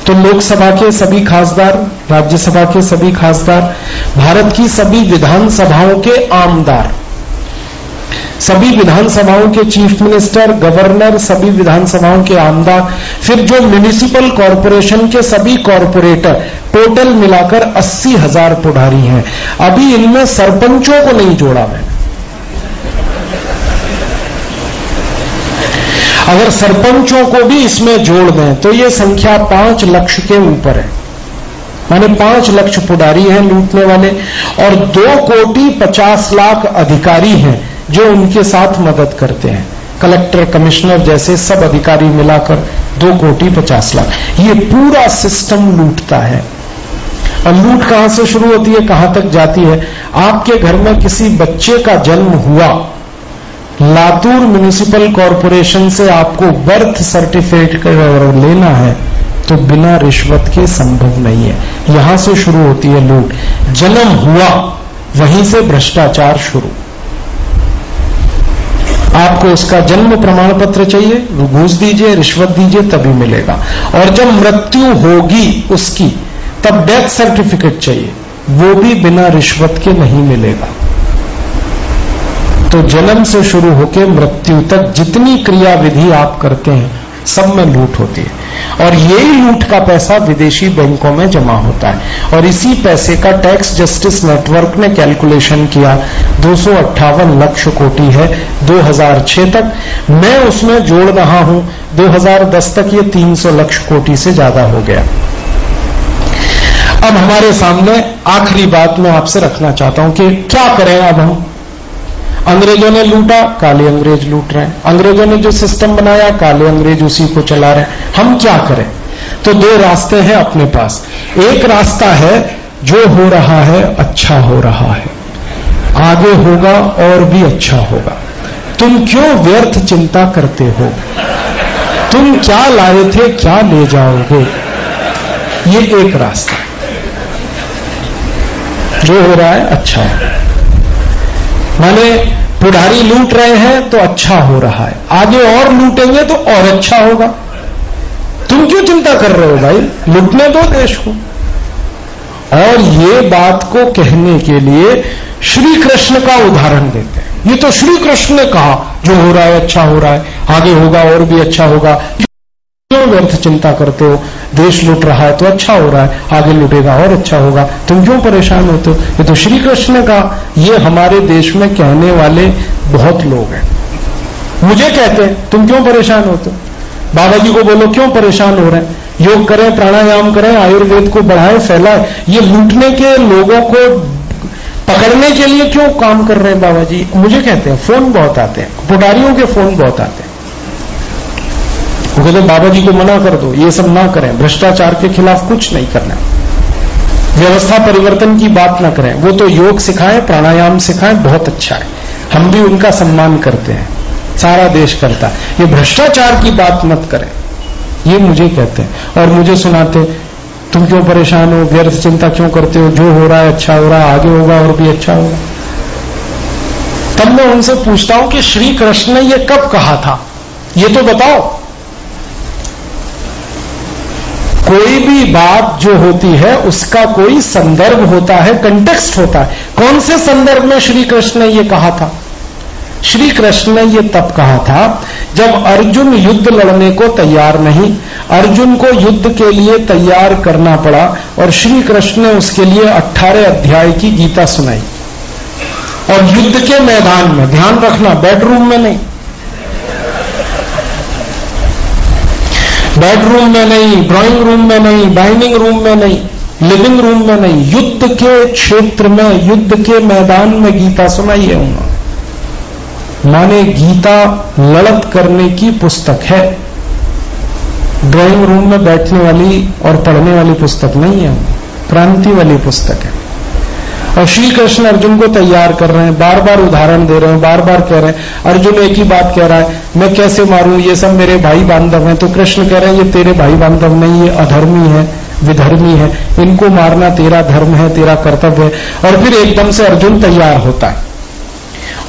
तो लोकसभा के सभी खासदार, राज्यसभा के सभी खासदार, भारत की सभी विधानसभाओं के आमदार। सभी विधानसभाओं के चीफ मिनिस्टर, गवर्नर, सभी विधानसभाओं के आमदार फिर जो म्यूनिसिपल कॉरपोरेशन के सभी कॉरपोरेटर टोटल मिलाकर अस्सी हज़ार पुढ़ारी हैं। अभी इनमें सरपंचों को नहीं जोड़ा मैंने। अगर सरपंचों को भी इसमें जोड़ दें तो ये संख्या पाँच लक्ष के ऊपर है। माने पाँच लक्ष पुडारी हैं लूटने वाले, और दो कोटि पचास लाख अधिकारी हैं। जो उनके साथ मदद करते हैं। कलेक्टर, कमिश्नर जैसे सब अधिकारी मिलाकर दो कोटि पचास लाख। ये पूरा सिस्टम लूटता है। और लूट कहाँ से शुरू होती है, कहाँ तक जाती है? आपके घर में किसी बच्चे का जन्म हुआ, लातूर म्यूनिसिपल कॉरपोरेशन से आपको बर्थ सर्टिफिकेट लेना है तो बिना रिश्वत के संभव नहीं है। यहाँ से शुरू होती है लूट। जन्म हुआ, वहीं से भ्रष्टाचार शुरू। आपको उसका जन्म प्रमाण पत्र चाहिए घूस दीजिए, रिश्वत दीजिए, तभी मिलेगा। और जब मृत्यु होगी उसकी, तब डेथ सर्टिफिकेट चाहिए। वो भी बिना रिश्वत के नहीं मिलेगा। तो जन्म से शुरू होकर मृत्यु तक जितनी क्रियाविधि आप करते हैं सब में लूट होती है। और यही लूट का पैसा विदेशी बैंकों में जमा होता है। और इसी पैसे का टैक्स जस्टिस नेटवर्क ने कैलकुलेशन किया। दो लक्ष कोटि है 2006 तक। मैं उसमें जोड़ रहा हूँ। 2010 तक ये 300 लक्ष कोटि से ज़्यादा हो गया। अब हमारे सामने आखिरी बात मैं आपसे रखना चाहता हूँ कि क्या करें अब हम? अंग्रेज़ों ने लूटा, काले अंग्रेज़ लूट रहे हैं। अंग्रेज़ों ने जो सिस्टम बनाया, काले अंग्रेज़ उसी को चला रहे हैं। हम क्या करें? तो दो रास्ते हैं अपने पास। एक रास्ता है, जो हो रहा है अच्छा हो रहा है। आगे होगा और भी अच्छा होगा। तुम क्यों व्यर्थ चिंता करते हो? तुम क्या लाए थे, क्या ले जाओगे? ये एक रास्ता। जो हो रहा है अच्छा है। माने पुढ़ारी लूट रहे हैं तो अच्छा हो रहा है। आगे और लूटेंगे तो और अच्छा होगा। तुम क्यों चिंता कर रहे हो भाई? लूटने दो देश को। और ये बात को कहने के लिए श्री कृष्ण का उदाहरण देते हैं। ये तो श्री कृष्ण ने कहा, जो हो रहा है अच्छा हो रहा है। आगे होगा, और भी अच्छा होगा। क्यों व्यर्थ चिंता करते हो? देश लुट रहा है तो अच्छा हो रहा है, आगे लुटेगा और अच्छा होगा। तुम क्यों परेशान होते हो? ये तो श्री कृष्ण का, ये हमारे देश में कहने वाले बहुत लोग हैं। मुझे कहते हैं, तुम क्यों परेशान होते हो? बाबा जी को बोलो, क्यों परेशान हो रहे हैं? योग करें, प्राणायाम करें, आयुर्वेद को बढ़ाए, फैलाए। ये लूटने के लोगों को पकड़ने के लिए क्यों काम कर रहे हैं बाबा जी मुझे कहते हैं, फ़ोन बहुत आते हैं। पुटारियों के फ़ोन बहुत आते हैं। वो कहते बाबा जी को मना कर दो, ये सब ना करें, भ्रष्टाचार के खिलाफ कुछ नहीं करना व्यवस्था परिवर्तन की बात ना करें, वो तो योग सिखाएँ, प्राणायाम सिखाएँ, बहुत अच्छा है। हम भी उनका सम्मान करते हैं, सारा देश करता है। ये भ्रष्टाचार की बात मत करें, ये मुझे कहते हैं। और मुझे सुनाते, तुम क्यों परेशान हो, व्यर्थ चिंता क्यों करते हो, जो हो रहा है अच्छा हो रहा है आगे होगा और भी अच्छा होगा। तब मैं उनसे पूछता हूँ कि श्री कृष्ण ने यह कब कहा था? ये तो बताओ। कोई भी बात जो होती है, उसका कोई संदर्भ होता है कंटेक्स्ट होता है। कौन से संदर्भ में श्री कृष्ण ने यह कहा था? श्री कृष्ण ने यह तब कहा था, जब अर्जुन युद्ध लड़ने को तैयार नहीं, अर्जुन को युद्ध के लिए तैयार करना पड़ा और श्री कृष्ण ने उसके लिए 18 अध्याय की गीता सुनाई। और युद्ध के मैदान में, ध्यान रखना बेडरूम में नहीं। बेडरूम में नहीं ड्राइंग रूम में नहीं डाइनिंग रूम में नहीं लिविंग रूम में नहीं, युद्ध के क्षेत्र में, युद्ध के मैदान में गीता सुनाई है उन्होंने। माने गीता लड़त करने की पुस्तक है। ड्राइंग रूम में बैठने वाली और पढ़ने वाली पुस्तक नहीं है। क्रांति वाली पुस्तक है। और श्री कृष्ण अर्जुन को तैयार कर रहे हैं बार बार उदाहरण दे रहे हैं बार बार कह रहे हैं, अर्जुन एक ही बात कह रहा है, मैं कैसे मारूं, ये सब मेरे भाई बांधव हैं। तो कृष्ण कह रहे हैं, ये तेरे भाई बांधव नहीं, ये अधर्मी है, विधर्मी है, इनको मारना तेरा धर्म है, तेरा कर्तव्य है। और फिर एकदम से अर्जुन तैयार होता है।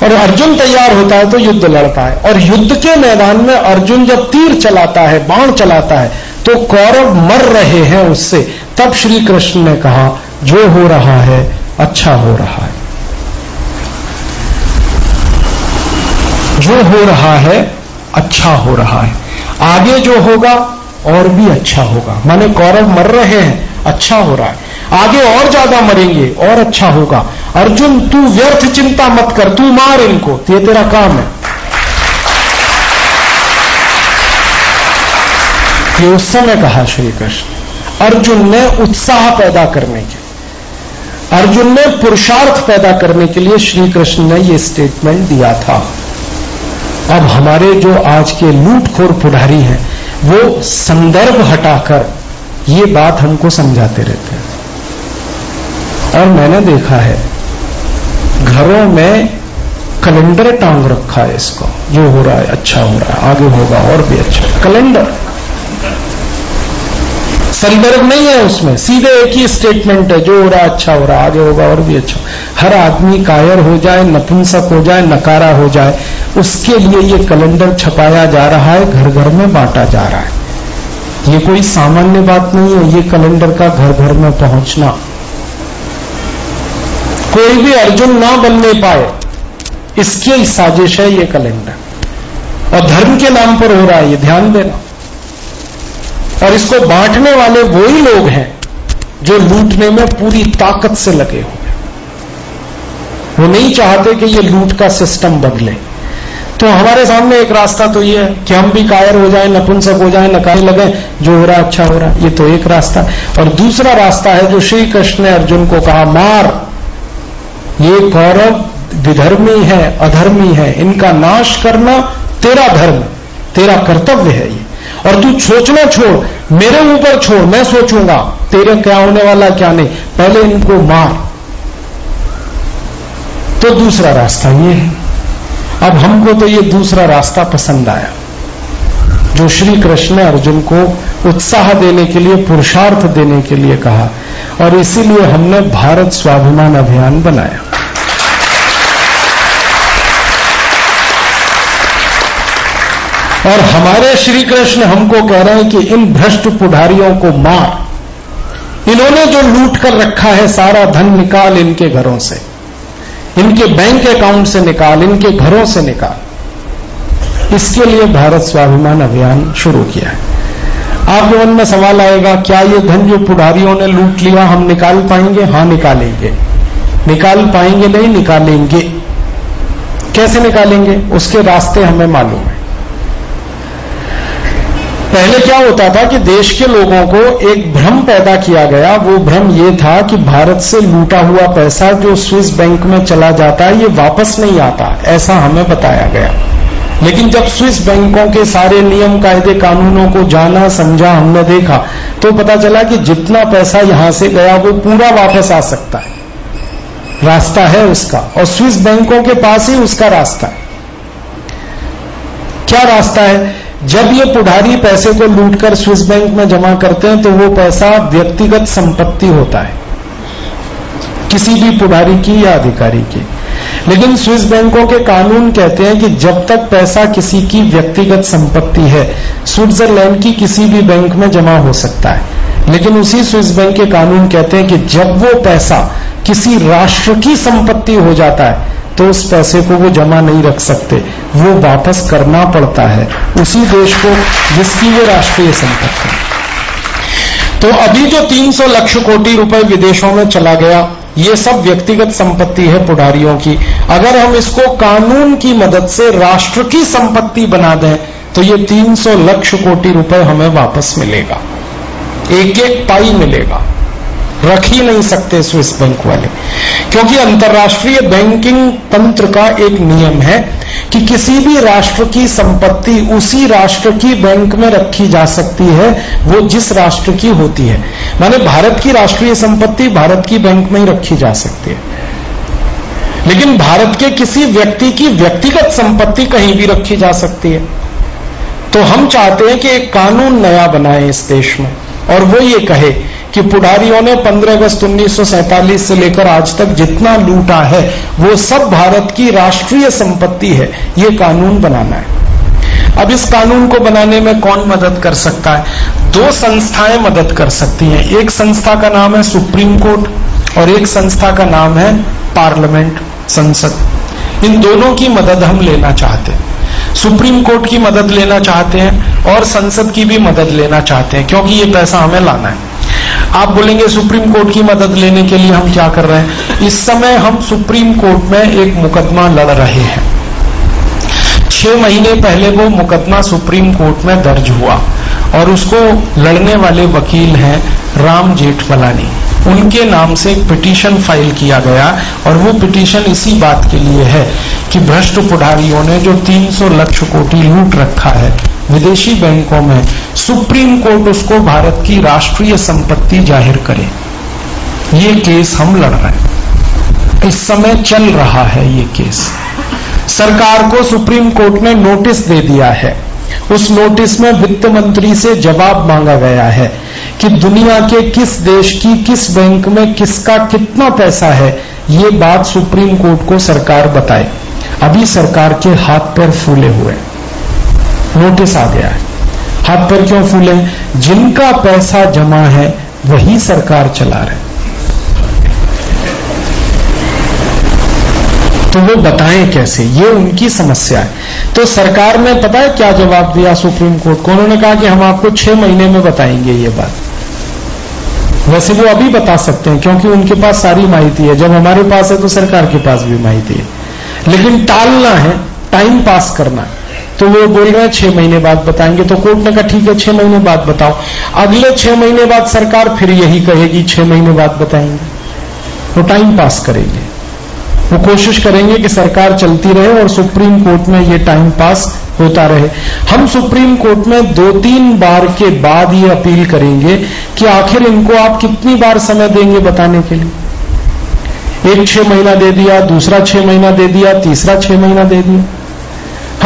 और अर्जुन तैयार होता है तो युद्ध लड़ता है और युद्ध के मैदान में अर्जुन जब तीर चलाता है, बाण चलाता है तो कौरव मर रहे हैं उससे। तब श्री कृष्ण ने कहा, जो हो रहा है अच्छा हो रहा है। जो हो रहा है अच्छा हो रहा है। आगे जो होगा, और भी अच्छा होगा। माने कौरव मर रहे हैं अच्छा हो रहा है। आगे और ज़्यादा मरेंगे, और अच्छा होगा। अर्जुन, तू व्यर्थ चिंता मत कर, तू मार इनको। ये तेरा काम है। उस समय कहा, श्री कृष्ण, अर्जुन ने उत्साह पैदा करने के अर्जुन ने पुरुषार्थ पैदा करने के लिए श्री कृष्ण ने यह स्टेटमेंट दिया था। अब हमारे जो आज के लूटखोर पुढ़ारी हैं, वो संदर्भ हटाकर ये बात हमको समझाते रहते हैं। और मैंने देखा है, घरों में कैलेंडर टांग रखा है इसको। जो हो रहा है अच्छा हो रहा है, आगे होगा और भी अच्छा। कैलेंडर। संदर्भ नहीं है उसमें। सीधे एक ही स्टेटमेंट है, जो हो रहा अच्छा हो रहा, आगे होगा और भी अच्छा। हर आदमी कायर हो जाए, नपुंसक हो जाए, नकारा हो जाए, उसके लिए ये कैलेंडर छपाया जा रहा है घर घर में बांटा जा रहा है। ये कोई सामान्य बात नहीं है, ये कैलेंडर का घर घर में पहुँचना। कोई भी अर्जुन ना बनने पाए, इसकी साजिश है ये कैलेंडर और धर्म के नाम पर हो रहा है, ये ध्यान देना। और इसको बांटने वाले वही लोग हैं जो लूटने में पूरी ताकत से लगे हुए वो नहीं चाहते कि ये लूट का सिस्टम बदले। तो हमारे सामने एक रास्ता तो ये है कि हम भी कायर हो जाए, नपुंसक हो जाए, नकारे लगे, जो हो रहा है अच्छा हो रहा है। ये तो एक रास्ता। और दूसरा रास्ता है जो श्री कृष्ण ने अर्जुन को कहा, मार। ये कौरव विधर्मी है, अधर्मी है। इनका नाश करना तेरा धर्म, तेरा कर्तव्य है ये। और तू सोचना छोड़, मेरे ऊपर छोड़, मैं सोचूँगा, तेरे क्या होने वाला क्या नहीं, पहले इनको मार। तो दूसरा रास्ता ये है। अब हमको तो ये दूसरा रास्ता पसंद आया, जो श्री कृष्ण अर्जुन को उत्साह देने के लिए, पुरुषार्थ देने के लिए कहा, और इसीलिए हमने भारत स्वाभिमान अभियान बनाया। और हमारे श्री कृष्ण हमको कह रहे हैं कि इन भ्रष्ट पुढ़ारियों को मार। इन्होंने जो लूट कर रखा है, सारा धन निकाल इनके घरों से। इनके बैंक अकाउंट से निकाल, इनके घरों से निकाल। इसके लिए भारत स्वाभिमान अभियान शुरू किया है। आपके मन में सवाल आएगा, क्या ये धन जो पुढ़ारियों ने लूट लिया, हम निकाल पाएँगे? हाँ, निकालेंगे। निकाल पाएँगे नहीं, निकालेंगे। कैसे निकालेंगे? उसके रास्ते हमें मालूम। पहले क्या होता था कि देश के लोगों को एक भ्रम पैदा किया गया। वो भ्रम ये था कि भारत से लूटा हुआ पैसा जो स्विस बैंक में चला जाता है, ये वापस नहीं आता, ऐसा हमें बताया गया। लेकिन जब स्विस बैंकों के सारे नियम, कायदे, कानूनों को जाना, समझा, हमने देखा तो पता चला कि जितना पैसा यहाँ से गया, वो पूरा वापस आ सकता है। रास्ता है उसका, और स्विस बैंकों के पास ही उसका रास्ता है। क्या रास्ता है? जब ये पुढ़ारी पैसे को लूटकर स्विस बैंक में जमा करते हैं तो वो पैसा व्यक्तिगत संपत्ति होता है। किसी भी पुढ़ारी की या अधिकारी की। लेकिन स्विस बैंकों के कानून कहते हैं कि जब तक पैसा किसी की व्यक्तिगत संपत्ति है, स्विट्जरलैंड की किसी भी बैंक में जमा हो सकता है। लेकिन उसी स्विस बैंक के कानून कहते हैं कि जब वो पैसा किसी राष्ट्र की संपत्ति हो जाता है तो उस पैसे को वो जमा नहीं रख सकते। वो वापस करना पड़ता है। उसी देश को जिसकी वो राष्ट्रीय संपत्ति तो अभी जो 300 लक्ष कोटि रुपए विदेशों में चला गया, ये सब व्यक्तिगत संपत्ति है पुडारियों की। अगर हम इसको कानून की मदद से राष्ट्र की संपत्ति बना दें तो ये 300 लक्ष कोटि रुपए हमें वापस मिलेगा। एक एक पाई मिलेगा। रख ही नहीं सकते स्विस बैंक वाले। क्योंकि अंतर्राष्ट्रीय बैंकिंग तंत्र का एक नियम है कि किसी भी राष्ट्र की संपत्ति उसी राष्ट्र की बैंक में रखी जा सकती है, वो जिस राष्ट्र की होती है। माने भारत की राष्ट्रीय संपत्ति भारत की बैंक में ही रखी जा सकती है। लेकिन भारत के किसी व्यक्ति की व्यक्तिगत संपत्ति कहीं भी रखी जा सकती है। तो हम चाहते हैं कि एक कानून नया बनाए इस देश में, और वो ये कहे कि पुडारियों ने 15 अगस्त उन्नीस से लेकर आज तक जितना लूटा है, वो सब भारत की राष्ट्रीय संपत्ति है। ये कानून बनाना है। अब इस कानून को बनाने में कौन मदद कर सकता है? दो संस्थाएँ मदद कर सकती हैं। एक संस्था का नाम है सुप्रीम कोर्ट और एक संस्था का नाम है पार्लियामेंट संसद। इन दोनों की मदद हम लेना चाहते हैं। सुप्रीम कोर्ट की मदद लेना चाहते हैं और संसद की भी मदद लेना चाहते हैं, क्योंकि ये पैसा हमें लाना है। आप बोलेंगे सुप्रीम कोर्ट की मदद लेने के लिए हम क्या कर रहे हैं? इस समय हम सुप्रीम कोर्ट में एक मुकदमा लड़ रहे हैं। छह महीने पहले वो मुकदमा सुप्रीम कोर्ट में दर्ज हुआ और उसको लड़ने वाले वकील हैं राम जेठमलानी। उनके नाम से एक पिटीशन फ़ाइल किया गया और वो पिटीशन इसी बात के लिए है कि भ्रष्ट पुढ़ारियों ने जो 300 लक्ष कोटि लूट रखा है विदेशी बैंकों में, सुप्रीम कोर्ट उसको भारत की राष्ट्रीय संपत्ति ज़ाहिर करे। ये केस हम लड़ रहे हैं। इस समय चल रहा है ये केस। सरकार को सुप्रीम कोर्ट ने नोटिस दे दिया है। उस नोटिस में वित्त मंत्री से जवाब मांगा गया है। कि दुनिया के किस देश की, किस बैंक में किसका कितना पैसा है, ये बात सुप्रीम कोर्ट को सरकार बताए। अभी सरकार के हाथ पर फूले हुए। नोटिस आ गया है। हाथ पर क्यों फूले? जिनका पैसा जमा है, वही सरकार चला रहे। तो वो बताएँ कैसे? ये उनकी समस्या है। तो सरकार ने पता है क्या जवाब दिया सुप्रीम कोर्ट को? उन्होंने कहा कि हम आपको छह महीने में बताएँगे ये बात। वैसे वो अभी बता सकते हैं, क्योंकि उनके पास सारी माहिती है। जब हमारे पास है तो सरकार के पास भी माहिती है। लेकिन टालना है टाइम पास करना है। तो वो बोल रहे हैं, छह महीने बाद बताएँगे। तो कोर्ट ने कहा, ठीक है, छह महीने बाद बताओ। अगले छह महीने बाद सरकार फिर यही कहेगी, छह महीने बाद बताएँगे। वो टाइम पास करेंगे। वो कोशिश करेंगे कि सरकार चलती रहे और सुप्रीम कोर्ट में ये टाइम पास होता रहे। हम सुप्रीम कोर्ट में दो तीन बार के बाद ये अपील करेंगे कि आखिर इनको आप कितनी बार समय देंगे बताने के लिए? एक छह महीना दे दिया, दूसरा छह महीना दे दिया, तीसरा छह महीना दे दिया।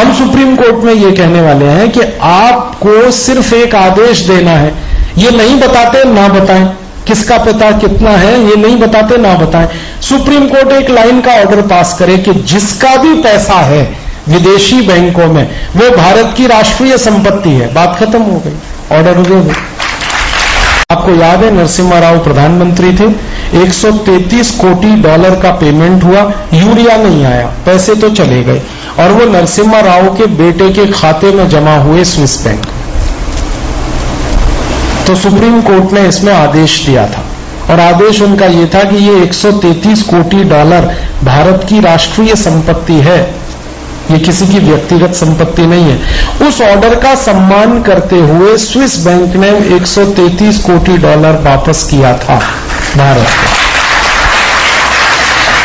हम सुप्रीम कोर्ट में ये कहने वाले हैं कि आपको सिर्फ़ एक आदेश देना है। ये नहीं बताते, ना बताएँ। किसका पता कितना है, ये नहीं बताते, ना बताएँ। सुप्रीम कोर्ट एक लाइन का ऑर्डर पास करे कि जिसका भी पैसा है विदेशी बैंकों में। वो भारत की राष्ट्रीय संपत्ति है। बात खत्म हो गई। ऑर्डर हो गए आपको याद है, नरसिम्हा राव प्रधानमंत्री थे। 133 कोटी डॉलर का पेमेंट हुआ। यूरिया नहीं आया। पैसे तो चले गए। और वो नरसिम्हा राव के बेटे के खाते में जमा हुए स्विस बैंक। तो सुप्रीम कोर्ट ने इसमें आदेश दिया था। और आदेश उनका यह था कि ये 133 कोटी डॉलर भारत की राष्ट्रीय संपत्ति है। ये किसी की व्यक्तिगत संपत्ति नहीं है। उस ऑर्डर का सम्मान करते हुए स्विस बैंक ने 133 कोटि डॉलर वापस किया था भारत को।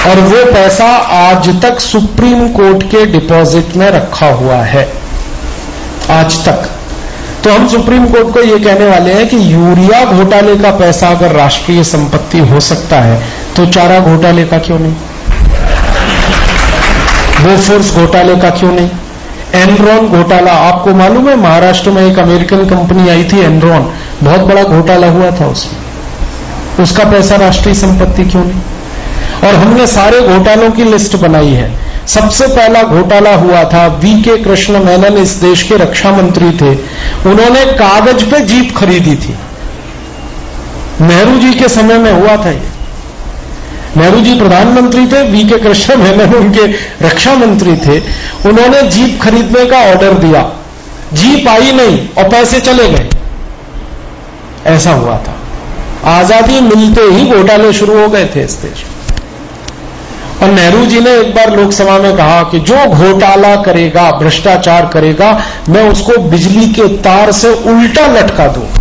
और वो पैसा आज तक सुप्रीम कोर्ट के डिपॉजिट में रखा हुआ है। आज तक। तो हम सुप्रीम कोर्ट को यह कहने वाले हैं कि यूरिया घोटाले का पैसा अगर राष्ट्रीय संपत्ति हो सकता है तो चारा घोटाले का क्यों नहीं? बोफोर्स घोटाले का क्यों नहीं? एनरॉन घोटाला, आपको मालूम है, महाराष्ट्र में एक अमेरिकन कंपनी आई थी एनरॉन बहुत बड़ा घोटाला हुआ था उसमें। उसका पैसा राष्ट्रीय संपत्ति क्यों नहीं? और हमने सारे घोटालों की लिस्ट बनाई है। सबसे पहला घोटाला हुआ था वी के कृष्ण मेनन, इस देश के रक्षा मंत्री थे। उन्होंने कागज़ पे जीप खरीदी थी। नेहरू जी के समय में हुआ था ये। नेहरू जी प्रधानमंत्री थे, वी के कृष्ण मेनन उनके रक्षा मंत्री थे। उन्होंने जीप खरीदने का ऑर्डर दिया। जीप आई नहीं और पैसे चले गए। ऐसा हुआ था। आज़ादी मिलते ही घोटाले शुरू हो गए थे इस देश और नेहरू जी ने एक बार लोकसभा में कहा कि जो घोटाला करेगा, भ्रष्टाचार करेगा, मैं उसको बिजली के तार से उल्टा लटका दूँगा।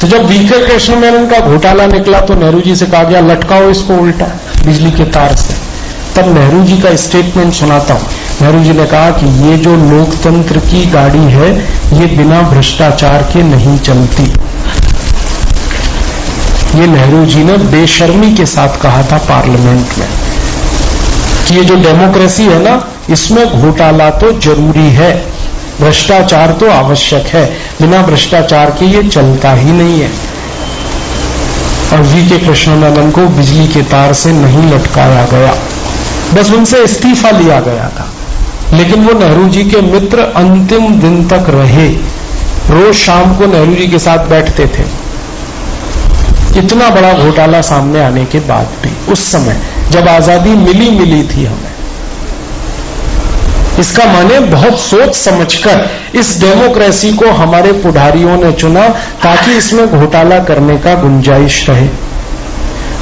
तो जब वीके कृष्ण मेनन का घोटाला निकला तो नेहरू जी से कहा गया, लटकाओ इसको उल्टा बिजली के तार से। तब नेहरू जी का स्टेटमेंट सुनाता हूँ। नेहरू जी ने कहा कि ये जो लोकतंत्र की गाड़ी है, ये बिना भ्रष्टाचार के नहीं चलती। ये नेहरू जी ने बेशर्मी के साथ कहा था पार्लियामेंट में कि ये जो डेमोक्रेसी है ना, इसमें घोटाला तो ज़रूरी है। भ्रष्टाचार तो आवश्यक है। बिना भ्रष्टाचार के ये चलता ही नहीं है। और वी के कृष्णानंदन को बिजली के तार से नहीं लटकाया गया। बस उनसे इस्तीफा लिया गया था। लेकिन वो नेहरू जी के मित्र अंतिम दिन तक रहे। रोज शाम को नेहरू जी के साथ बैठते थे। इतना बड़ा घोटाला सामने आने के बाद भी, उस समय, जब आज़ादी मिली मिली थी हमें। इसका माने बहुत सोच समझकर इस डेमोक्रेसी को हमारे पुढ़ारियों ने चुना ताकि इसमें घोटाला करने का गुंजाइश रहे।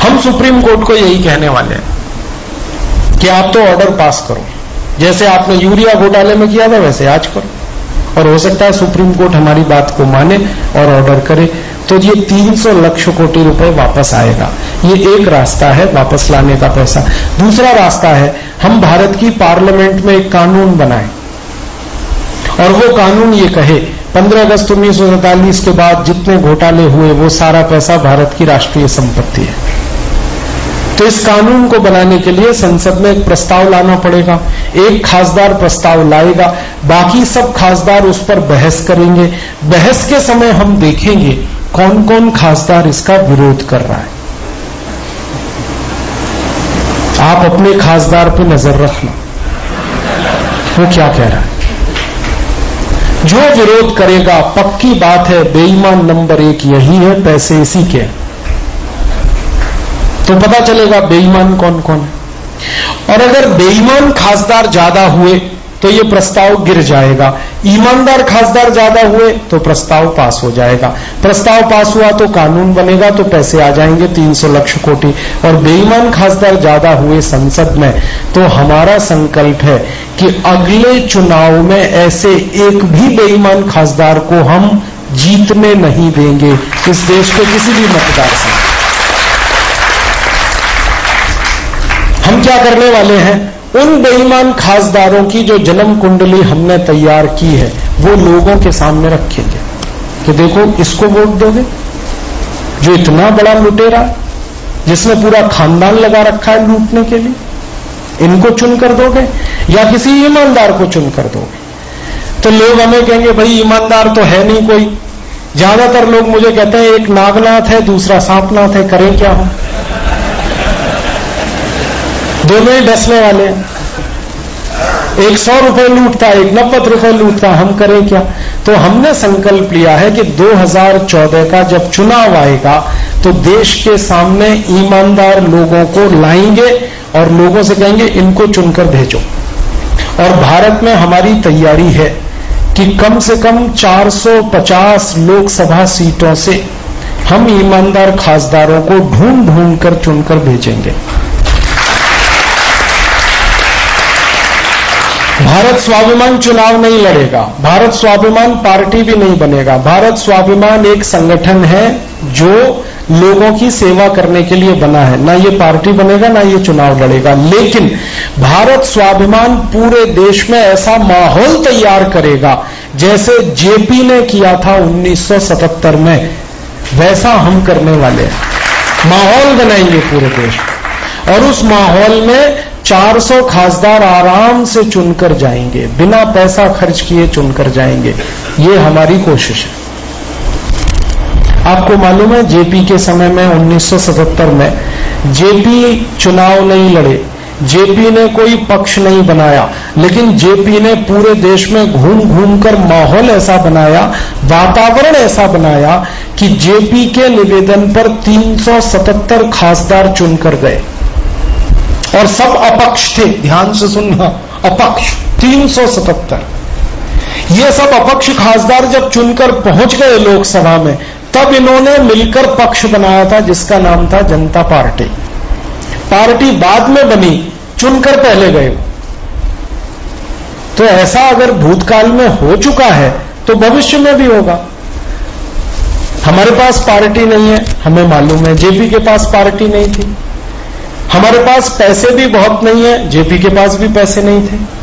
हम सुप्रीम कोर्ट को यही कहने वाले हैं कि आप तो ऑर्डर पास करो। जैसे आपने यूरिया घोटाले में किया था, वैसे आज करो। और हो सकता है सुप्रीम कोर्ट हमारी बात को माने और ऑर्डर करे। तो ये 300 लक्ष कोटि रुपए वापस आएगा। ये एक रास्ता है वापस लाने का पैसा। दूसरा रास्ता है, हम भारत की पार्लियामेंट में एक कानून बनाए। और वो कानून ये कहे 15 अगस्त उन्नीस के बाद जितने घोटाले हुए, वो सारा पैसा भारत की राष्ट्रीय संपत्ति है। तो इस कानून को बनाने के लिए संसद में एक प्रस्ताव लाना पड़ेगा, एक खासदार प्रस्ताव लाएगा, बाकी सब खासदार उस पर बहस करेंगे। बहस के समय हम देखेंगे कौन कौन खासदार इसका विरोध कर रहा है? आप अपने खासदार पर नज़र रखना वो क्या कह रहा है? जो विरोध करेगा, पक्की बात है, बेईमान नंबर एक यही है, पैसे इसी के तो पता चलेगा बेईमान कौन कौन है। और अगर बेईमान खासदार ज़्यादा हुए तो ये प्रस्ताव गिर जाएगा। ईमानदार खासदार ज़्यादा हुए तो प्रस्ताव पास हो जाएगा। प्रस्ताव पास हुआ तो कानून बनेगा तो पैसे आ जाएँगे 300 लक्ष कोटि। और बेईमान खासदार ज़्यादा हुए संसद में तो हमारा संकल्प है कि अगले चुनाव में ऐसे एक भी बेईमान खासदार को हम जीतने नहीं देंगे, इस देश के किसी भी मतदार से। हम क्या करने वाले हैं? उन बेईमान खासदारों की जो जन्म कुंडली हमने तैयार की है, वो लोगों के सामने रखेंगे कि देखो, इसको वोट दोगे? जो इतना बड़ा लुटेरा, जिसने पूरा खानदान लगा रखा है लूटने के लिए, इनको चुनकर दोगे? या किसी ईमानदार को चुनकर दोगे? तो लोग हमें कहेंगे, भाई, ईमानदार तो है नहीं कोई। ज़्यादातर लोग मुझे कहते हैं, एक नागनाथ है, दूसरा सांपनाथ है, करें क्या? हम दोनों ही डसने वाले एक सौ रुपए लूटता एक नब्बे रुपए लूटता हम करें क्या? तो हमने संकल्प लिया है कि 2014 का जब चुनाव आएगा तो देश के सामने ईमानदार लोगों को लाएँगे और लोगों से कहेंगे, इनको चुनकर भेजो। और भारत में हमारी तैयारी है कि कम से कम 450 लोकसभा सीटों से हम ईमानदार खासदारों को ढूंढ ढूंढ कर चुनकर भेजेंगे। भारत स्वाभिमान चुनाव नहीं लड़ेगा। भारत स्वाभिमान पार्टी भी नहीं बनेगा। भारत स्वाभिमान एक संगठन है जो लोगों की सेवा करने के लिए बना है। ना ये पार्टी बनेगा, ना ये चुनाव लड़ेगा। लेकिन भारत स्वाभिमान पूरे देश में ऐसा माहौल तैयार करेगा जैसे जेपी ने किया था 1977 में। वैसा हम करने वाले हैं। माहौल बनाएँगे पूरे देश। और उस माहौल में 400 खासदार आराम से चुनकर जाएँगे, बिना पैसा खर्च किए चुनकर जाएँगे। ये हमारी कोशिश है। आपको मालूम है, जेपी के समय में 1977 में, जेपी चुनाव नहीं लड़े। जेपी ने कोई पक्ष नहीं बनाया, लेकिन जेपी ने पूरे देश में घूम घूम कर माहौल ऐसा बनाया, वातावरण ऐसा बनाया कि जेपी के निवेदन पर 377 खासदार चुनकर गए। और सब अपक्ष थे। ध्यान से सुनना। अपक्ष। 377 ये सब अपक्ष खासदार जब चुनकर पहुँच गए लोकसभा में, तब इन्होंने मिलकर पक्ष बनाया था, जिसका नाम था जनता पार्टी। पार्टी बाद में बनी, चुनकर पहले गए। तो ऐसा अगर भूतकाल में हो चुका है तो भविष्य में भी होगा। हमारे पास पार्टी नहीं है, हमें मालूम है, जेपी के पास पार्टी नहीं थी। हमारे पास पैसे भी बहुत नहीं है, जेपी के पास भी पैसे नहीं थे।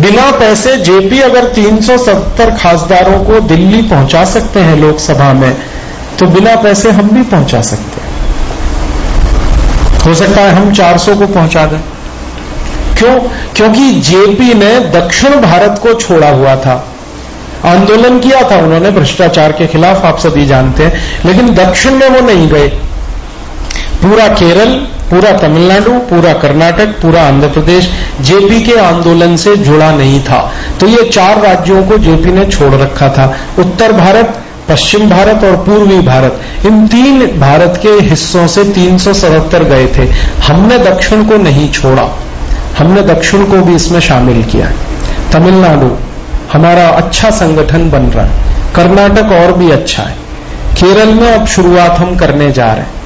बिना पैसे जेपी अगर 370 खासदारों को दिल्ली पहुँचा सकते हैं लोकसभा में तो बिना पैसे हम भी पहुँचा सकते हैं। हो सकता है हम 400 को पहुँचा दें। क्यों? क्योंकि जेपी ने दक्षिण भारत को छोड़ा हुआ था। आंदोलन किया था उन्होंने, भ्रष्टाचार के खिलाफ आप सभी जानते हैं, लेकिन दक्षिण में वो नहीं गए। पूरा केरल, पूरा तमिलनाडु, पूरा कर्नाटक, पूरा आंध्र प्रदेश जेपी के आंदोलन से जुड़ा नहीं था। तो ये चार राज्यों को जेपी ने छोड़ रखा था। उत्तर भारत, पश्चिम भारत और पूर्वी भारत। इन तीन भारत के हिस्सों से तीन सौ सतहत्तर गए थे। हमने दक्षिण को नहीं छोड़ा। हमने दक्षिण को भी इसमें शामिल किया तमिलनाडु हमारा अच्छा संगठन बन रहा है। कर्नाटक और भी अच्छा है। केरल में अब शुरुआत हम करने जा रहे हैं।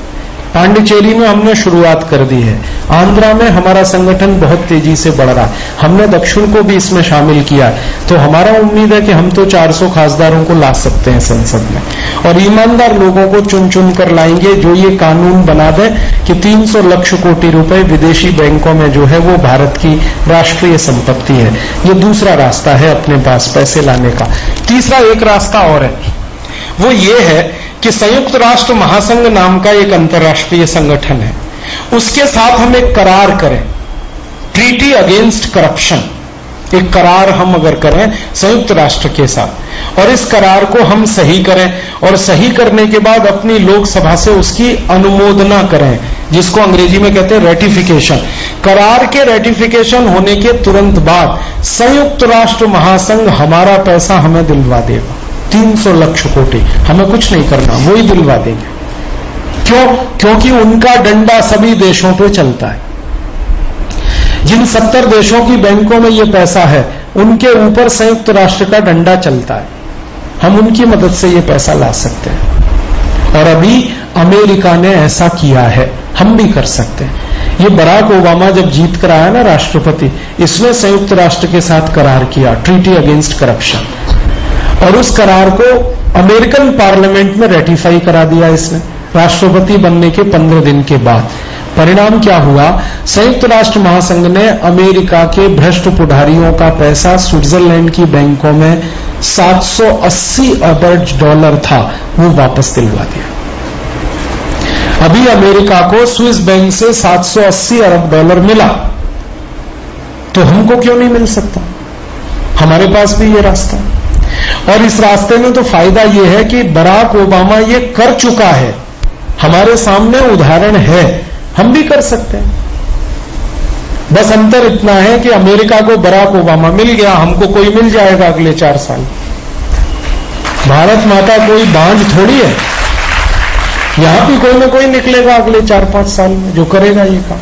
पांडिचेरी में हमने शुरुआत कर दी है। आंध्रा में हमारा संगठन बहुत तेज़ी से बढ़ रहा है। हमने दक्षिण को भी इसमें शामिल किया तो हमारा उम्मीद है कि हम तो 400 खासदारों को ला सकते हैं संसद में। और ईमानदार लोगों को चुन चुन कर लाएँगे जो ये कानून बना दे कि 300 लक्ष कोटि रुपए विदेशी बैंकों में जो है वो भारत की राष्ट्रीय संपत्ति है। ये दूसरा रास्ता है अपने पास पैसे लाने का। तीसरा एक रास्ता और है। वो ये है कि संयुक्त राष्ट्र महासंघ नाम का एक अंतर्राष्ट्रीय संगठन है। उसके साथ हम एक करार करें। ट्रीटी अगेंस्ट करप्शन एक करार हम अगर करें संयुक्त राष्ट्र के साथ। और इस करार को हम सही करें और सही करने के बाद अपनी लोकसभा से उसकी अनुमोदना करें, जिसको अंग्रेज़ी में कहते हैं रेटिफिकेशन करार के रेटिफिकेशन होने के तुरंत बाद संयुक्त राष्ट्र महासंघ हमारा पैसा हमें दिलवा देगा। 300 लक्ष कोटि। हमें कुछ नहीं करना वो ही दिलवा देंगे। क्यों? क्योंकि उनका डंडा सभी देशों पे चलता है। जिन सत्तर देशों की बैंकों में ये पैसा है, उनके ऊपर संयुक्त राष्ट्र का डंडा चलता है। हम उनकी मदद से ये पैसा ला सकते हैं। और अभी अमेरिका ने ऐसा किया है, हम भी कर सकते हैं। ये बराक ओबामा जब जीत कर आया ना राष्ट्रपति, इसने संयुक्त राष्ट्र के साथ करार किया, ट्रीटी अगेंस्ट करप्शन। और उस करार को अमेरिकन पार्लियामेंट में रेटिफाई करा दिया इसने, राष्ट्रपति बनने के पंद्रह दिन के बाद। परिणाम क्या हुआ? संयुक्त राष्ट्र महासंघ ने अमेरिका के भ्रष्ट पुढ़ारियों का पैसा स्विट्जरलैंड की बैंकों में 780 अरब डॉलर था, वो वापस दिलवा दिया। अभी अमेरिका को स्विस बैंक से 780 अरब डॉलर मिला। तो हमको क्यों नहीं मिल सकता? हमारे पास भी ये रास्ता। और इस रास्ते में तो फ़ायदा यह है कि बराक ओबामा ये कर चुका है। हमारे सामने उदाहरण है। हम भी कर सकते हैं। बस अंतर इतना है कि अमेरिका को बराक ओबामा मिल गया, हमको कोई मिल जाएगा अगले चार साल। भारत माता कोई बांझ थोड़ी है। यहाँ भी कोई ना कोई निकलेगा अगले चार पाँच साल में जो करेगा ये काम।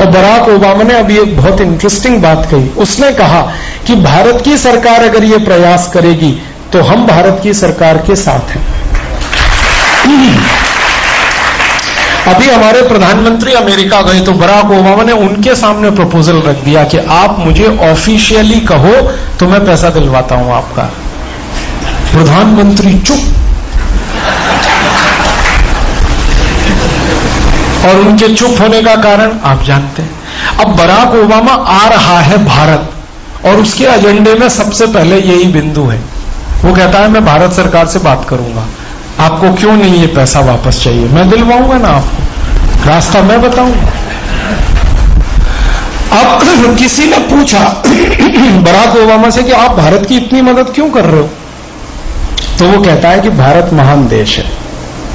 और बराक ओबामा ने अभी एक बहुत इंटरेस्टिंग बात कही। उसने कहा कि भारत की सरकार अगर ये प्रयास करेगी तो हम भारत की सरकार के साथ हैं। अभी हमारे प्रधानमंत्री अमेरिका गए तो बराक ओबामा ने उनके सामने प्रपोजल रख दिया कि आप मुझे ऑफिशियली कहो तो मैं पैसा दिलवाता हूँ आपका। प्रधानमंत्री चुप। और उनके चुप होने का कारण आप जानते हैं। अब बराक ओबामा आ रहा है भारत, और उसके एजेंडे में सबसे पहले यही बिंदु है। वो कहता है, मैं भारत सरकार से बात करूँगा। आपको क्यों नहीं ये पैसा वापस चाहिए? मैं दिलवाऊँगा ना आपको। रास्ता मैं बताऊँगा। अब किसी ने पूछा बराक ओबामा से कि आप भारत की इतनी मदद क्यों कर रहे हो? तो वो कहता है कि भारत महान देश है।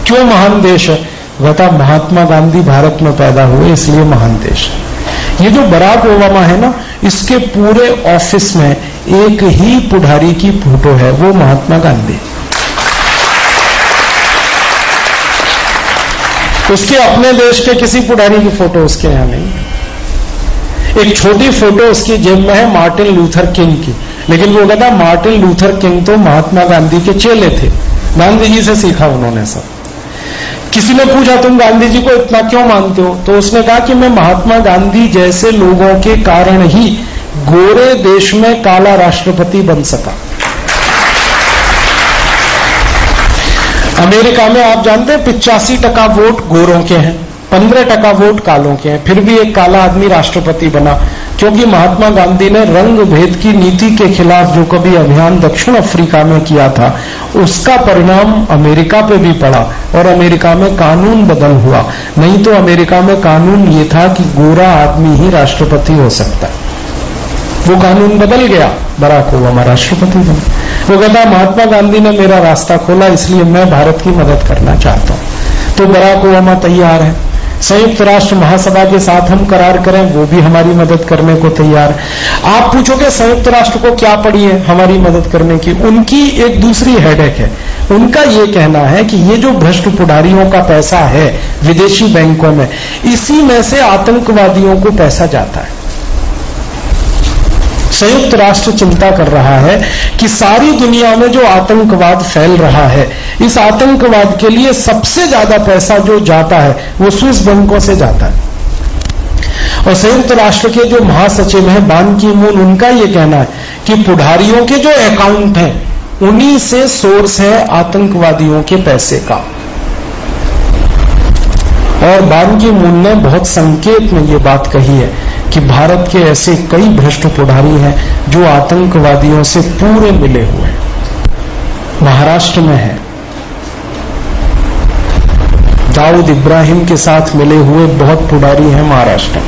क्यों महान देश है? कहता महात्मा गांधी भारत में पैदा हुए, इसलिए महान देश है। ये जो बराक ओबामा है ना, इसके पूरे ऑफ़िस में एक ही पुढ़ारी की फ़ोटो है, वो महात्मा गांधी। उसके अपने देश के किसी पुढारी की फ़ोटो उसके यहाँ नहीं। एक छोटी फ़ोटो उसकी जेब में है, मार्टिन लूथर किंग की। लेकिन वो कहता, मार्टिन लूथर किंग तो महात्मा गांधी के चेले थे। गांधी जी से सीखा उन्होंने सब। किसी ने पूछा, तुम गांधी जी को इतना क्यों मानते हो? तो उसने कहा कि मैं महात्मा गांधी जैसे लोगों के कारण ही गोरे देश में काला राष्ट्रपति बन सका। अमेरिका में आप जानते हैं, पिचासी टका वोट गोरों के हैं, पंद्रह टका वोट कालों के हैं, फिर भी एक काला आदमी राष्ट्रपति बना। क्योंकि महात्मा गांधी ने रंग भेद की नीति के खिलाफ जो कभी अभियान दक्षिण अफ्रीका में किया था, उसका परिणाम अमेरिका पे भी पड़ा और अमेरिका में कानून बदल हुआ। नहीं तो अमेरिका में कानून ये था कि गोरा आदमी ही राष्ट्रपति हो सकता। है वो कानून बदल गया, बराक ओबामा राष्ट्रपति बने। वो कहता, महात्मा गांधी ने मेरा रास्ता खोला, इसलिए मैं भारत की मदद करना चाहता हूँ। तो बराक ओबामा तैयार है। संयुक्त राष्ट्र महासभा के साथ हम करार करें, वो भी हमारी मदद करने को तैयार आप पूछोगे, संयुक्त राष्ट्र को क्या पड़ी है हमारी मदद करने की? उनकी एक दूसरी हेडेक है। उनका ये कहना है कि ये जो भ्रष्ट पुडारियों का पैसा है, विदेशी बैंकों में, इसी में से आतंकवादियों को पैसा जाता है। संयुक्त राष्ट्र चिंता कर रहा है कि सारी दुनिया में जो आतंकवाद फैल रहा है, इस आतंकवाद के लिए सबसे ज़्यादा पैसा जो जाता है, वो स्विस बैंकों से जाता है। और संयुक्त राष्ट्र के जो महासचिव हैं, बान की मून उनका यह कहना है कि पुढ़ारियों के जो अकाउंट हैं, उन्हीं से सोर्स है आतंकवादियों के पैसे का। और बान की मून ने बहुत संकेत में ये बात कही है कि भारत के ऐसे कई भ्रष्ट पुढ़ारी हैं जो आतंकवादियों से पूरे मिले हुए महाराष्ट्र में है। दाऊद इब्राहिम के साथ मिले हुए बहुत पुढ़ारी हैं महाराष्ट्र।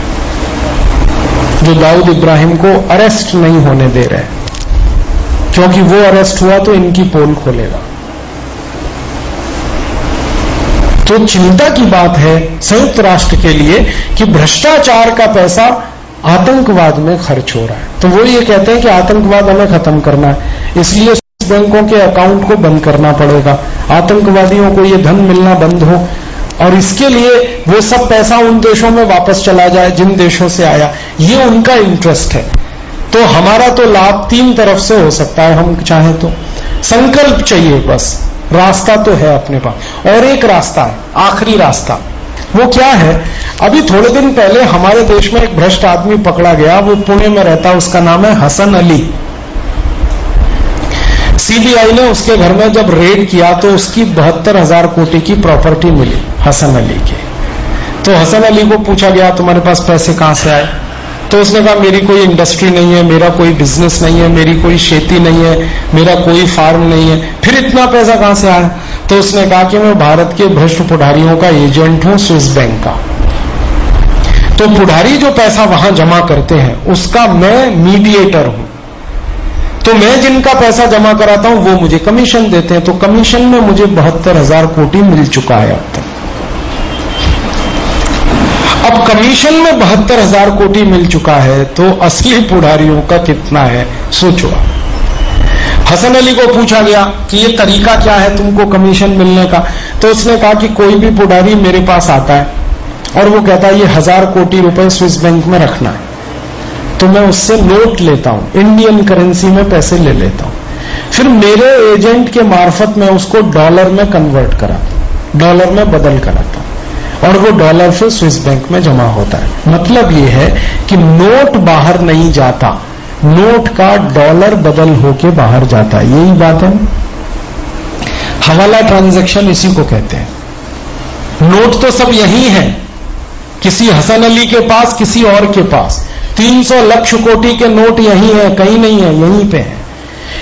जो दाऊद इब्राहिम को अरेस्ट नहीं होने दे रहे। क्योंकि वो अरेस्ट हुआ तो इनकी पोल खोलेगा। तो चिंता की बात है संयुक्त राष्ट्र के लिए कि भ्रष्टाचार का पैसा आतंकवाद में खर्च हो रहा है। तो वो ये कहते हैं कि आतंकवाद हमें खत्म करना है। इसलिए बैंकों के अकाउंट को बंद करना पड़ेगा। आतंकवादियों को ये धन मिलना बंद हो। और इसके लिए वो सब पैसा उन देशों में वापस चला जाए, जिन देशों से आया। ये उनका इंटरेस्ट है। तो हमारा तो लाभ तीन तरफ़ से हो सकता है, हम चाहें तो। संकल्प चाहिए बस। रास्ता तो है अपने पास। और एक रास्ता है, आखिरी रास्ता। वो क्या है? अभी थोड़े दिन पहले हमारे देश में एक भ्रष्ट आदमी पकड़ा गया, वो पुणे में रहता, उसका नाम है हसन अली। सीबीआई ने उसके घर में जब रेड किया तो उसकी बहत्तर हज़ार कोटी की प्रॉपर्टी मिली, हसन अली के। तो हसन अली को पूछा गया, तुम्हारे पास पैसे कहाँ से आए? तो उसने कहा, मेरी कोई इंडस्ट्री नहीं है, मेरा कोई बिज़नेस नहीं है, मेरी कोई खेती नहीं है, मेरा कोई फार्म नहीं है। फिर इतना पैसा कहाँ से आया? तो उसने कहा कि मैं भारत के भ्रष्ट पुढ़ारियों का एजेंट हूँ, स्विस बैंक का। तो पुढ़ारी जो पैसा वहाँ जमा करते हैं, उसका मैं मीडिएटर हूँ। तो मैं जिनका पैसा जमा कराता हूँ, वो मुझे कमीशन देते हैं। तो कमीशन में मुझे बहत्तर हज़ार कोटी मिल चुका है अब तक। अब कमीशन में बहत्तर हज़ार कोटी मिल चुका है तो असली पुढ़ारियों का कितना है, सोचो हसन अली को पूछा गया कि ये तरीका क्या है तुमको कमीशन मिलने का? तो उसने कहा कि कोई भी पुढ़ारी मेरे पास आता है और वो कहता है, ये हज़ार कोटी रुपए स्विस बैंक में रखना है। तो मैं उससे नोट लेता हूँ, इंडियन करेंसी में पैसे ले लेता हूँ। फिर मेरे एजेंट के मार्फत मैं उसको डॉलर में कन्वर्ट कराता डॉलर में बदल कराता और वो डॉलर फिर स्विस बैंक में जमा होता है। मतलब ये है कि नोट बाहर नहीं जाता। नोट का डॉलर बदल होके बाहर जाता है। यही बात है। हवाला ट्रांजैक्शन इसी को कहते हैं। नोट तो सब यही है। किसी हसन अली के पास, किसी और के पास। 300 लक्ष कोटि के नोट यही है, कहीं नहीं है, यहीं पे है।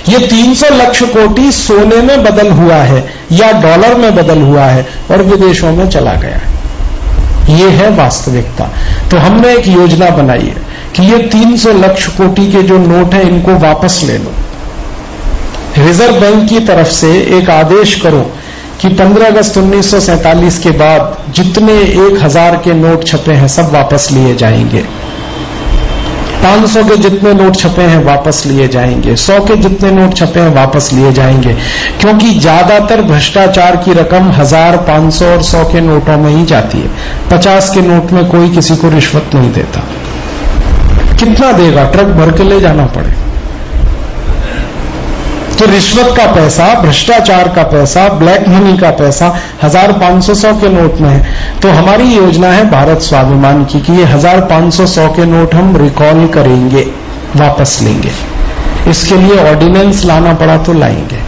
ये 300 लक्ष कोटि सोने में बदल हुआ है या डॉलर में बदल हुआ है और विदेशों में चला गया है। ये है वास्तविकता। तो हमने एक योजना बनाई है कि ये 300 लक्ष कोटि के जो नोट है, इनको वापस ले लो। रिज़र्व बैंक की तरफ़ से एक आदेश करो कि 15 अगस्त उन्नीस के बाद जितने एक हज़ार के नोट छपे हैं, सब वापस लिए जाएँगे। 500 के जितने नोट छपे हैं वापस लिए जाएँगे। 100 के जितने नोट छपे हैं वापस लिए जाएँगे। क्योंकि ज़्यादातर भ्रष्टाचार की रकम हज़ार पाँच सौ और सौ के नोटों में ही जाती है। पचास के नोट में कोई किसी को रिश्वत नहीं देता। कितना देगा? ट्रक भर के ले जाना पड़ेगा तो रिश्वत का पैसा, भ्रष्टाचार का पैसा ब्लैक मनी का पैसा हज़ार पाँच सौ सौ के नोट में है। तो हमारी योजना है भारत स्वाभिमान की कि ये हज़ार पाँच सौ सौ के नोट हम रिकॉल करेंगे, वापस लेंगे। इसके लिए ऑर्डिनेंस लाना पड़ा तो लाएँगे।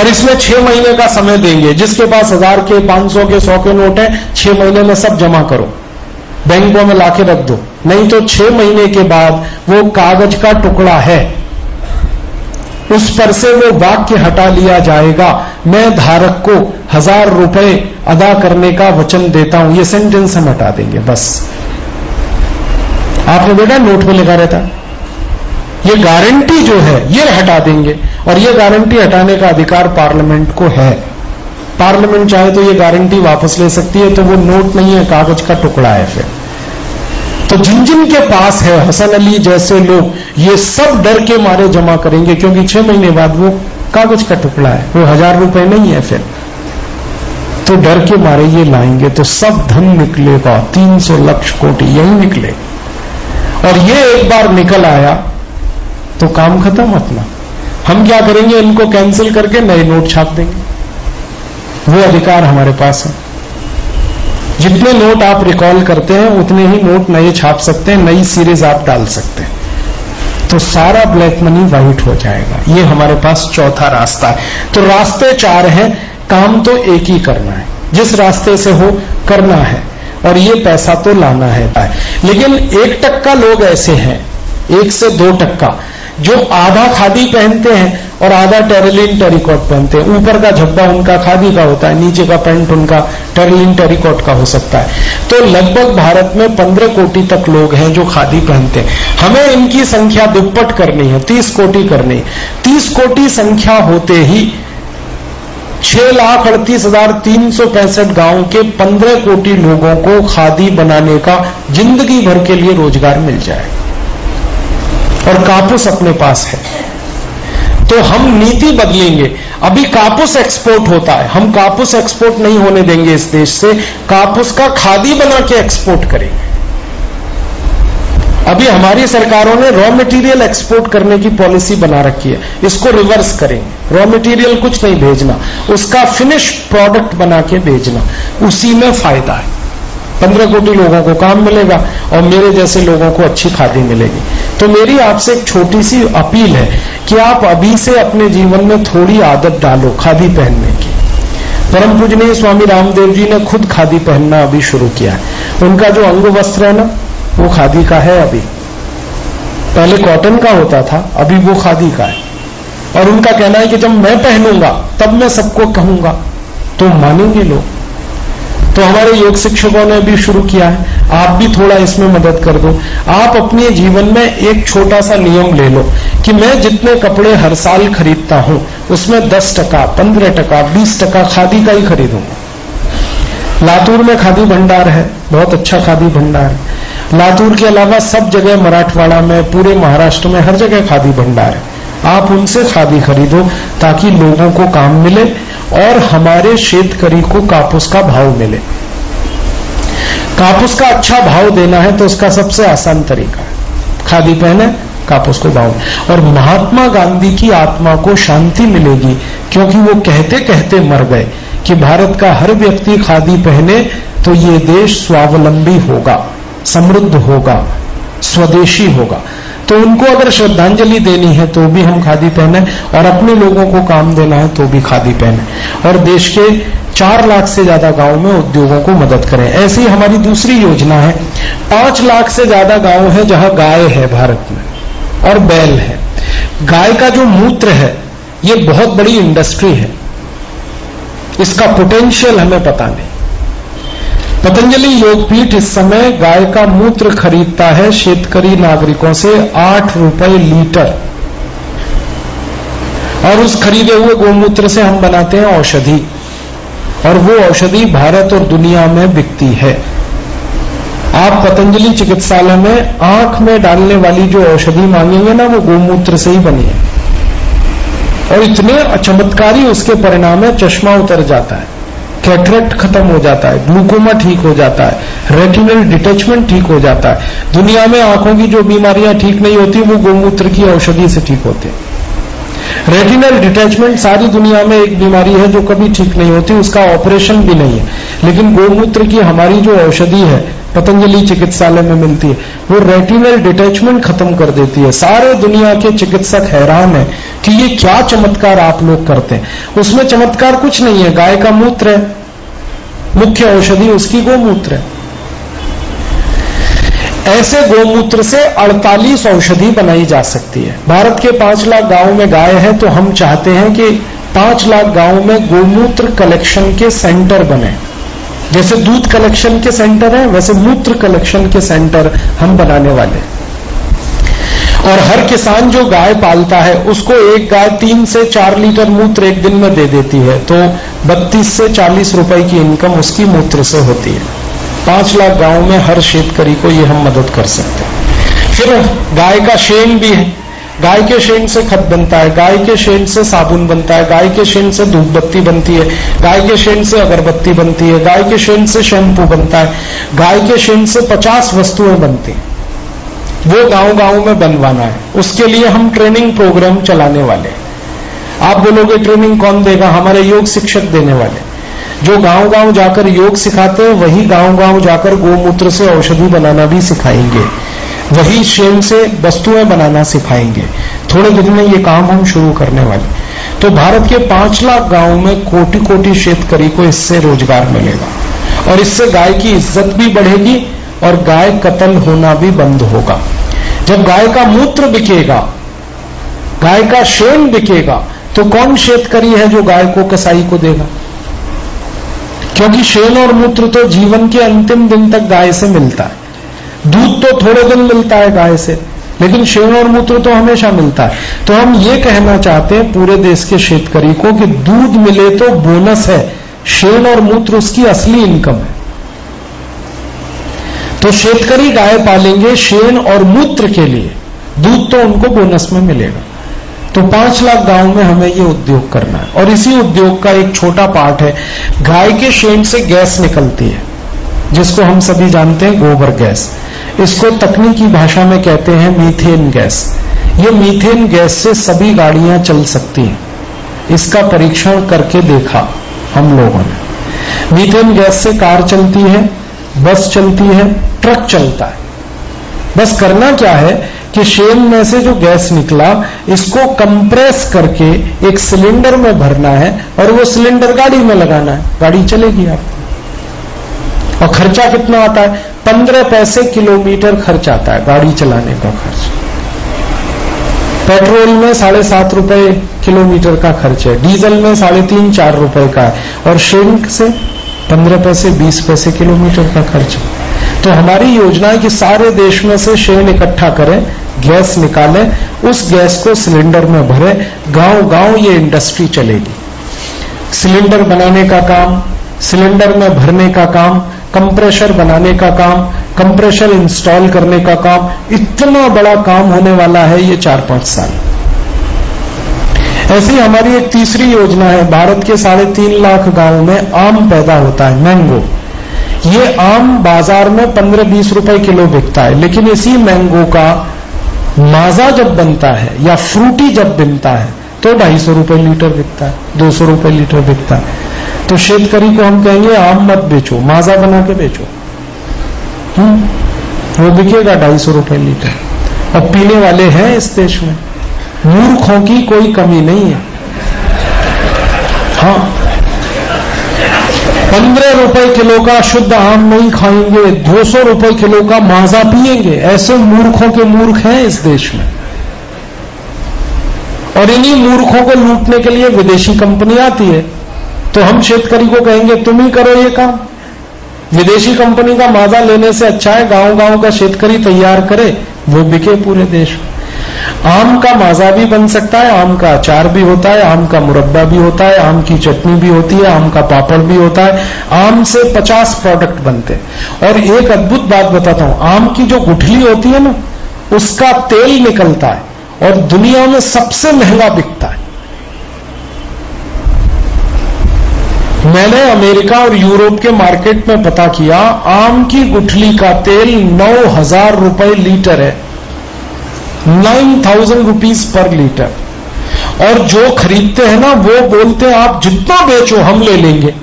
और इसमें छह महीने का समय देंगे, जिसके पास हज़ार के, पाँच सौ के सौ के नोट है, छह महीने में सब जमा करो। बैंकों में लाके रख दो। नहीं तो छह महीने के बाद वो कागज़ का टुकड़ा है। उस पर से वो वाक्य हटा लिया जाएगा। मैं धारक को हज़ार रुपए अदा करने का वचन देता हूँ। ये सेंटेंस हम हटा देंगे, बस। आपने देखा नोट में लिखा रहता? ये गारंटी जो है, ये हटा देंगे। और ये गारंटी हटाने का अधिकार पार्लियामेंट को है। पार्लियामेंट चाहे तो ये गारंटी वापस ले सकती है तो वो नोट नहीं है, कागज़ का टुकड़ा है फिर। तो जिन जिन के पास है, हसन अली जैसे लोग, ये सब डर के मारे जमा करेंगे, क्योंकि छह महीने बाद वो कागज़ का टुकड़ा है, वो हज़ार रुपए नहीं है फिर। तो डर के मारे ये लाएँगे तो सब धन निकलेगा, तीन सौ लक्ष कोटि यही निकले। और ये एक बार निकल आया तो काम खत्म अपना। हम क्या करेंगे, इनको कैंसिल करके नए नोट छाप देंगे। वो अधिकार हमारे पास है। जितने नोट आप रिकॉल करते हैं, उतने ही नोट नए छाप सकते हैं, नई सीरीज़ आप डाल सकते हैं। तो सारा ब्लैक मनी वाइट हो जाएगा। ये हमारे पास चौथा रास्ता है। तो रास्ते चार हैं, काम तो एक ही करना है। जिस रास्ते से हो, करना है। और ये पैसा तो लाना है। लेकिन एक टक्का लोग ऐसे हैं, एक से दो टक्का। जो आधा खादी पहनते हैं और आधा टेरिलिन टेरिकॉट पहनते हैं। ऊपर का झब्बा उनका खादी का होता है, नीचे का पैंट उनका टेरिलिन टेरिकॉट का हो सकता है। तो लगभग भारत में पंद्रह कोटि तक लोग हैं जो खादी पहनते हैं। हमें इनकी संख्या दुप्पट करनी है, तीस कोटि करनी तीस कोटि संख्या होते ही छह लाख अड़तीस हज़ार तीन सौ पैंसठ गाँव के पंद्रह कोटि लोगों को खादी बनाने का ज़िंदगी भर के लिए रोज़गार मिल जाएगा और कापूस अपने पास है। तो हम नीति बदलेंगे। अभी कापूस एक्सपोर्ट होता है। हम कापूस एक्सपोर्ट नहीं होने देंगे इस देश से। कापूस का खादी बना के एक्सपोर्ट करेंगे अभी हमारी सरकारों ने रॉ मटेरियल एक्सपोर्ट करने की पॉलिसी बना रखी है। इसको रिवर्स करेंगे रॉ मटेरियल कुछ नहीं भेजना। उसका फिनिश प्रोडक्ट बना के भेजना। उसी में फ़ायदा है। पंद्रह कोटि लोगों को काम मिलेगा और मेरे जैसे लोगों को अच्छी खादी मिलेगी। तो मेरी आपसे एक छोटी सी अपील है कि आप अभी से अपने जीवन में थोड़ी आदत डालो खादी पहनने की। परम पूजनीय स्वामी रामदेव जी ने खुद खादी पहनना अभी शुरू किया है। उनका जो अंग वस्त्र है ना, वो खादी का है अभी। पहले कॉटन का होता था, अभी वो खादी का है। और उनका कहना है कि जब मैं पहनूँगा, तब मैं सबको कहूँगा। तो मानेंगे लोग। तो हमारे योग शिक्षकों ने भी शुरू किया है। आप भी थोड़ा इसमें मदद कर दो। आप अपने जीवन में एक छोटा सा नियम ले लो कि मैं जितने कपड़े हर साल खरीदता हूँ, उसमें 10 टका, पंद्रह टका, बीस टका खादी का ही खरीदूँगा। लातूर में खादी भंडार है, बहुत अच्छा खादी भंडार है। लातूर के अलावा सब जगह मराठवाड़ा में, पूरे महाराष्ट्र में हर जगह खादी भंडार है। आप उनसे खादी खरीदो ताकि लोगों को काम मिले और हमारे शेतकरी को कापूस का भाव मिले। कापूस का अच्छा भाव देना है तो उसका सबसे आसान तरीका है। खादी पहने, कापूस को भाव और महात्मा गांधी की आत्मा को शांति मिलेगी, क्योंकि वो कहते कहते मर गए कि भारत का हर व्यक्ति खादी पहने तो ये देश स्वावलंबी होगा, समृद्ध होगा। स्वदेशी होगा। तो उनको अगर श्रद्धांजलि देनी है तो भी हम खादी पहने और अपने लोगों को काम देना है तो भी खादी पहने। और देश के चार लाख से ज़्यादा गाँव में उद्योगों को मदद करें। ऐसी हमारी दूसरी योजना है। पाँच लाख से ज़्यादा गाँव है जहाँ गाय है भारत में और बैल है। गाय का जो मूत्र है, ये बहुत बड़ी इंडस्ट्री है। इसका पोटेंशियल हमें पता नहीं। पतंजलि योगपीठ इस समय गाय का मूत्र खरीदता है। शेतकरी नागरिकों से आठ रुपए लीटर। और उस खरीदे हुए गोमूत्र से हम बनाते हैं औषधि। और वो औषधि भारत और दुनिया में बिकती है। आप पतंजलि चिकित्सालय में आँख में डालने वाली जो औषधि मांगेंगे ना, वो गोमूत्र से ही बनी है। और इतने चमत्कारी उसके परिणाम है, चश्मा उतर जाता है। कैटरेक्ट खत्म हो जाता है, ग्लूकोमा ठीक हो जाता है, रेटिनल डिटेचमेंट ठीक हो जाता है। दुनिया में आँखों की जो बीमारियाँ ठीक नहीं होती, वो गोमूत्र की औषधि से ठीक होते हैं। रेटिनल डिटेचमेंट सारी दुनिया में एक बीमारी है जो कभी ठीक नहीं होती, उसका ऑपरेशन भी नहीं है। लेकिन गोमूत्र की हमारी जो औषधि है पतंजलि चिकित्सालय में मिलती है। वो रेटिनल डिटेचमेंट खत्म कर देती है। सारे दुनिया के चिकित्सक हैरान है कि ये क्या चमत्कार आप लोग करते हैं। उसमें चमत्कार कुछ नहीं है। गाय का मूत्र है। मुख्य औषधि उसकी गोमूत्र है। ऐसे गोमूत्र से 48 औषधि बनाई जा सकती है। भारत के पाँच लाख गाँव में गाय है तो हम चाहते हैं कि पाँच लाख गाँव में गोमूत्र कलेक्शन के सेंटर बने। जैसे दूध कलेक्शन के सेंटर है, वैसे मूत्र कलेक्शन के सेंटर हम बनाने वाले और हर किसान जो गाय पालता है, उसको एक गाय तीन से चार लीटर मूत्र एक दिन में दे देती है। तो बत्तीस से चालीस रुपए की इनकम उसकी मूत्र से होती है। पाँच लाख गाँव में हर शेतकरी को ये हम मदद कर सकते हैं। फिर गाय का शेन भी है। गाय के शेन से खत बनता है, गाय के शेन से साबुन बनता है, गाय के शेन से धूप बत्ती बनती है, गाय के शेन से अगरबत्ती बनती है, गाय के शेन से शैम्पू बनता है, गाय के शेन से पचास वस्तुएँ बनती हैं। वो गाँव गाँव में बनवाना है। उसके लिए हम ट्रेनिंग प्रोग्राम चलाने वाले आप बोलोगे, ट्रेनिंग कौन देगा? हमारे योग शिक्षक देने वाले जो गाँव गाँव जाकर योग सिखाते हैं, वही गाँव गाँव जाकर गोमूत्र से औषधि बनाना भी सिखाएँगे। वही शेम से वस्तुएँ बनाना सिखाएँगे। थोड़े दिन में ये काम हम शुरू करने वाले। तो भारत के पाँच लाख गाँव में कोटि कोटि शेतकरी को इससे रोज़गार मिलेगा। और इससे गाय की इज़्ज़त भी बढ़ेगी और गाय कत्ल होना भी बंद होगा। जब गाय का मूत्र बिकेगा, गाय का शेन बिकेगा तो कौन शेतकरी है जो गाय को, कसाई को देगा? क्योंकि शेन और मूत्र तो जीवन के अंतिम दिन तक गाय से मिलता है। दूध तो थोड़े दिन मिलता है गाय से, लेकिन शेण और मूत्र तो हमेशा मिलता है। तो हम ये कहना चाहते हैं पूरे देश के शेतकरी को कि दूध मिले तो बोनस है, शेण और मूत्र उसकी असली इनकम है। तो शेतकरी गाय पालेंगे शेण और मूत्र के लिए, दूध तो उनको बोनस में मिलेगा। तो पाँच लाख गाँव में हमें ये उद्योग करना है, और इसी उद्योग का एक छोटा पार्ट है, गाय के शेण से गैस निकलती है। जिसको हम सभी जानते हैं गोबर गैस। इसको तकनीकी भाषा में कहते हैं मीथेन गैस। ये मीथेन गैस से सभी गाड़ियाँ चल सकती हैं। इसका परीक्षण करके देखा हम लोगों ने। मीथेन गैस से कार चलती है, बस चलती है, ट्रक चलता है। बस करना क्या है कि शेल में से जो गैस निकला, इसको कंप्रेस करके एक सिलेंडर में भरना है और वो सिलेंडर गाड़ी में लगाना है। गाड़ी चलेगी आपको। और खर्चा कितना आता है? पंद्रह पैसे किलोमीटर खर्च आता है गाड़ी चलाने का खर्च। पेट्रोल में साढ़े सात रुपए किलोमीटर का खर्च है, डीजल में साढ़े तीन चार रुपए का है और शेंक से पंद्रह पैसे, बीस पैसे किलोमीटर का खर्च है। तो हमारी योजना है कि सारे देश में से शेन इकट्ठा करें, गैस निकालें, उस गैस को सिलेंडर में भरे गाँव गाँव ये इंडस्ट्री चलेगी। सिलेंडर बनाने का काम, सिलेंडर में भरने का काम कंप्रेशर बनाने का काम, कंप्रेशर इंस्टॉल करने का काम, इतना बड़ा काम होने वाला है ये चार पाँच साल। ऐसी हमारी एक तीसरी योजना है, भारत के साढ़े तीन लाख गाँव में आम पैदा होता है, मैंगो। ये आम बाज़ार में पंद्रह बीस रुपए किलो बिकता है, लेकिन इसी मैंगो का माजा जब बनता है या फ्रूटी जब बनता है तो ढाई सौ रुपए लीटर बिकता है, दो सौ रुपए लीटर बिकता है। तो शेतकरी को हम कहेंगे, आम मत बेचो, माजा बना के बेचो। हम्म? वो बिकेगा ढाई सौ रुपए लीटर। अब पीने वाले हैं इस देश में। मूर्खों की कोई कमी नहीं है। हाँ। पंद्रह रुपए किलो का शुद्ध आम नहीं खाएँगे, दो सौ रुपए किलो का माजा पिएँगे। ऐसे मूर्खों के मूर्ख हैं इस देश में। और इन्हीं मूर्खों को लूटने के लिए विदेशी कंपनी आती है। तो हम शेतकरी को कहेंगे, तुम ही करो ये काम। विदेशी कंपनी का माजा लेने से अच्छा है गाँव गाँव का शेतकरी तैयार करे, वो बिके पूरे देश में। आम का माजा भी बन सकता है, आम का अचार भी होता है, आम का मुरब्बा भी होता है, आम की चटनी भी होती है, आम का पापड़ भी होता है, आम से 50 प्रोडक्ट बनते हैं। और एक अद्भुत बात बताता हूँ, आम की जो गुठली होती है ना, उसका तेल निकलता है और दुनिया में सबसे महँगा बिकता है। मैंने अमेरिका और यूरोप के मार्केट में पता किया, आम की गुठली का तेल नौ हज़ार रुपए लीटर है। Nine thousand rupees per litre. और जो खरीदते हैं ना, वो बोलते हैं, आप जितना बेचो हम ले लेंगे।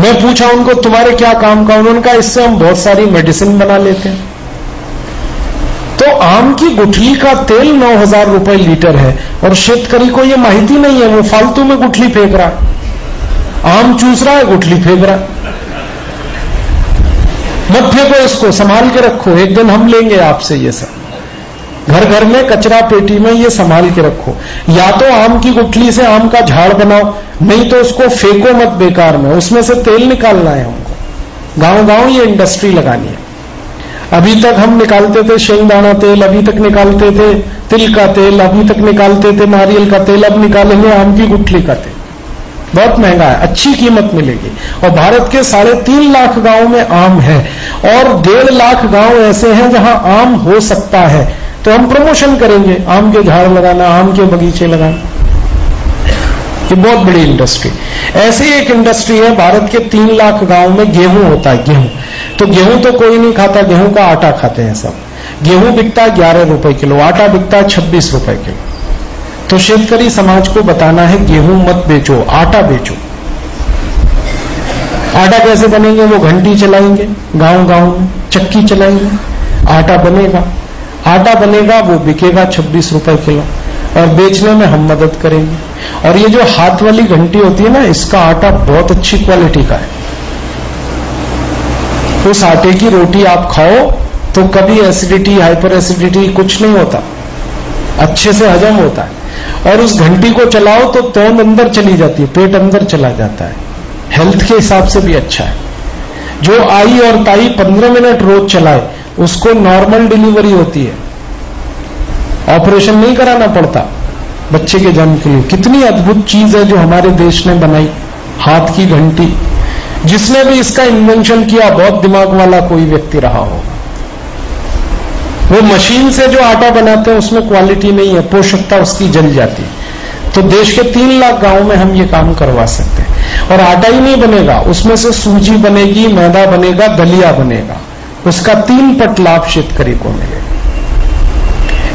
मैं पूछा उनको, तुम्हारे क्या काम का? उन्होंने कहा, इससे हम बहुत सारी मेडिसिन बना लेते हैं। तो आम की गुठली का तेल नौ हज़ार रुपए लीटर है। और शेतकरी को यह माहिती नहीं है, वो फालतू में गुठली फेंक रहा है। आम चूस रहा है गुठली फेंक रहा मत फेंको इसको, संभाल के रखो, एक दिन हम लेंगे आपसे ये सब। घर घर में कचरा पेटी में ये संभाल के रखो। या तो आम की गुठली से आम का झाड़ बनाओ, नहीं तो उसको फेंको मत बेकार में, उसमें से तेल निकालना है हमको। गाँव गाँव ये इंडस्ट्री लगानी है। अभी तक हम निकालते थे शेंगदाना तेल, अभी तक निकालते थे तिल का तेल, अभी तक निकालते थे नारियल का तेल, अब निकालेंगे आम की गुठली का तेल। बहुत महँगा है, अच्छी कीमत मिलेगी। और भारत के साढ़े तीन लाख गाँव में आम है। और डेढ़ लाख गाँव ऐसे हैं जहाँ आम हो सकता है। तो हम प्रमोशन करेंगे, आम के झाड़ लगाना, आम के बगीचे लगाना। ये बहुत बड़ी इंडस्ट्री। ऐसी एक इंडस्ट्री है, भारत के तीन लाख गाँव में गेहूँ होता है, गेहूँ। तो गेहूँ तो कोई नहीं खाता, गेहूँ का आटा खाते हैं सब। गेहूँ बिकता है ग्यारह रुपए किलो, आटा बिकता है छब्बीस रुपए किलो। तो शेतकरी समाज को बताना है, गेहूँ मत बेचो, आटा बेचो। आटा कैसे बनेंगे? वो घंटी चलाएँगे गाँव गाँव में, चक्की चलाएँगे। आटा बनेगा। आटा बनेगा, वो बिकेगा छब्बीस रुपए किलो। और बेचने में हम मदद करेंगे। और ये जो हाथ वाली घंटी होती है ना, इसका आटा बहुत अच्छी क्वालिटी का है। उस आटे की रोटी आप खाओ तो कभी एसिडिटी हाइपर एसिडिटी कुछ नहीं होता। अच्छे से हजम होता है। और उस घंटी को चलाओ तो तोन अंदर चली जाती है, पेट अंदर चला जाता है। हेल्थ के हिसाब से भी अच्छा है। जो आई और ताई पंद्रह मिनट रोज चलाए, उसको नॉर्मल डिलीवरी होती है। ऑपरेशन नहीं कराना पड़ता बच्चे के जन्म के लिए। कितनी अद्भुत चीज़ है जो हमारे देश ने बनाई, हाथ की घंटी। जिसने भी इसका इन्वेंशन किया, बहुत दिमाग वाला कोई व्यक्ति रहा होगा। वो मशीन से जो आटा बनाते हैं, उसमें क्वालिटी नहीं है, पोषकता उसकी जल जाती है। तो देश के तीन लाख गाँव में हम ये काम करवा सकते हैं। और आटा ही नहीं बनेगा, उसमें से सूजी बनेगी, मैदा बनेगा, दलिया बनेगा। उसका तीन पट लाभ शेतकरी को मिलेगा।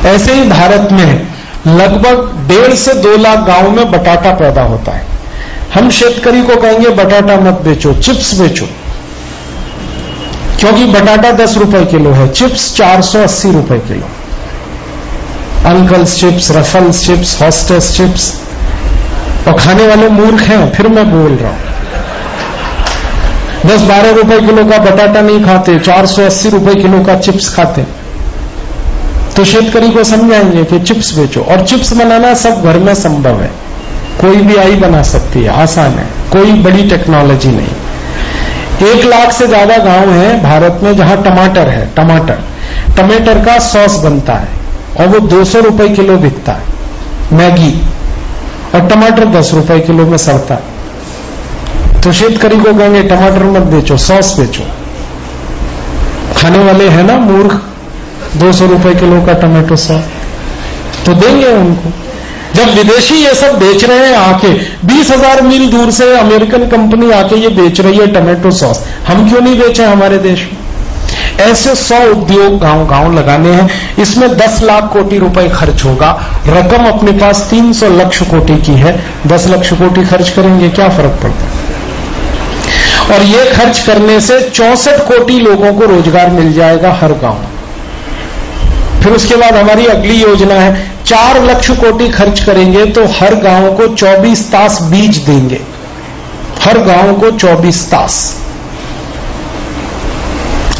ऐसे ही भारत में लगभग डेढ़ से दो लाख गाँव में बटाटा पैदा होता है। हम शेतकरी को कहेंगे, बटाटा मत बेचो, चिप्स बेचो। क्योंकि बटाटा दस रुपए किलो है, चिप्स चार सौ अस्सी रुपए kilo. Uncle's chips, Ruffles chips, Hostess chips. और खाने वाले मूर्ख हैं, फिर मैं बोल रहा हूँ। दस बारह रुपए किलो का बटाटा नहीं खाते, चार सौ अस्सी रुपए किलो का चिप्स खाते। तो शेतकरी को समझाएँगे कि चिप्स बेचो। और चिप्स बनाना सब घर में संभव है। कोई भी आई बना सकती है, आसान है। कोई बड़ी टेक्नोलॉजी नहीं। एक लाख से ज़्यादा गाँव है भारत में जहाँ टमाटर है, टमाटर। टमाटर का सॉस बनता है और वो दो सौ रुपए किलो बिकता है, मैगी। और टमाटर दस रुपए किलो में सड़ता है। तो शेतकरी को कहेंगे, टमाटर मत बेचो, सॉस बेचो। खाने वाले हैं ना, मूर्ख, दो सौ रुपए किलो का टमाटो सॉस। तो देंगे उनको। जब विदेशी ये सब बेच रहे हैं आके, बीस हज़ार मील दूर से अमेरिकन कंपनी आके ये बेच रही है टमाटो सॉस। हम क्यों नहीं बेचे हमारे देश में? ऐसे सौ उद्योग गाँव गाँव लगाने हैं, इसमें दस लाख कोटि रुपए खर्च होगा। रकम अपने पास तीन सौ लक्ष कोटि की है। दस लक्ष कोटि खर्च करेंगे, क्या फ़र्क पड़ता है? और ये खर्च करने से चौसठ कोटि लोगों को रोज़गार मिल जाएगा हर गाँव फिर उसके बाद हमारी अगली योजना है, चार लक्ष कोटि खर्च करेंगे तो हर गाँव को 24 तास बीज देंगे। हर गाँव को 24 तास।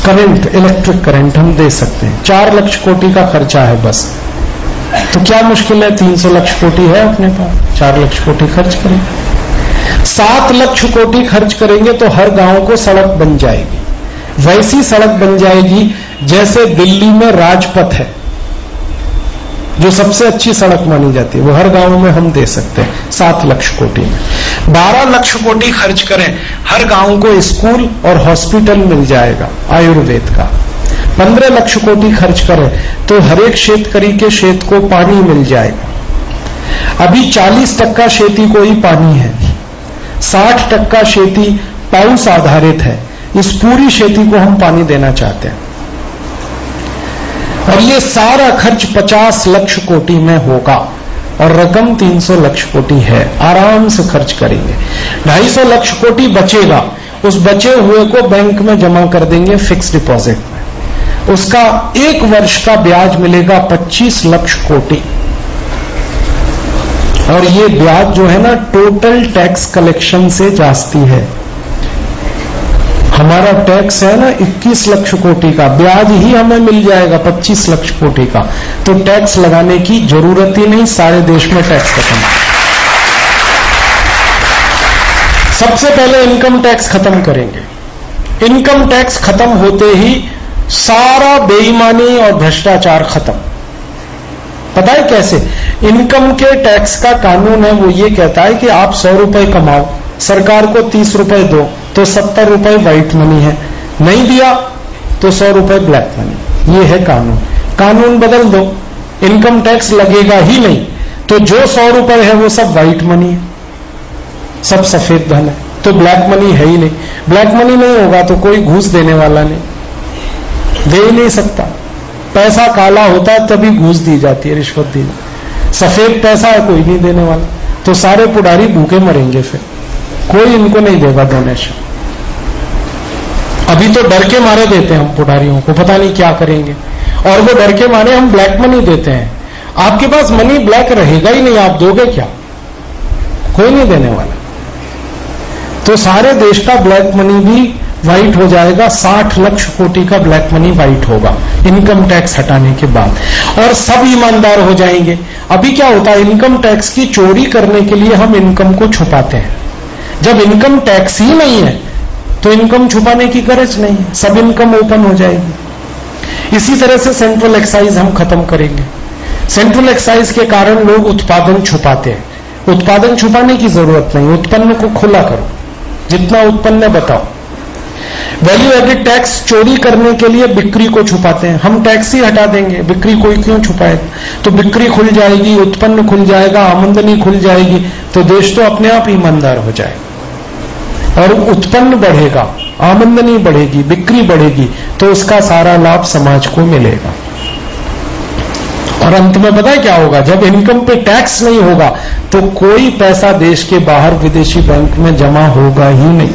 करंट, इलेक्ट्रिक करंट हम दे सकते हैं। चार लक्ष कोटि का खर्चा है बस। तो क्या मुश्किल है? तीन सौ लक्ष कोटि है अपने पास। चार लक्ष कोटि खर्च करेंगे सात लक्ष कोटि खर्च करेंगे तो हर गाँव को सड़क बन जाएगी। वैसी सड़क बन जाएगी जैसे दिल्ली में राजपथ है, जो सबसे अच्छी सड़क मानी जाती है, वो हर गाँव में हम दे सकते हैं, सात लक्ष कोटि में। बारह लक्ष कोटि खर्च करें, हर गाँव को स्कूल और हॉस्पिटल मिल जाएगा, आयुर्वेद का। पंद्रह लक्ष कोटि खर्च करें तो हर एक शेतकरी के शेत को पानी मिल जाएगा। अभी चालीस टक्का खेती को ही पानी है, साठ टक्का खेती पाउस आधारित है, इस पूरी खेती को हम पानी देना चाहते हैं। और ये सारा खर्च 50 लक्ष कोटि में होगा और रकम 300 लक्ष कोटि है। आराम से खर्च करेंगे। 250 लक्ष कोटि बचेगा। उस बचे हुए को बैंक में जमा कर देंगे फिक्स डिपॉजिट में। उसका एक वर्ष का ब्याज मिलेगा 25 लक्ष कोटि। और ये ब्याज जो है ना, टोटल टैक्स कलेक्शन से जास्ती है। हमारा टैक्स है ना 21 लक्ष कोटि का, ब्याज ही हमें मिल जाएगा 25 लक्ष कोटि का। तो टैक्स लगाने की ज़रूरत ही नहीं, सारे देश में टैक्स खत्म। सबसे पहले इनकम टैक्स खत्म करेंगे। इनकम टैक्स खत्म होते ही सारा बेईमानी और भ्रष्टाचार खत्म। पता है कैसे? इनकम के टैक्स का कानून है, वो ये कहता है कि आप सौ रुपए कमाओ। सरकार को तीस रुपए दो तो सत्तर रुपए व्हाइट मनी है। नहीं दिया तो सौ रुपए ब्लैक मनी ये है कानून। कानून बदल दो। इनकम टैक्स लगेगा ही नहीं। तो जो सौ रुपए है, वो सब व्हाइट मनी है। सब सफ़ेद धन है। तो ब्लैक मनी है ही नहीं। ब्लैक मनी नहीं होगा तो कोई घूस देने वाला नहीं। दे ही नहीं सकता। पैसा काला होता है तभी घूस दी जाती है, रिश्वत दी सफ़ेद पैसा है, कोई नहीं देने वाला। तो सारे पुडारी भूखे मरेंगे फिर। कोई इनको नहीं देगा डोनेशन अभी तो डर के मारे देते हैं हम पुडारियों को, पता नहीं क्या करेंगे। और वो डर के मारे हम ब्लैक मनी देते हैं। आपके पास मनी ब्लैक रहेगा ही नहीं, आप दोगे क्या? कोई नहीं देने वाला। तो सारे देश का ब्लैक मनी भी व्हाइट हो जाएगा 60 लक्ष कोटि का ब्लैक मनी व्हाइट होगा इनकम टैक्स हटाने के बाद। और सब ईमानदार हो जाएँगे। अभी क्या होता है इनकम टैक्स की चोरी करने के लिए हम इनकम को छुपाते हैं। जब इनकम टैक्स ही नहीं है तो इनकम छुपाने की गरज नहीं है, सब इनकम ओपन हो जाएगी। इसी तरह से सेंट्रल एक्साइज हम खत्म करेंगे। सेंट्रल एक्साइज के कारण लोग उत्पादन छुपाते हैं। उत्पादन छुपाने की ज़रूरत नहीं, उत्पन्न को खुला करो। जितना उत्पन्न बताओ। वैल्यू एडेड टैक्स चोरी करने के लिए बिक्री को छुपाते हैं। हम टैक्स ही हटा देंगे, बिक्री कोई क्यों छुपाए? तो बिक्री खुल जाएगी, उत्पन्न खुल जाएगा, आमंदनी खुल जाएगी तो देश तो अपने आप ईमानदार हो जाएगा। और उत्पन्न बढ़ेगा, आमंदनी बढ़ेगी, बिक्री बढ़ेगी तो उसका सारा लाभ समाज को मिलेगा। और अंत में पता है क्या होगा? जब इनकम पे टैक्स नहीं होगा तो कोई पैसा देश के बाहर विदेशी बैंक में जमा होगा ही नहीं।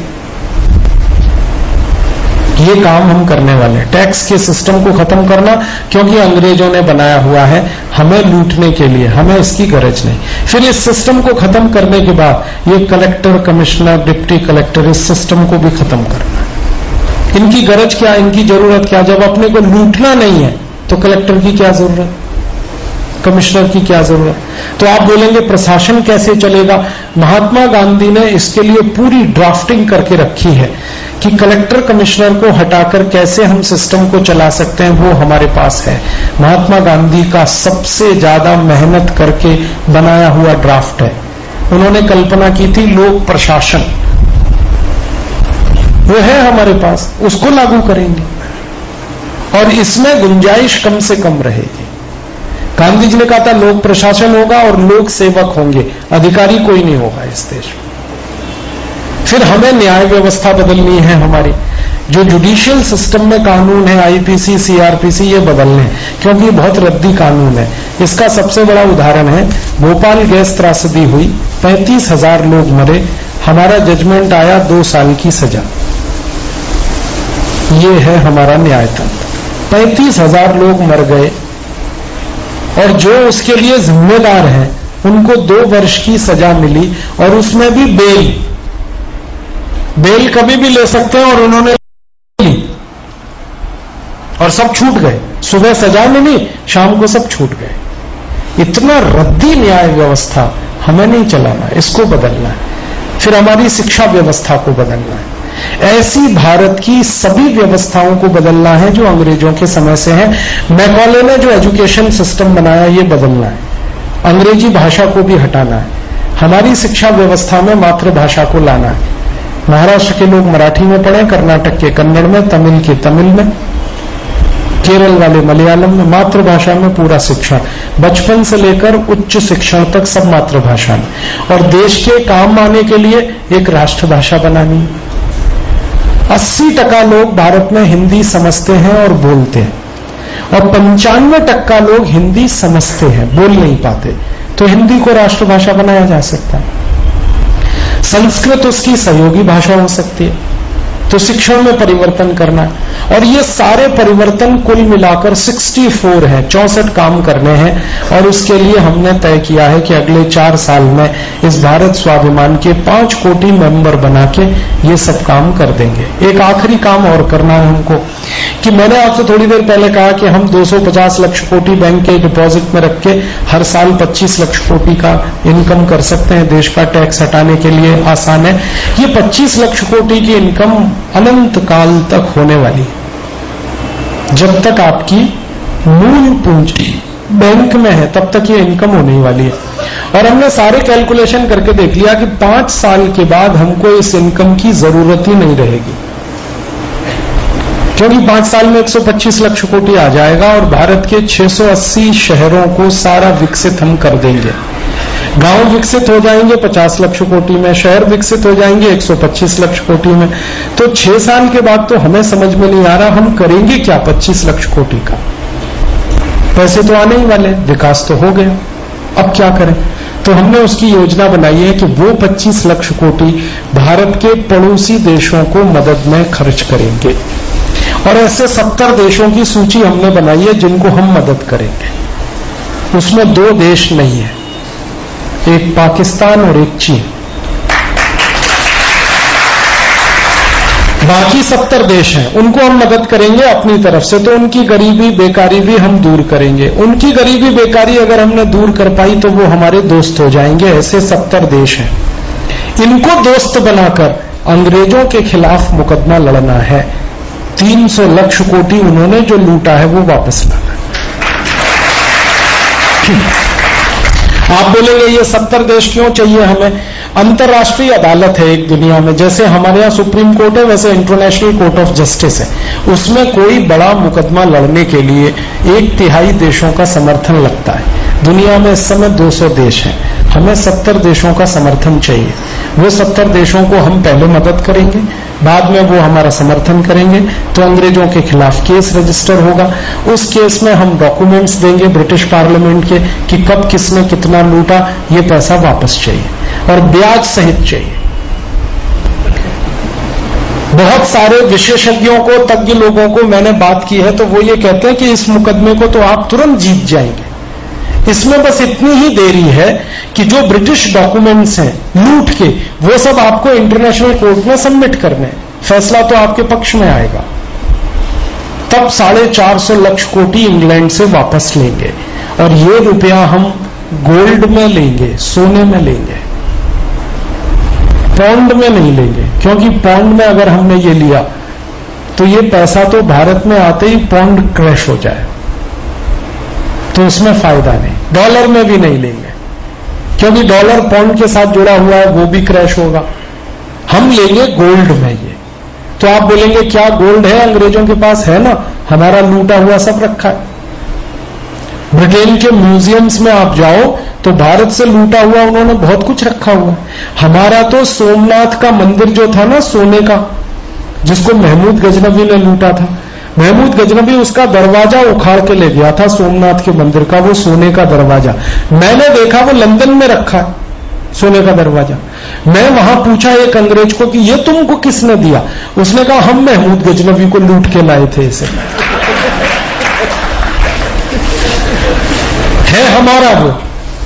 ये काम हम करने वाले हैं। टैक्स के सिस्टम को खत्म करना, क्योंकि अंग्रेज़ों ने बनाया हुआ है हमें लूटने के लिए, हमें इसकी गरज नहीं। फिर इस सिस्टम को खत्म करने के बाद ये कलेक्टर कमिश्नर डिप्टी कलेक्टर इस सिस्टम को भी खत्म करना। इनकी गरज क्या, इनकी ज़रूरत क्या? जब अपने को लूटना नहीं है तो कलेक्टर की क्या ज़रूरत? कमिश्नर की क्या ज़रूरत? तो आप बोलेंगे, प्रशासन कैसे चलेगा? महात्मा गांधी ने इसके लिए पूरी ड्राफ्टिंग करके रखी है कि कलेक्टर कमिश्नर को हटाकर कैसे हम सिस्टम को चला सकते हैं, वो हमारे पास है। महात्मा गांधी का सबसे ज़्यादा मेहनत करके बनाया हुआ ड्राफ्ट है। उन्होंने कल्पना की थी, लोक प्रशासन। वो है हमारे पास, उसको लागू करेंगे। और इसमें गुंजाइश कम से कम रहेगी। गांधी जी ने कहा था लोक प्रशासन होगा और लोक सेवक होंगे। अधिकारी कोई नहीं होगा इस देश में। फिर हमें न्याय व्यवस्था बदलनी है हमारी। जो जुडिशियल सिस्टम में कानून है आईपीसी सीआरपीसी ये बदलने क्योंकि बहुत रद्दी कानून है। इसका सबसे बड़ा उदाहरण है, भोपाल गैस त्रासदी हुई, पैंतीस हज़ार लोग मरे, हमारा जजमेंट आया दो साल की सजा। ये है हमारा न्यायतंत्र। पैंतीस हज़ार लोग मर गए और जो उसके लिए जिम्मेदार हैं, उनको दो वर्ष की सजा मिली और उसमें भी बेल। बेल कभी भी ले सकते हैं और उन्होंने ली और सब छूट गए। सुबह सजा मिली, शाम को सब छूट गए। इतना रद्दी न्याय व्यवस्था हमें नहीं चलाना, इसको बदलना है। फिर हमारी शिक्षा व्यवस्था को बदलना है। ऐसी भारत की सभी व्यवस्थाओं को बदलना है जो अंग्रेज़ों के समय से है। मैकॉले ने जो एजुकेशन सिस्टम बनाया, ये बदलना है। अंग्रेज़ी भाषा को भी हटाना है। हमारी शिक्षा व्यवस्था में मातृभाषा को लाना है। महाराष्ट्र के लोग मराठी में पढ़े, कर्नाटक के कन्नड़ में, तमिल के तमिल में, केरल वाले मलयालम में, मातृभाषा में पूरा शिक्षण। बचपन से लेकर उच्च शिक्षण तक सब मातृभाषा में। और देश के काम आने के लिए एक राष्ट्रभाषा बनानी 80 टका लोग भारत में हिंदी समझते हैं और बोलते हैं। और पंचानवे टक्का लोग हिंदी समझते हैं, बोल नहीं पाते। तो हिंदी को राष्ट्रभाषा बनाया जा सकता है। संस्कृत उसकी सहयोगी भाषा हो सकती है। तो शिक्षण में परिवर्तन करना। है और ये सारे परिवर्तन कुल मिलाकर 64 है, चौसठ काम करने हैं। और उसके लिए हमने तय किया है कि अगले चार साल में इस भारत स्वाभिमान के पाँच कोटि मेंबर बना के ये सब काम कर देंगे। एक आखिरी काम और करना है हमको। कि मैंने आपसे थोड़ी देर पहले कहा कि हम 250 लक्ष कोटि बैंक के डिपॉजिट में रख के हर साल 25 लक्ष कोटि का इनकम कर सकते हैं। देश का टैक्स हटाने के लिए आसान है। ये 25 लक्ष कोटि की इनकम अनंत काल तक होने वाली जब तक आपकी मूल पूंजी बैंक में है, तब तक ये इनकम होने वाली है। और हमने सारे कैलकुलेशन करके देख लिया कि पाँच साल के बाद हमको इस इनकम की ज़रूरत ही नहीं रहेगी। क्योंकि पाँच साल में 125 लक्ष कोटी आ जाएगा और भारत के 680 शहरों को सारा विकसित हम कर देंगे। गाँव विकसित हो जाएँगे 50 लक्ष कोटि में, शहर विकसित हो जाएँगे 125 लक्ष कोटि में। तो छह साल के बाद तो हमें समझ में नहीं आ रहा, हम करेंगे क्या 25 लक्ष कोटि का? पैसे तो आने ही वाले विकास तो हो गया। अब क्या करें? तो हमने उसकी योजना बनाई है कि वो 25 लक्ष कोटि भारत के पड़ोसी देशों को मदद में खर्च करेंगे। और ऐसे 70 देशों की सूची हमने बनाई है जिनको हम मदद करेंगे। उसमें दो देश नहीं है। एक पाकिस्तान और एक चीन। बाकी सत्तर देश हैं। उनको हम मदद करेंगे अपनी तरफ़ से तो उनकी गरीबी, बेकारी भी हम दूर करेंगे। उनकी गरीबी, बेकारी अगर हमने दूर कर पाई तो वो हमारे दोस्त हो जाएँगे। ऐसे सत्तर देश हैं। इनको दोस्त बनाकर अंग्रेज़ों के खिलाफ मुकदमा लड़ना है। 300 लक्ष कोटी उन्होंने जो लूटा है, वो वापस लाना आप बोलेंगे, ये सत्तर देश क्यों चाहिए हमें? अंतर्राष्ट्रीय अदालत है एक दुनिया में, जैसे हमारे यहाँ सुप्रीम कोर्ट है, वैसे इंटरनेशनल कोर्ट ऑफ़ जस्टिस है। उसमें कोई बड़ा मुकदमा लड़ने के लिए एक तिहाई देशों का समर्थन लगता है। दुनिया में इस समय 200 देश हैं। हमें 70 देशों का समर्थन चाहिए। वो 70 देशों को हम पहले मदद करेंगे, बाद में वो हमारा समर्थन करेंगे तो अंग्रेज़ों के खिलाफ केस रजिस्टर होगा। उस केस में हम डॉक्यूमेंट्स देंगे ब्रिटिश पार्लियामेंट के कि कब किसने कितना लूटा, ये पैसा वापस चाहिए। और ब्याज सहित चाहिए। बहुत सारे विशेषज्ञों को, तज्ञ लोगों को मैंने बात की है तो वो ये कहते हैं कि इस मुकदमे को तो आप तुरंत जीत जाएँगे। इसमें बस इतनी ही देरी है कि जो ब्रिटिश डॉक्यूमेंट्स हैं, लूट के, वो सब आपको इंटरनेशनल कोर्ट में सबमिट करने फैसला तो आपके पक्ष में आएगा। तब साढ़े चार सौ लक्ष कोटी इंग्लैंड से वापस लेंगे। और ये रुपया हम गोल्ड में लेंगे, सोने में लेंगे। पौंड में नहीं लेंगे, क्योंकि पौंड में अगर हमने ये लिया तो ये पैसा तो भारत में आते ही पौंड क्रैश हो जाए। तो उसमें फ़ायदा नहीं। डॉलर में भी नहीं लेंगे। क्योंकि डॉलर पॉइंट के साथ जुड़ा हुआ है, वो भी क्रैश होगा। हम लेंगे गोल्ड में ये। तो आप बोलेंगे, क्या गोल्ड है? अंग्रेज़ों के पास है ना। हमारा लूटा हुआ सब रखा है। ब्रिटेन के म्यूजियम्स में आप जाओ तो भारत से लूटा हुआ उन्होंने बहुत कुछ रखा हुआ हमारा तो सोमनाथ का मंदिर जो था ना, सोने का, जिसको महमूद गजनबी ने लूटा था। महमूद गजनबी उसका दरवाज़ा उखाड़ के ले गया था सोमनाथ के मंदिर का, वो सोने का दरवाज़ा। मैंने देखा, वो लंदन में रखा है, सोने का दरवाज़ा। मैं वहाँ पूछा एक अंग्रेज़ को कि ये तुमको किसने दिया? उसने कहा, हम महमूद गजनबी को लूट के लाए थे इसे। है हमारा वो,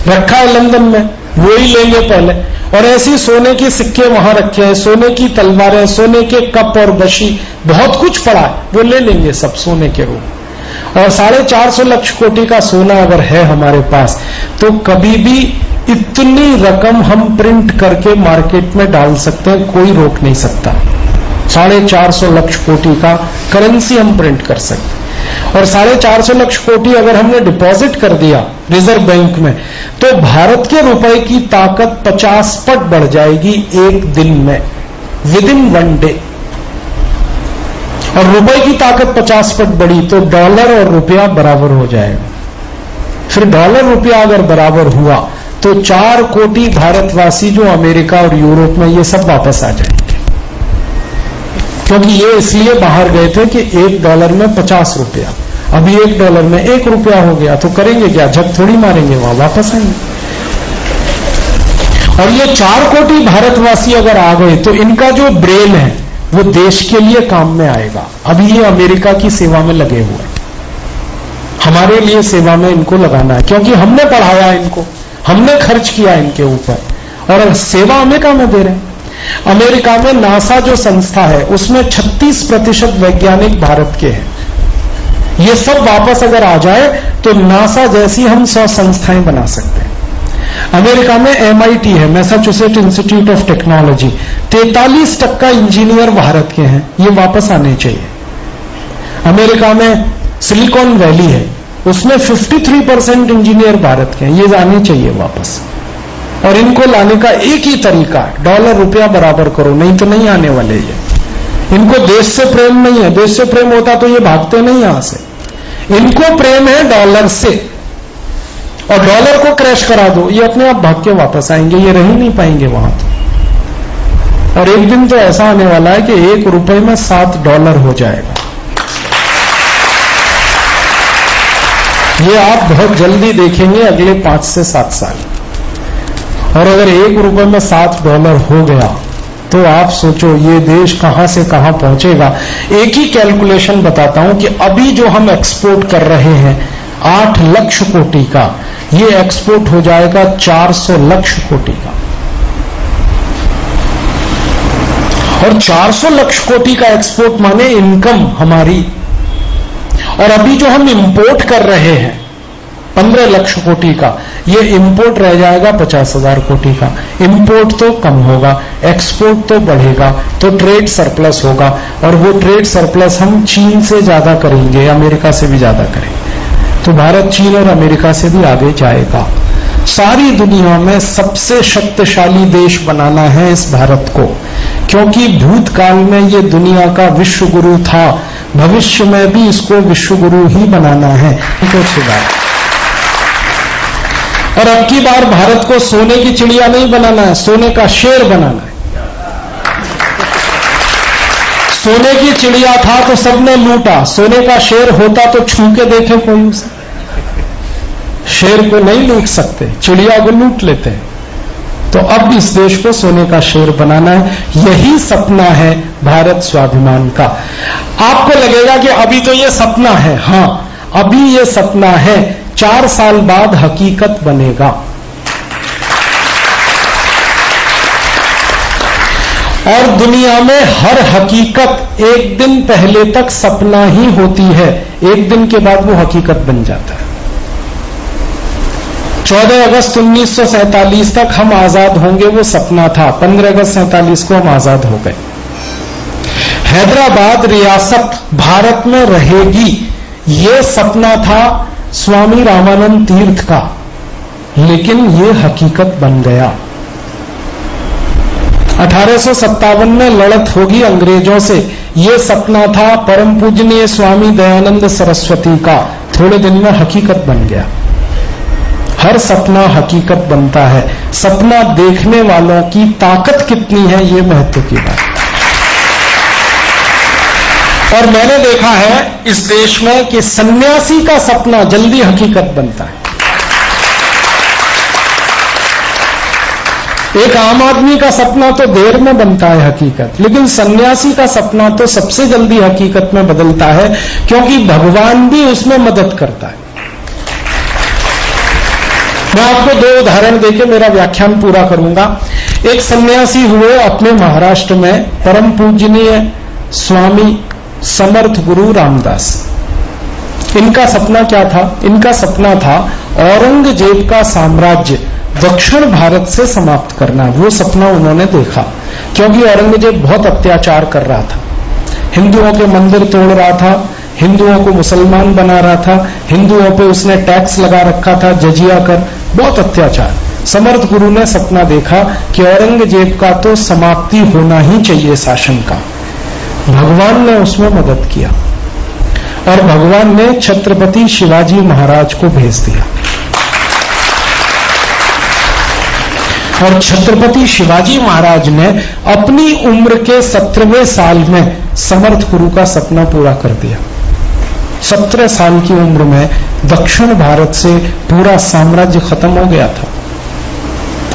रखा है लंदन में, वो ही लेंगे पहले। और ऐसी सोने के सिक्के वहाँ रखे हैं, सोने की तलवारें, सोने के कप और बशी, बहुत कुछ पड़ा है, वो ले लेंगे सब सोने के रूप। और साढ़े चार सौ लक्ष कोटि का सोना अगर है हमारे पास तो कभी भी इतनी रकम हम प्रिंट करके मार्केट में डाल सकते हैं, कोई रोक नहीं सकता। साढ़े चार सौ लक्ष कोटि का करेंसी हम प्रिंट कर सकते और साढ़े चार सौ लक्ष कोटी अगर हमने डिपॉजिट कर दिया रिज़र्व बैंक में तो भारत के रुपए की ताकत पचास पट बढ़ जाएगी एक दिन में विद इन वन डे और रुपए की ताकत पचास पट बढ़ी तो डॉलर और रुपया बराबर हो जाएगा। फिर डॉलर रुपया अगर बराबर हुआ तो चार कोटी भारतवासी जो अमेरिका और यूरोप में, ये सब वापस आ जाएँगे। क्योंकि ये इसलिए बाहर गए थे कि एक डॉलर में पचास रुपया। अभी एक डॉलर में एक रुपया हो गया तो करेंगे क्या? जब थोड़ी मारेंगे वहाँ, वापस आएँगे। और ये चार कोटि भारतवासी अगर आ गए तो इनका जो ब्रेन है, वो देश के लिए काम में आएगा। अभी ये अमेरिका की सेवा में लगे हुए हमारे लिए सेवा में इनको लगाना है, क्योंकि हमने पढ़ाया इनको, हमने खर्च किया इनके ऊपर। और सेवा अमेरिका में दे रहे हैं। अमेरिका में नासा जो संस्था है, उसमें 36 प्रतिशत वैज्ञानिक भारत के हैं। ये सब वापस अगर आ जाए तो नासा जैसी हम सौ संस्थाएँ बना सकते हैं। अमेरिका में एमआईटी है मैसाचुसेट इंस्टीट्यूट ऑफ़ टेक्नोलॉजी 43 टक्का इंजीनियर भारत के हैं, ये वापस आने चाहिए। अमेरिका में सिलिकॉन वैली है, उसमें 53 परसेंट इंजीनियर भारत के हैं, ये आने चाहिए वापस। और इनको लाने का एक ही तरीका, डॉलर रुपया बराबर करो, नहीं तो नहीं आने वाले ये। इनको देश से प्रेम नहीं है, देश से प्रेम होता तो ये भागते नहीं यहाँ से। इनको प्रेम है डॉलर से। और डॉलर को क्रैश करा दो, ये अपने आप भाग के वापस आएँगे, ये रह नहीं पाएँगे वहाँ तो। और एक दिन तो ऐसा आने वाला है कि एक रुपए में सात डॉलर हो जाएगा। ये आप बहुत जल्दी देखेंगे अगले पाँच से सात साल। और अगर एक रुपए में सात डॉलर हो गया तो आप सोचो, ये देश कहाँ से कहाँ पहुंचेगा। एक ही कैलकुलेशन बताता हूँ कि अभी जो हम एक्सपोर्ट कर रहे हैं, आठ लक्ष कोटि का, ये एक्सपोर्ट हो जाएगा चार सौ लक्ष कोटि का। और 400 लक्ष कोटि का एक्सपोर्ट माने इनकम हमारी। और अभी जो हम इंपोर्ट कर रहे हैं पंद्रह लक्ष कोटि का। ये इंपोर्ट रह जाएगा पचास हज़ार कोटि का। इंपोर्ट तो कम होगा एक्सपोर्ट तो बढ़ेगा तो ट्रेड सरप्लस होगा। और वो ट्रेड सरप्लस हम चीन से ज़्यादा करेंगे, अमेरिका से भी ज़्यादा करेंगे। तो भारत चीन और अमेरिका से भी आगे जाएगा। सारी दुनिया में सबसे शक्तिशाली देश बनाना है इस भारत को, क्योंकि भूतकाल में ये दुनिया का विश्व गुरु था। भविष्य में भी इसको विश्व गुरु ही बनाना है। तो सुधार और अब की बार भारत को सोने की चिड़िया नहीं बनाना है, सोने का शेर बनाना है। सोने की चिड़िया था तो सबने लूटा, सोने का शेर होता तो छू के देखे कोई उसे। शेर को नहीं लूट सकते, चिड़िया को लूट लेते हैं। तो अब इस देश को सोने का शेर बनाना है, यही सपना है भारत स्वाभिमान का। आपको लगेगा कि अभी तो ये सपना है, हाँ, अभी ये सपना है चार साल बाद हकीकत बनेगा। और दुनिया में हर हकीकत एक दिन पहले तक सपना ही होती है। एक दिन के बाद वो हकीकत बन जाता है। 14 अगस्त उन्नीस तक हम आज़ाद होंगे, वो सपना था। 15 अगस्त सैतालीस को हम आज़ाद हो गए। हैदराबाद रियासत भारत में रहेगी। ये सपना था स्वामी रामानंद तीर्थ का। लेकिन ये हकीकत बन गया। अठारह में लड़त होगी अंग्रेज़ों से। ये सपना था परम पूजनीय स्वामी दयानंद सरस्वती का। थोड़े दिन में हकीकत बन गया। हर सपना हकीकत बनता है। सपना देखने वालों की ताकत कितनी है, ये महत्व की बात। और मैंने देखा है इस देश में कि सन्यासी का सपना जल्दी हकीकत बनता है। एक आम आदमी का सपना तो देर में बनता है हकीकत, लेकिन सन्यासी का सपना तो सबसे जल्दी हकीकत में बदलता है, क्योंकि भगवान भी उसमें मदद करता है। मैं आपको दो उदाहरण देके मेरा व्याख्यान पूरा करूँगा। एक सन्यासी हुए अपने महाराष्ट्र में, परम पूजनीय स्वामी समर्थ गुरु रामदास। इनका सपना क्या था? इनका सपना था औरंगज़ेब का साम्राज्य दक्षिण भारत से समाप्त करना। वो सपना उन्होंने देखा, क्योंकि औरंगज़ेब बहुत अत्याचार कर रहा था। हिंदुओं के मंदिर तोड़ रहा था, हिंदुओं को मुसलमान बना रहा था, हिंदुओं पे उसने टैक्स लगा रखा था, जजिया कर, बहुत अत्याचार। समर्थ गुरु ने सपना देखा कि औरंगज़ेब का तो समाप्ति होना ही चाहिए शासन का। भगवान ने उसमें मदद किया। और भगवान ने छत्रपति शिवाजी महाराज को भेज दिया। और छत्रपति शिवाजी महाराज ने अपनी उम्र के सत्रहवें साल में समर्थ गुरु का सपना पूरा कर दिया। सत्रह साल की उम्र में दक्षिण भारत से पूरा साम्राज्य खत्म हो गया था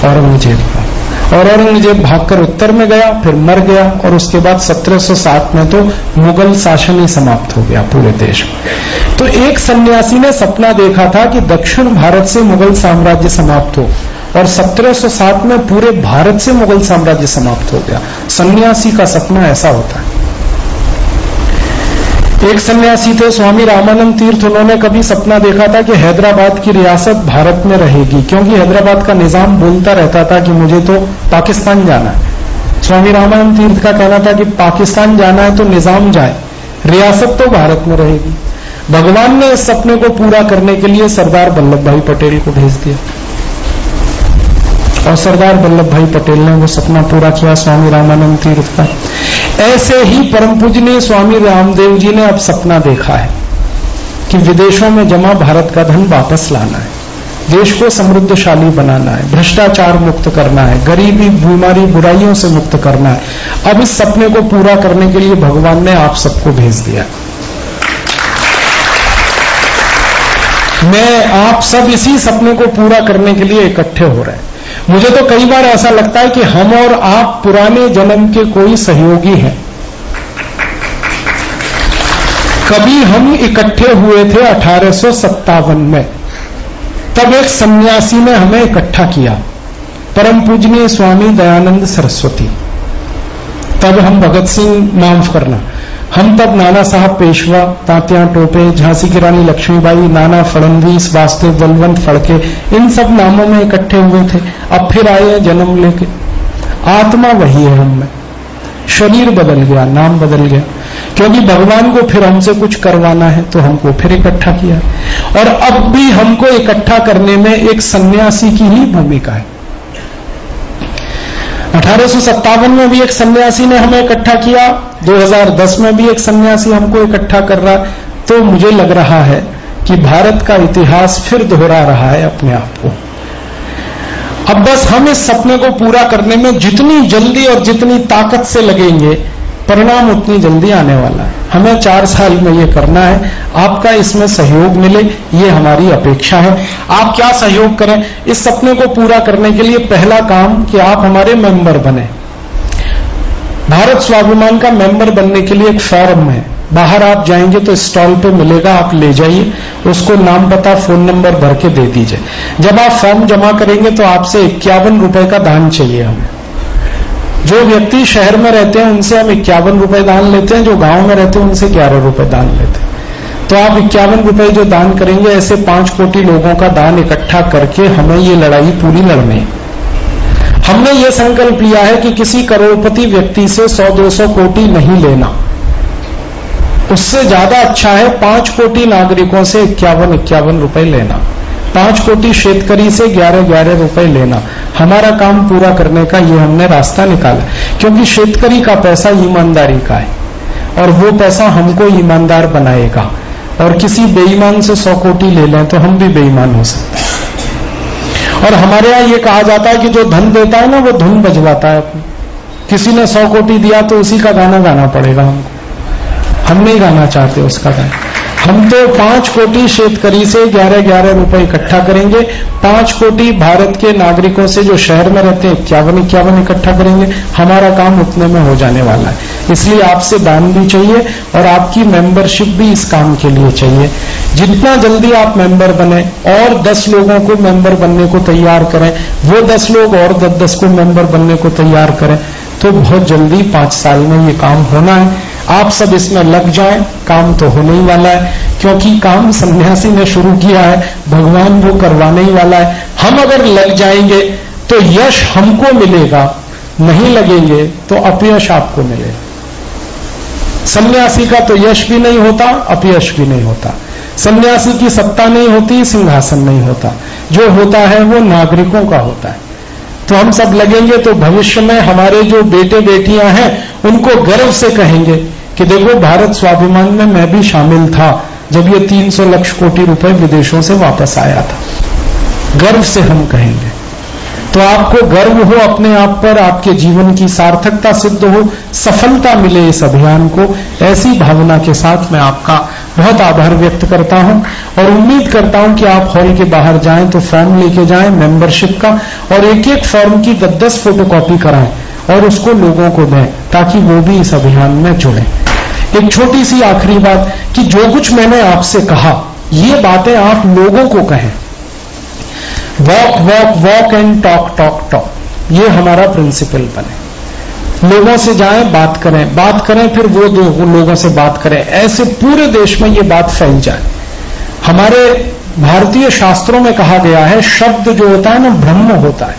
औरंगज़ेब का और औरंगज़ेब भागकर उत्तर में गया, फिर मर गया और उसके बाद 1707 में तो मुगल शासन ही समाप्त हो गया पूरे देश में। तो एक सन्यासी ने सपना देखा था कि दक्षिण भारत से मुगल साम्राज्य समाप्त हो और 1707 में पूरे भारत से मुगल साम्राज्य समाप्त हो गया। सन्यासी का सपना ऐसा होता है। एक सन्यासी थे, स्वामी रामानंद तीर्थ, उन्होंने कभी सपना देखा था कि हैदराबाद की रियासत भारत में रहेगी, क्योंकि हैदराबाद का निज़ाम बोलता रहता था कि मुझे तो पाकिस्तान जाना है। स्वामी रामानंद तीर्थ का कहना था कि पाकिस्तान जाना है तो निज़ाम जाए, रियासत तो भारत में रहेगी। भगवान ने इस सपने को पूरा करने के लिए सरदार वल्लभ भाई पटेल को भेज दिया। और सरदार वल्लभ भाई पटेल ने वो सपना पूरा किया स्वामी रामानंद तीर्थ का। ऐसे ही परम पूजनीय स्वामी रामदेव जी ने अब सपना देखा है कि विदेशों में जमा भारत का धन वापस लाना है, देश को समृद्धशाली बनाना है, भ्रष्टाचार मुक्त करना है, गरीबी, बीमारी, बुराइयों से मुक्त करना है। अब इस सपने को पूरा करने के लिए भगवान ने आप सबको भेज दिया। मैं आप सब इसी सपने को पूरा करने के लिए इकट्ठे हो रहे हैं। मुझे तो कई बार ऐसा लगता है कि हम और आप पुराने जन्म के कोई सहयोगी हैं। कभी हम इकट्ठे हुए थे अठारह में। तब एक सन्यासी ने हमें इकट्ठा किया, परम पूजनीय स्वामी दयानंद सरस्वती। तब हम भगत सिंह माफ़ करना हम तब नाना साहब पेशवा, तात्या टोपे, झांसी की रानी लक्ष्मीबाई, नाना फड़नवीस वास्तव बलवंत फड़के, इन सब नामों में इकट्ठे हुए थे। अब फिर आए हैं जन्म लेके। आत्मा वही है हम में। शरीर बदल गया, नाम बदल गया। क्योंकि भगवान को फिर हमसे कुछ करवाना है तो हमको फिर इकट्ठा किया। और अब भी हमको इकट्ठा करने में एक सन्यासी की ही भूमिका है। अठारह में भी एक सन्यासी ने हमें इकट्ठा किया 2010 में भी एक सन्यासी हमको इकट्ठा कर रहा तो मुझे लग रहा है कि भारत का इतिहास फिर दोहरा रहा है अपने आप को। अब बस हम इस सपने को पूरा करने में जितनी जल्दी और जितनी ताकत से लगेंगे परिणाम उतनी जल्दी आने वाला है। हमें चार साल में ये करना है। आपका इसमें सहयोग मिले, ये हमारी अपेक्षा है। आप क्या सहयोग करें? इस सपने को पूरा करने के लिए पहला काम कि आप हमारे मेंबर बने। भारत स्वाभिमान का मेंबर बनने के लिए एक फॉर्म है। बाहर आप जाएँगे तो स्टॉल पे मिलेगा, आप ले जाइए। उसको नाम पता, फ़ोन नंबर भर के दे दीजिए। जब आप फॉर्म जमा करेंगे तो आपसे इक्यावन रुपए का दान चाहिए हमें। जो व्यक्ति शहर में रहते हैं, उनसे हम इक्यावन रुपए दान लेते हैं, जो गाँव में रहते हैं, उनसे ग्यारह रुपए दान लेते हैं। तो आप इक्यावन रुपए जो दान करेंगे, ऐसे पाँच कोटि लोगों का दान इकट्ठा करके हमें ये लड़ाई पूरी लड़नी हमने ये संकल्प लिया है कि किसी करोड़पति व्यक्ति से सौ, दो सौ कोटि नहीं लेना। उससे ज़्यादा अच्छा है पाँच कोटि नागरिकों से इक्यावन इक्यावन रुपए लेना। पाँच कोटी शेतकरी से ग्यारह ग्यारह रुपए लेना। हमारा काम पूरा करने का, ये हमने रास्ता निकाला। क्योंकि शेतकरी का पैसा ईमानदारी का है, और वो पैसा हमको ईमानदार बनाएगा। और किसी बेईमान से सौ कोटी ले लें तो हम भी बेईमान हो सकते हैं। और हमारे यहाँ ये कहा जाता है कि जो धन देता है ना, वो धुन बजवाता है किसी ने सौ कोटी दिया तो उसी का गाना गाना पड़ेगा हमको। हम नहीं गाना चाहते उसका गाना। हम तो पाँच कोटि शेतकरी से ग्यारह ग्यारह रुपए इकट्ठा करेंगे। पाँच कोटि भारत के नागरिकों से जो शहर में रहते हैं इक्यावन इक्यावन इकट्ठा करेंगे। हमारा काम उतने में हो जाने वाला है। इसलिए आपसे दान भी चाहिए और आपकी मेंबरशिप भी इस काम के लिए चाहिए। जितना जल्दी आप मेंबर बने और दस लोगों को मेंबर बनने को तैयार करें, वो दस लोग और दस दस को मेंबर बनने को तैयार करें तो बहुत जल्दी पाँच साल में ये काम होना है। आप सब इसमें लग जाए, काम तो होने ही वाला है, क्योंकि काम सन्यासी ने शुरू किया है, भगवान वो करवाने ही वाला है। हम अगर लग जाएँगे तो यश हमको मिलेगा, नहीं लगेंगे तो अपयश आपको मिलेगा। सन्यासी का तो यश भी नहीं होता, अपयश भी नहीं होता। सन्यासी की सत्ता नहीं होती, सिंहासन नहीं होता। जो होता है वो नागरिकों का होता है। तो हम सब लगेंगे तो भविष्य में हमारे जो बेटे बेटियाँ हैं, उनको गर्व से कहेंगे कि देखो, भारत स्वाभिमान में मैं भी शामिल था जब ये 300 लक्ष कोटि रुपए विदेशों से वापस आया था। गर्व से हम कहेंगे। तो आपको गर्व हो, अपने आप पर आपके जीवन की सार्थकता सिद्ध हो, सफलता मिले इस अभियान को, ऐसी भावना के साथ मैं आपका बहुत आभार व्यक्त करता हूँ और उम्मीद करता हूँ कि आप हॉल के बाहर जाएँ तो फॉर्म लेके जाएँ मेंबरशिप का, और एक एक फॉर्म की दस दस फोटोकॉपी कराएँ और उसको लोगों को दें ताकि वो भी इस अभियान में जुड़े। एक छोटी सी आखिरी बात कि जो कुछ मैंने आपसे कहा, ये बातें आप लोगों को कहें। Walk walk walk and talk talk talk ये हमारा प्रिंसिपल बने। लोगों से जाएँ, बात करें। बात करें, फिर वो दो लोगों से बात करें। ऐसे पूरे देश में ये बात फैल जाए। हमारे भारतीय शास्त्रों में कहा गया है, शब्द जो होता है ना, ब्रह्म होता है।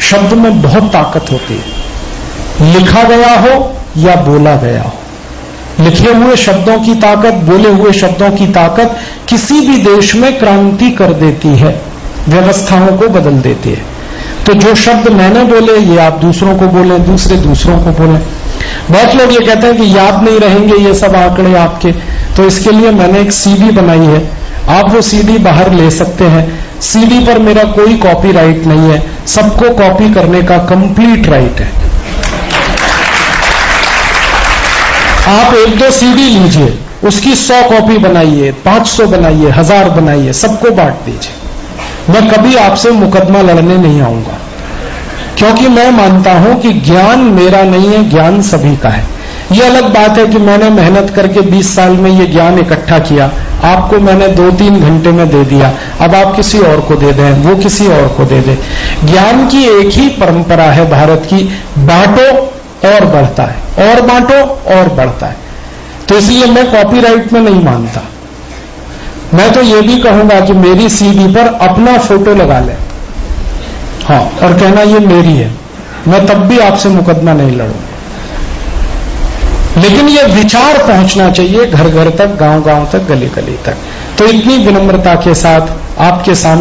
शब्द में बहुत ताकत होती है। लिखा गया हो या बोला गया हो। लिखे हुए शब्दों की ताकत, बोले हुए शब्दों की ताकत किसी भी देश में क्रांति कर देती है, व्यवस्थाओं को बदल देती है। तो जो शब्द मैंने बोले, ये आप दूसरों को बोले, दूसरे दूसरों को बोले। बहुत लोग ये कहते हैं कि याद नहीं रहेंगे ये सब आंकड़े आपके। तो इसके लिए मैंने एक सीडी बनाई है। आप वो सीडी बाहर ले सकते हैं। सीडी पर मेरा कोई कॉपीराइट नहीं है। सबको कॉपी करने का कंप्लीट राइट है। आप एक दो सीडी लीजिए। उसकी सौ कॉपी बनाइए पाँच सौ बनाइए हज़ार बनाइए सबको बांट दीजिए। मैं कभी आपसे मुकदमा लड़ने नहीं आऊँगा। क्योंकि मैं मानता हूँ कि ज्ञान मेरा नहीं है, ज्ञान सभी का है। यह अलग बात है कि मैंने मेहनत करके 20 साल में यह ज्ञान इकट्ठा किया। आपको मैंने दो तीन घंटे में दे दिया। अब आप किसी और को दे दें, वो किसी और को दे दे। ज्ञान की एक ही परंपरा है भारत की। बांटो और बढ़ता है। और बांटो और बढ़ता है। तो इसलिए मैं कॉपीराइट में नहीं मानता। मैं तो ये भी कहूँगा कि मेरी सीडी पर अपना फ़ोटो लगा ले। हाँ और कहना ये मेरी है। मैं तब भी आपसे मुकदमा नहीं लड़ूँगा। लेकिन ये विचार पहुँचना चाहिए घर घर तक गाँव गाँव तक गली गली तक। तो इतनी विनम्रता के साथ आपके सामने